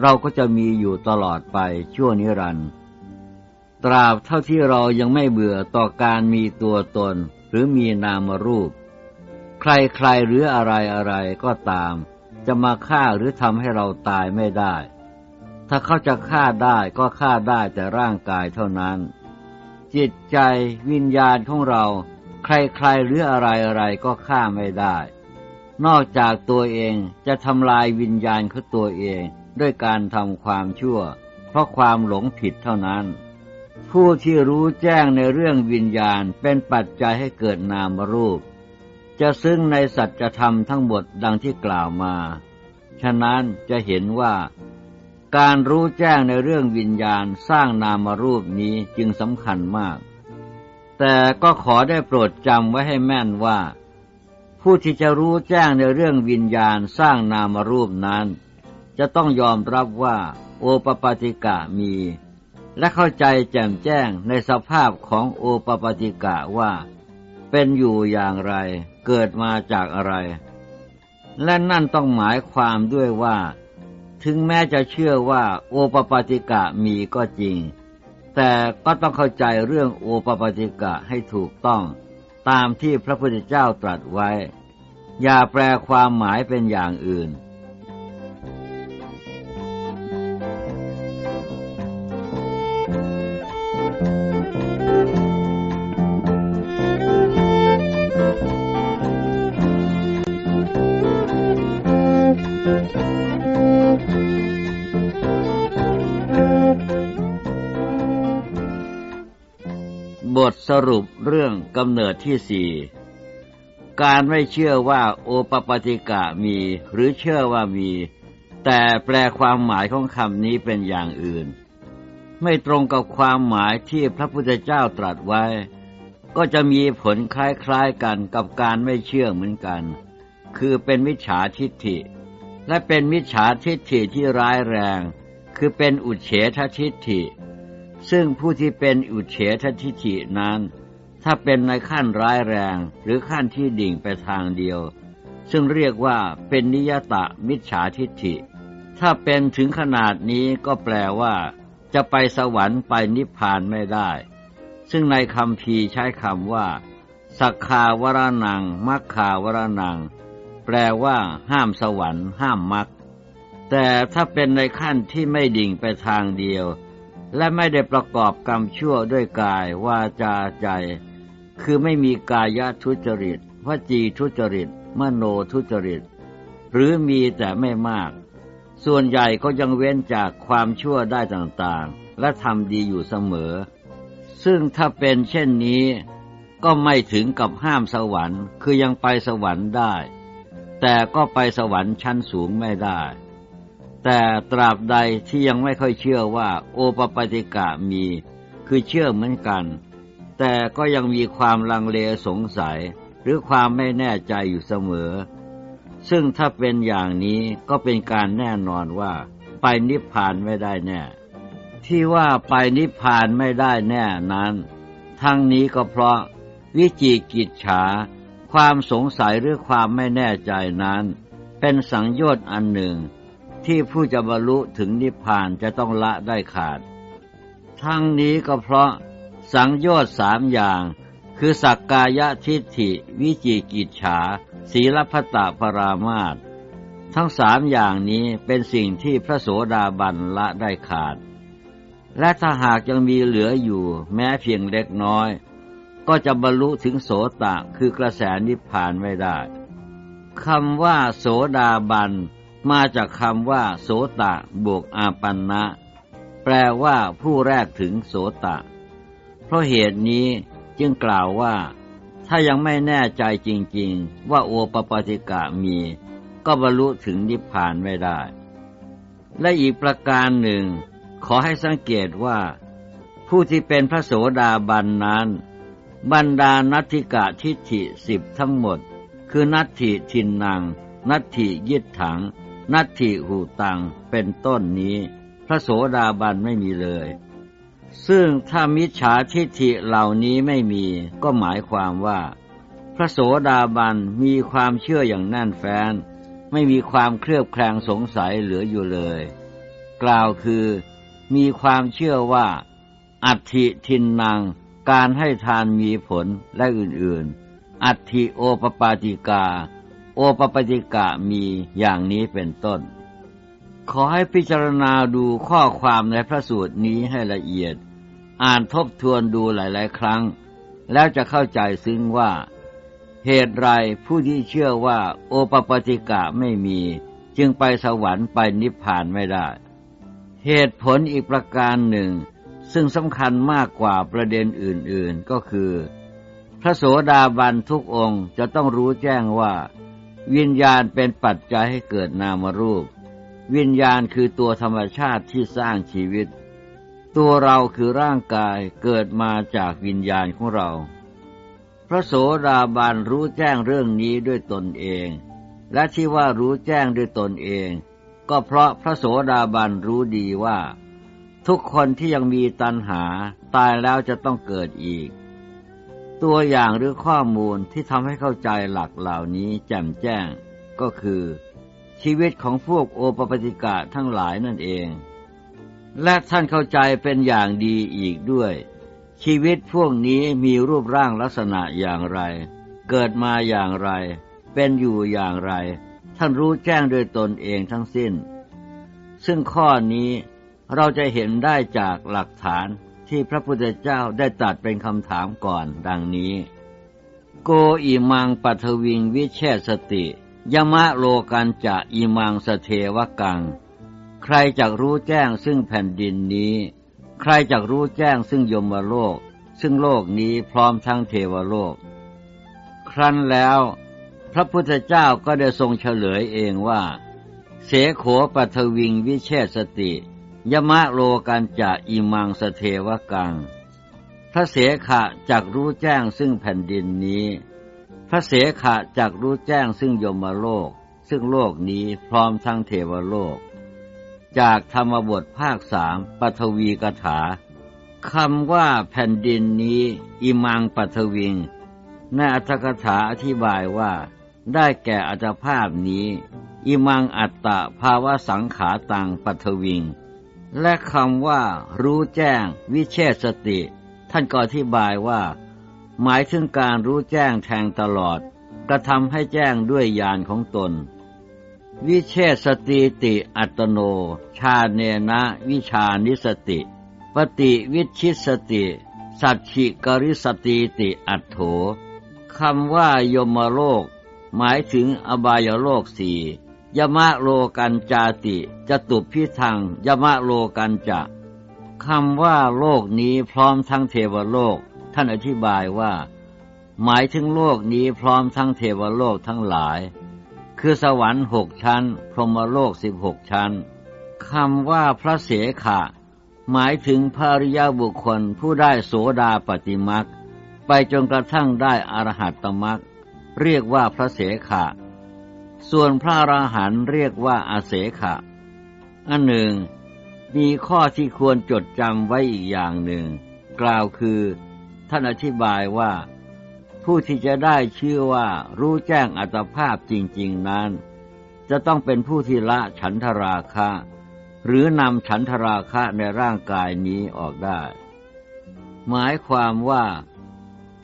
เราก็จะมีอยู่ตลอดไปชั่วนิรันดร์ ตราบเท่าที่เรายังไม่เบื่อต่อการมีตัวตนหรือมีนามรูป ใครๆหรืออะไรอะไรก็ตาม จะมาฆ่าหรือทำให้เราตายไม่ได้ ถ้าเขาจะฆ่าได้ก็ฆ่าได้แต่ร่างกายเท่านั้น จิตใจวิญญาณของเรา ใครๆหรืออะไรอะไรก็ฆ่าไม่ได้ นอกจากตัวเองจะทำลายวิญญาณของตัวเองด้วยการทำความชั่ว เพราะความหลงผิดเท่านั้น ผู้ที่รู้แจ้งในเรื่องวิญญาณเป็นปัจจัยให้เกิดนามรูป จะซึ่งในสัจธรรมทั้งหมดดังที่กล่าวมา ฉะนั้นจะเห็นว่า การรู้แจ้งในเรื่องวิญญาณสร้างนามรูปนี้จึงสำคัญมาก แต่ก็ขอได้โปรดจำไว้ให้แม่นว่า ผู้ที่จะรู้แจ้งในเรื่องวิญญาณสร้างนามรูปนั้น จะต้องยอมรับว่า โอปปาติกะมี และเข้าใจแจ่มแจ้งในสภาพของโอปปาติกะว่า เป็นอยู่อย่างไรเกิดมาจากอะไร และนั่นต้องหมายความด้วยว่า ถึงแม้จะเชื่อว่าโอปปาติกะมีก็จริง แต่ก็ต้องเข้าใจเรื่องโอปปาติกะให้ถูกต้องตามที่พระพุทธเจ้าตรัสไว้ อย่าแปลความหมายเป็นอย่างอื่น สรุปเรื่องกำเนิดที่สี่การไม่เชื่อว่าโอปปติกะมีหรือเชื่อว่ามี แต่แปลความหมายของคำนี้เป็นอย่างอื่น ไม่ตรงกับความหมายที่พระพุทธเจ้าตรัสไว้ ก็จะมีผลคล้ายๆกันกับการไม่เชื่อเหมือนกัน คือเป็นมิจฉาทิฏฐิ และเป็นมิจฉาทิฏฐิที่ร้ายแรง คือเป็นอุเฉททิฏฐิ ซึ่งผู้ที่เป็นอุเฉททิฐินั้น ถ้าเป็นในขั้นร้ายแรงหรือขั้นที่ดิ่งไปทางเดียว ซึ่งเรียกว่าเป็นนิยตะมิจฉาทิฐิ ถ้าเป็นถึงขนาดนี้ก็แปลว่า จะไปสวรรค์ไปนิพพานไม่ได้ ซึ่งในคำพีใช้คำว่า สักขาวรนังมักขาวรนัง แปลว่า ห้ามสวรรค์ ห้ามมรรคแต่ถ้าเป็นในขั้นที่ไม่ดิ่งไปทางเดียว และไม่ได้ประกอบกรรมชั่วด้วยกายวาจาใจ คือไม่มีกายทุจริตวจีทุจริต มโนทุจริต หรือมีแต่ไม่มาก ส่วนใหญ่ก็ยังเว้นจากความชั่วได้ต่างๆ และทำดีอยู่เสมอ ซึ่งถ้าเป็นเช่นนี้ก็ไม่ถึงกับห้ามสวรรค์ คือยังไปสวรรค์ได้ แต่ก็ไปสวรรค์ชั้นสูงไม่ได้ แต่ตราบใดที่ยังไม่ค่อยเชื่อว่าโอปปติกะมี คือเชื่อเหมือนกัน แต่ก็ยังมีความลังเลสงสัย หรือความไม่แน่ใจอยู่เสมอ ซึ่งถ้าเป็นอย่างนี้ก็เป็นการแน่นอนว่า ไปนิพพานไม่ได้แน่ ที่ว่าไปนิพพานไม่ได้แน่นั้น ทั้งนี้ก็เพราะวิจิกิจฉา ความสงสัยหรือความไม่แน่ใจนั้น เป็นสังโยชน์อันหนึ่ง ที่ผู้จะบรรลุถึงนิพพานจะต้องละได้ขาด ทั้งนี้ก็เพราะสังโยชน์สามอย่าง คือสักกายทิฏฐิ วิจิกิจฉา ศีลพัตตาปรามาตทั้งสามอย่างนี้เป็นสิ่งที่พระโสดาบันละได้ขาด และถ้าหากยังมีเหลืออยู่แม้เพียงเล็กน้อย ก็จะบรรลุถึงโสตะคือกระแสนิพพานไม่ได้คำว่าโสดาบัน มาจากคำว่า โสตะบวกอาปันนะ แปลว่าผู้แรกถึงโสตะ เพราะเหตุนี้จึงกล่าวว่า ถ้ายังไม่แน่ใจจริงๆ ว่าโอปปาติกะมี ก็บรรลุถึงนิพพานไม่ได้ และอีกประการหนึ่ง ขอให้สังเกตว่า ผู้ที่เป็นพระโสดาบันนั้น บรรดานัตถิกะทิฏฐิสิบทั้งหมด คือนัตถิทินนางนัตถิยิดถัง นัตถิหูตังเป็นต้นนี้ พระโสดาบันไม่มีเลย ซึ่งถ้ามิจฉาทิฏฐิเหล่านี้ไม่มีก็หมายความว่า พระโสดาบันมีความเชื่ออย่างแน่นแฟ้น ไม่มีความเครือบแคลงสงสัยเหลืออยู่เลย กล่าวคือมีความเชื่อว่า อัติทินนางการให้ทานมีผลและอื่นๆ อัติโอปปาติกา โอปปติกะมีอย่างนี้เป็นต้น ขอให้พิจารณาดูข้อความในพระสูตรนี้ให้ละเอียด อ่านทบทวนดูหลาย ๆ ครั้ง แล้วจะเข้าใจซึ้งว่า เหตุไรผู้ที่เชื่อว่าโอปปติกะไม่มี จึงไปสวรรค์ไปนิพพานไม่ได้ เหตุผลอีกประการหนึ่ง ซึ่งสำคัญมากกว่าประเด็นอื่น ๆ ก็คือ พระโสดาบันทุกองค์จะต้องรู้แจ้งว่า วิญญาณเป็นปัจจัยให้เกิดนามรูป วิญญาณคือตัวธรรมชาติที่สร้างชีวิต ตัวเราคือร่างกายเกิดมาจากวิญญาณของเรา พระโสดาบันรู้แจ้งเรื่องนี้ด้วยตนเอง และที่ว่ารู้แจ้งด้วยตนเอง ก็เพราะพระโสดาบันรู้ดีว่า ทุกคนที่ยังมีตัณหาตายแล้วจะต้องเกิดอีก ตัวอย่างหรือข้อมูลที่ทำให้เข้าใจหลักเหล่านี้แจ่มแจ้ง ก็คือ ชีวิตของพวกโอปปติกะทั้งหลายนั่นเอง และท่านเข้าใจเป็นอย่างดีอีกด้วย ชีวิตพวกนี้มีรูปร่างลักษณะอย่างไร เกิดมาอย่างไร เป็นอยู่อย่างไร ท่านรู้แจ้งโดยตนเองทั้งสิ้น ซึ่งข้อนี้เราจะเห็นได้จากหลักฐาน ที่พระพุทธเจ้าได้ตัดเป็นคำถามก่อนดังนี้ โกอิมังปัทวิงวิเชสติ ยมะโลกันจะอิมังสเทวกัง ใครจักรู้แจ้งซึ่งแผ่นดินนี้ ใครจักรู้แจ้งซึ่งยมโลก ซึ่งโลกนี้พร้อมทั้งเทวโลก ครั้นแล้วพระพุทธเจ้าก็ได้ทรงเฉลยเองว่า เสโขปัทวิงวิเชสติ ยมะโลกันจะอิมังสเทวกังพระเสขะจักรู้แจ้งซึ่งแผ่นดินนี้ พระเสขะจักรู้แจ้งซึ่งยมโลก ซึ่งโลกนี้พร้อมทั้งเทวโลก จากธรรมบทภาคสามปฐวีกถาคำว่าแผ่นดินนี้ อิมังปฐวิงในอัตถกถาอธิบายว่า ได้แก่อัตภาพนี้ อิมังอัตตะภาวะสังขาตังปฐวิง และคำว่า รู้แจ้ง วิเชษสติ ท่านก็อธิบายว่า หมายถึงการรู้แจ้งแทงตลอด กระทำให้แจ้งด้วยญาณของตน วิเชษสติติอัตโน ชาเนนะวิชานิสติ ปฏิวิชิสติ สัจฉิกริสติติอัตโถคำว่ายมโลก หมายถึงอบายโลกสี่ ยมะโลกันจาติจะตุพิทังยมะโลกันจะคำว่าโลกนี้พร้อมทั้งเทวโลก ท่านอธิบายว่า หมายถึงโลกนี้พร้อมทั้งเทวโลกทั้งหลาย คือสวรรค์หกชั้น พรหมโลกสิบหกชั้นคำว่าพระเสขะ หมายถึงภริยาบุคคลผู้ได้โสดาปฏิมักไปจนกระทั่งได้อรหัตตมักเรียกว่าพระเสขะ ส่วนพระอรหันเรียกว่าอาเสขะ อันหนึ่ง มีข้อที่ควรจดจำไว้อีกอย่างหนึ่ง กล่าวคือ ท่านอธิบายว่า ผู้ที่จะได้ชื่อว่ารู้แจ้งอัตภาพจริง ๆนั้น จะต้องเป็นผู้ที่ละฉันทราคะ หรือนำฉันทราคะในร่างกายนี้ออกได้ หมายความว่า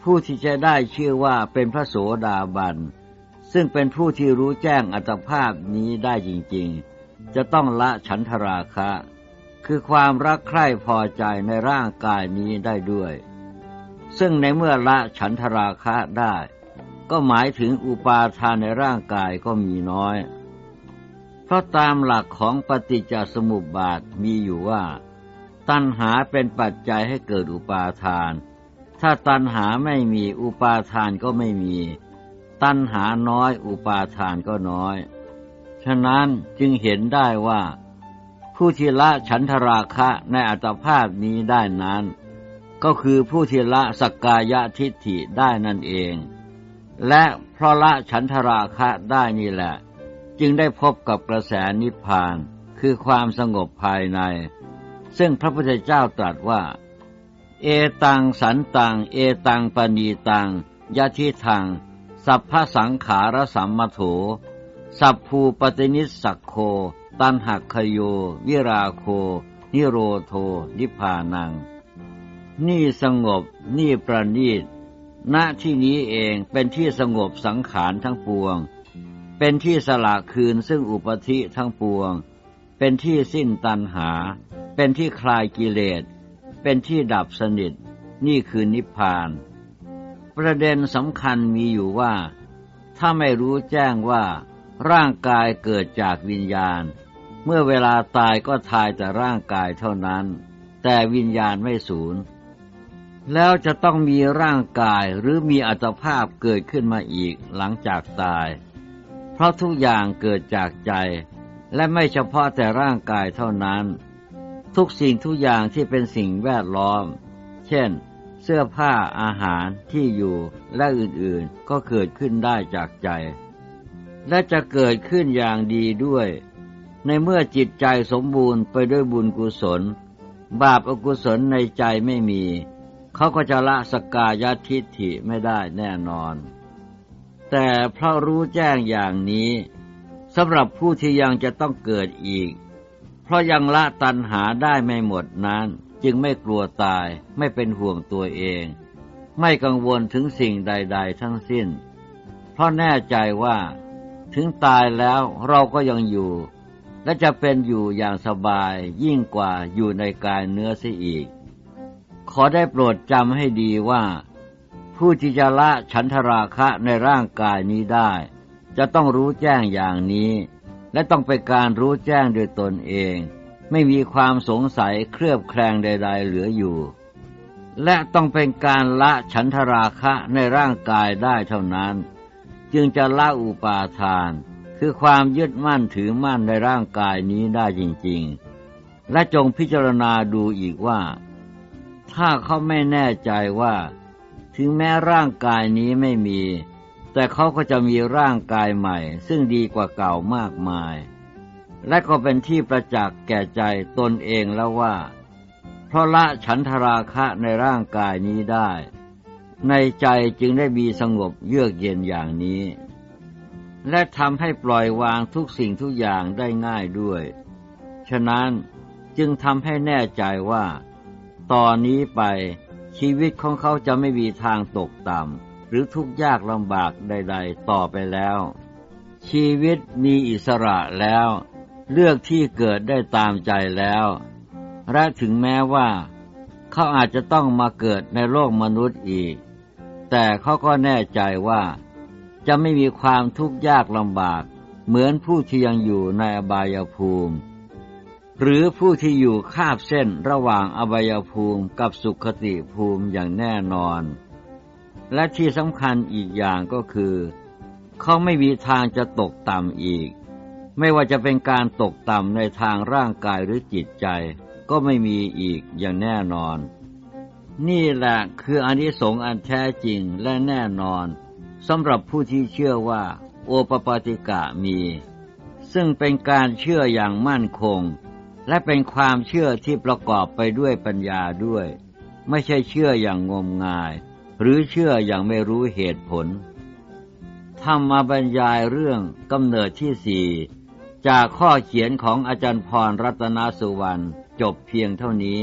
ผู้ที่จะได้ชื่อว่าเป็นพระโสดาบัน ซึ่งเป็นผู้ที่รู้แจ้งอัตภาพนี้ได้จริงๆ จะต้องละฉันทราคะ คือความรักใคร่พอใจในร่างกายนี้ได้ด้วย ซึ่งในเมื่อละฉันทราคะได้ ก็หมายถึงอุปาทานในร่างกายก็มีน้อย เพราะตามหลักของปฏิจจสมุปบาทมีอยู่ว่า ตัณหาเป็นปัจจัยให้เกิดอุปาทาน ถ้าตัณหาไม่มีอุปาทานก็ไม่มี ตัณหาน้อยอุปาทานก็น้อย ฉะนั้นจึงเห็นได้ว่า ผู้ที่ละฉันทราคะในอัตภาพนี้ได้นั้น ก็คือผู้ที่ละสักกายทิฏฐิได้นั่นเอง และเพราะละฉันทราคะได้นี่แหละ จึงได้พบกับกระแสนิพพานคือความสงบภายใน ซึ่งพระพุทธเจ้าตรัสว่า เอตังสันตัง เอตังปณีตังยะทิทัง สัพพสังขารสัมมโถ สัพภูปฏินิสักโค ตันหักขโย วิราโค นิโรโท นิพานัง นี่สงบ นี่ประณีต ณ ที่นี้เองเป็นที่สงบสังขารทั้งปวง เป็นที่สละคืนซึ่งอุปธิทั้งปวง เป็นที่สิ้นตันหา เป็นที่คลายกิเลส เป็นที่ดับสนิท นี่คือนิพพาน ประเด็นสำคัญมีอยู่ว่า ถ้าไม่รู้แจ้งว่า ร่างกายเกิดจากวิญญาณ เมื่อเวลาตายก็ทายแต่ร่างกายเท่านั้น แต่วิญญาณไม่สูญแล้วจะต้องมีร่างกายหรือมีอัตภาพเกิดขึ้นมาอีกหลังจากตาย เพราะทุกอย่างเกิดจากใจ และไม่เฉพาะแต่ร่างกายเท่านั้น ทุกสิ่งทุกอย่างที่เป็นสิ่งแวดล้อม เช่น สื้อผ้าอาหารที่อยู่และอื่นๆก็เกิดขึ้นได้จากใจ และจะเกิดขึ้นอย่างดีด้วย ในเมื่อจิตใจสมบูรณ์ไปด้วยบุญกุศล บาปอกุศลในใจไม่มี เขาก็จะละสกกายทิฏฐิไม่ได้แน่นอน แต่เพราะรู้แจ้งอย่างนี้สำหรับผู้ที่ยังจะต้องเกิดอีก เพราะยังละตัณหาได้ไม่หมดนั้น จึงไม่กลัวตายไม่เป็นห่วงตัวเอง ไม่กังวลถึงสิ่งใด ๆ ทั้งสิ้น เพราะแน่ใจว่า ถึงตายแล้วเราก็ยังอยู่ และจะเป็นอยู่อย่างสบายยิ่งกว่าอยู่ในกายเนื้อเสียอีก ขอได้โปรดจำให้ดีว่า ผู้ที่จะละฉันทราคะในร่างกายนี้ได้ จะต้องรู้แจ้งอย่างนี้ และต้องเป็นการรู้แจ้งโดยตนเอง ไม่มีความสงสัยเครือบแคลงใด ๆ เหลืออยู่ และต้องเป็นการละฉันทราคะในร่างกายได้เท่านั้น จึงจะละอุปาทาน คือความยึดมั่นถือมั่นในร่างกายนี้ได้จริง ๆ และจงพิจารณาดูอีกว่า ถ้าเขาไม่แน่ใจว่า ถึงแม้ร่างกายนี้ไม่มี แต่เขาก็จะมีร่างกายใหม่ ซึ่งดีกว่าเก่ามากมาย และก็เป็นที่ประจักษ์แก่ใจตนเองแล้วว่า เพราะละฉันทราคะในร่างกายนี้ได้ ในใจจึงได้มีสงบเยือกเย็นอย่างนี้ และทำให้ปล่อยวางทุกสิ่งทุกอย่างได้ง่ายด้วย ฉะนั้นจึงทำให้แน่ใจว่า ตอนนี้ไปชีวิตของเขาจะไม่มีทางตกต่ำหรือทุกข์ยากลำบากใด ๆ ต่อไปแล้ว ชีวิตมีอิสระแล้ว เลือกที่เกิดได้ตามใจแล้วและถึงแม้ว่า เขาอาจจะต้องมาเกิดในโลกมนุษย์อีก แต่เขาก็แน่ใจว่า จะไม่มีความทุกข์ยากลำบาก เหมือนผู้ที่ยังอยู่ในอบายภูมิ หรือผู้ที่อยู่คาบเส้นระหว่างอบายภูมิกับสุขติภูมิอย่างแน่นอน และที่สำคัญอีกอย่างก็คือ เขาไม่มีทางจะตกต่ำอีก ไม่ว่าจะเป็นการตกต่ำในทางร่างกายหรือจิตใจ ก็ไม่มีอีกอย่างแน่นอน นี่แหละคืออนิสงส์อันแท้จริงและแน่นอนสำหรับผู้ที่เชื่อว่า โอปปาติกะมี ซึ่งเป็นการเชื่ออย่างมั่นคง และเป็นความเชื่อที่ประกอบไปด้วยปัญญาด้วย ไม่ใช่เชื่ออย่างงมงาย หรือเชื่ออย่างไม่รู้เหตุผลทำมาบรรยายเรื่องกำเนิดที่สี่ จากข้อเขียนของอาจารย์พรรัตนสุวรรณจบเพียงเท่านี้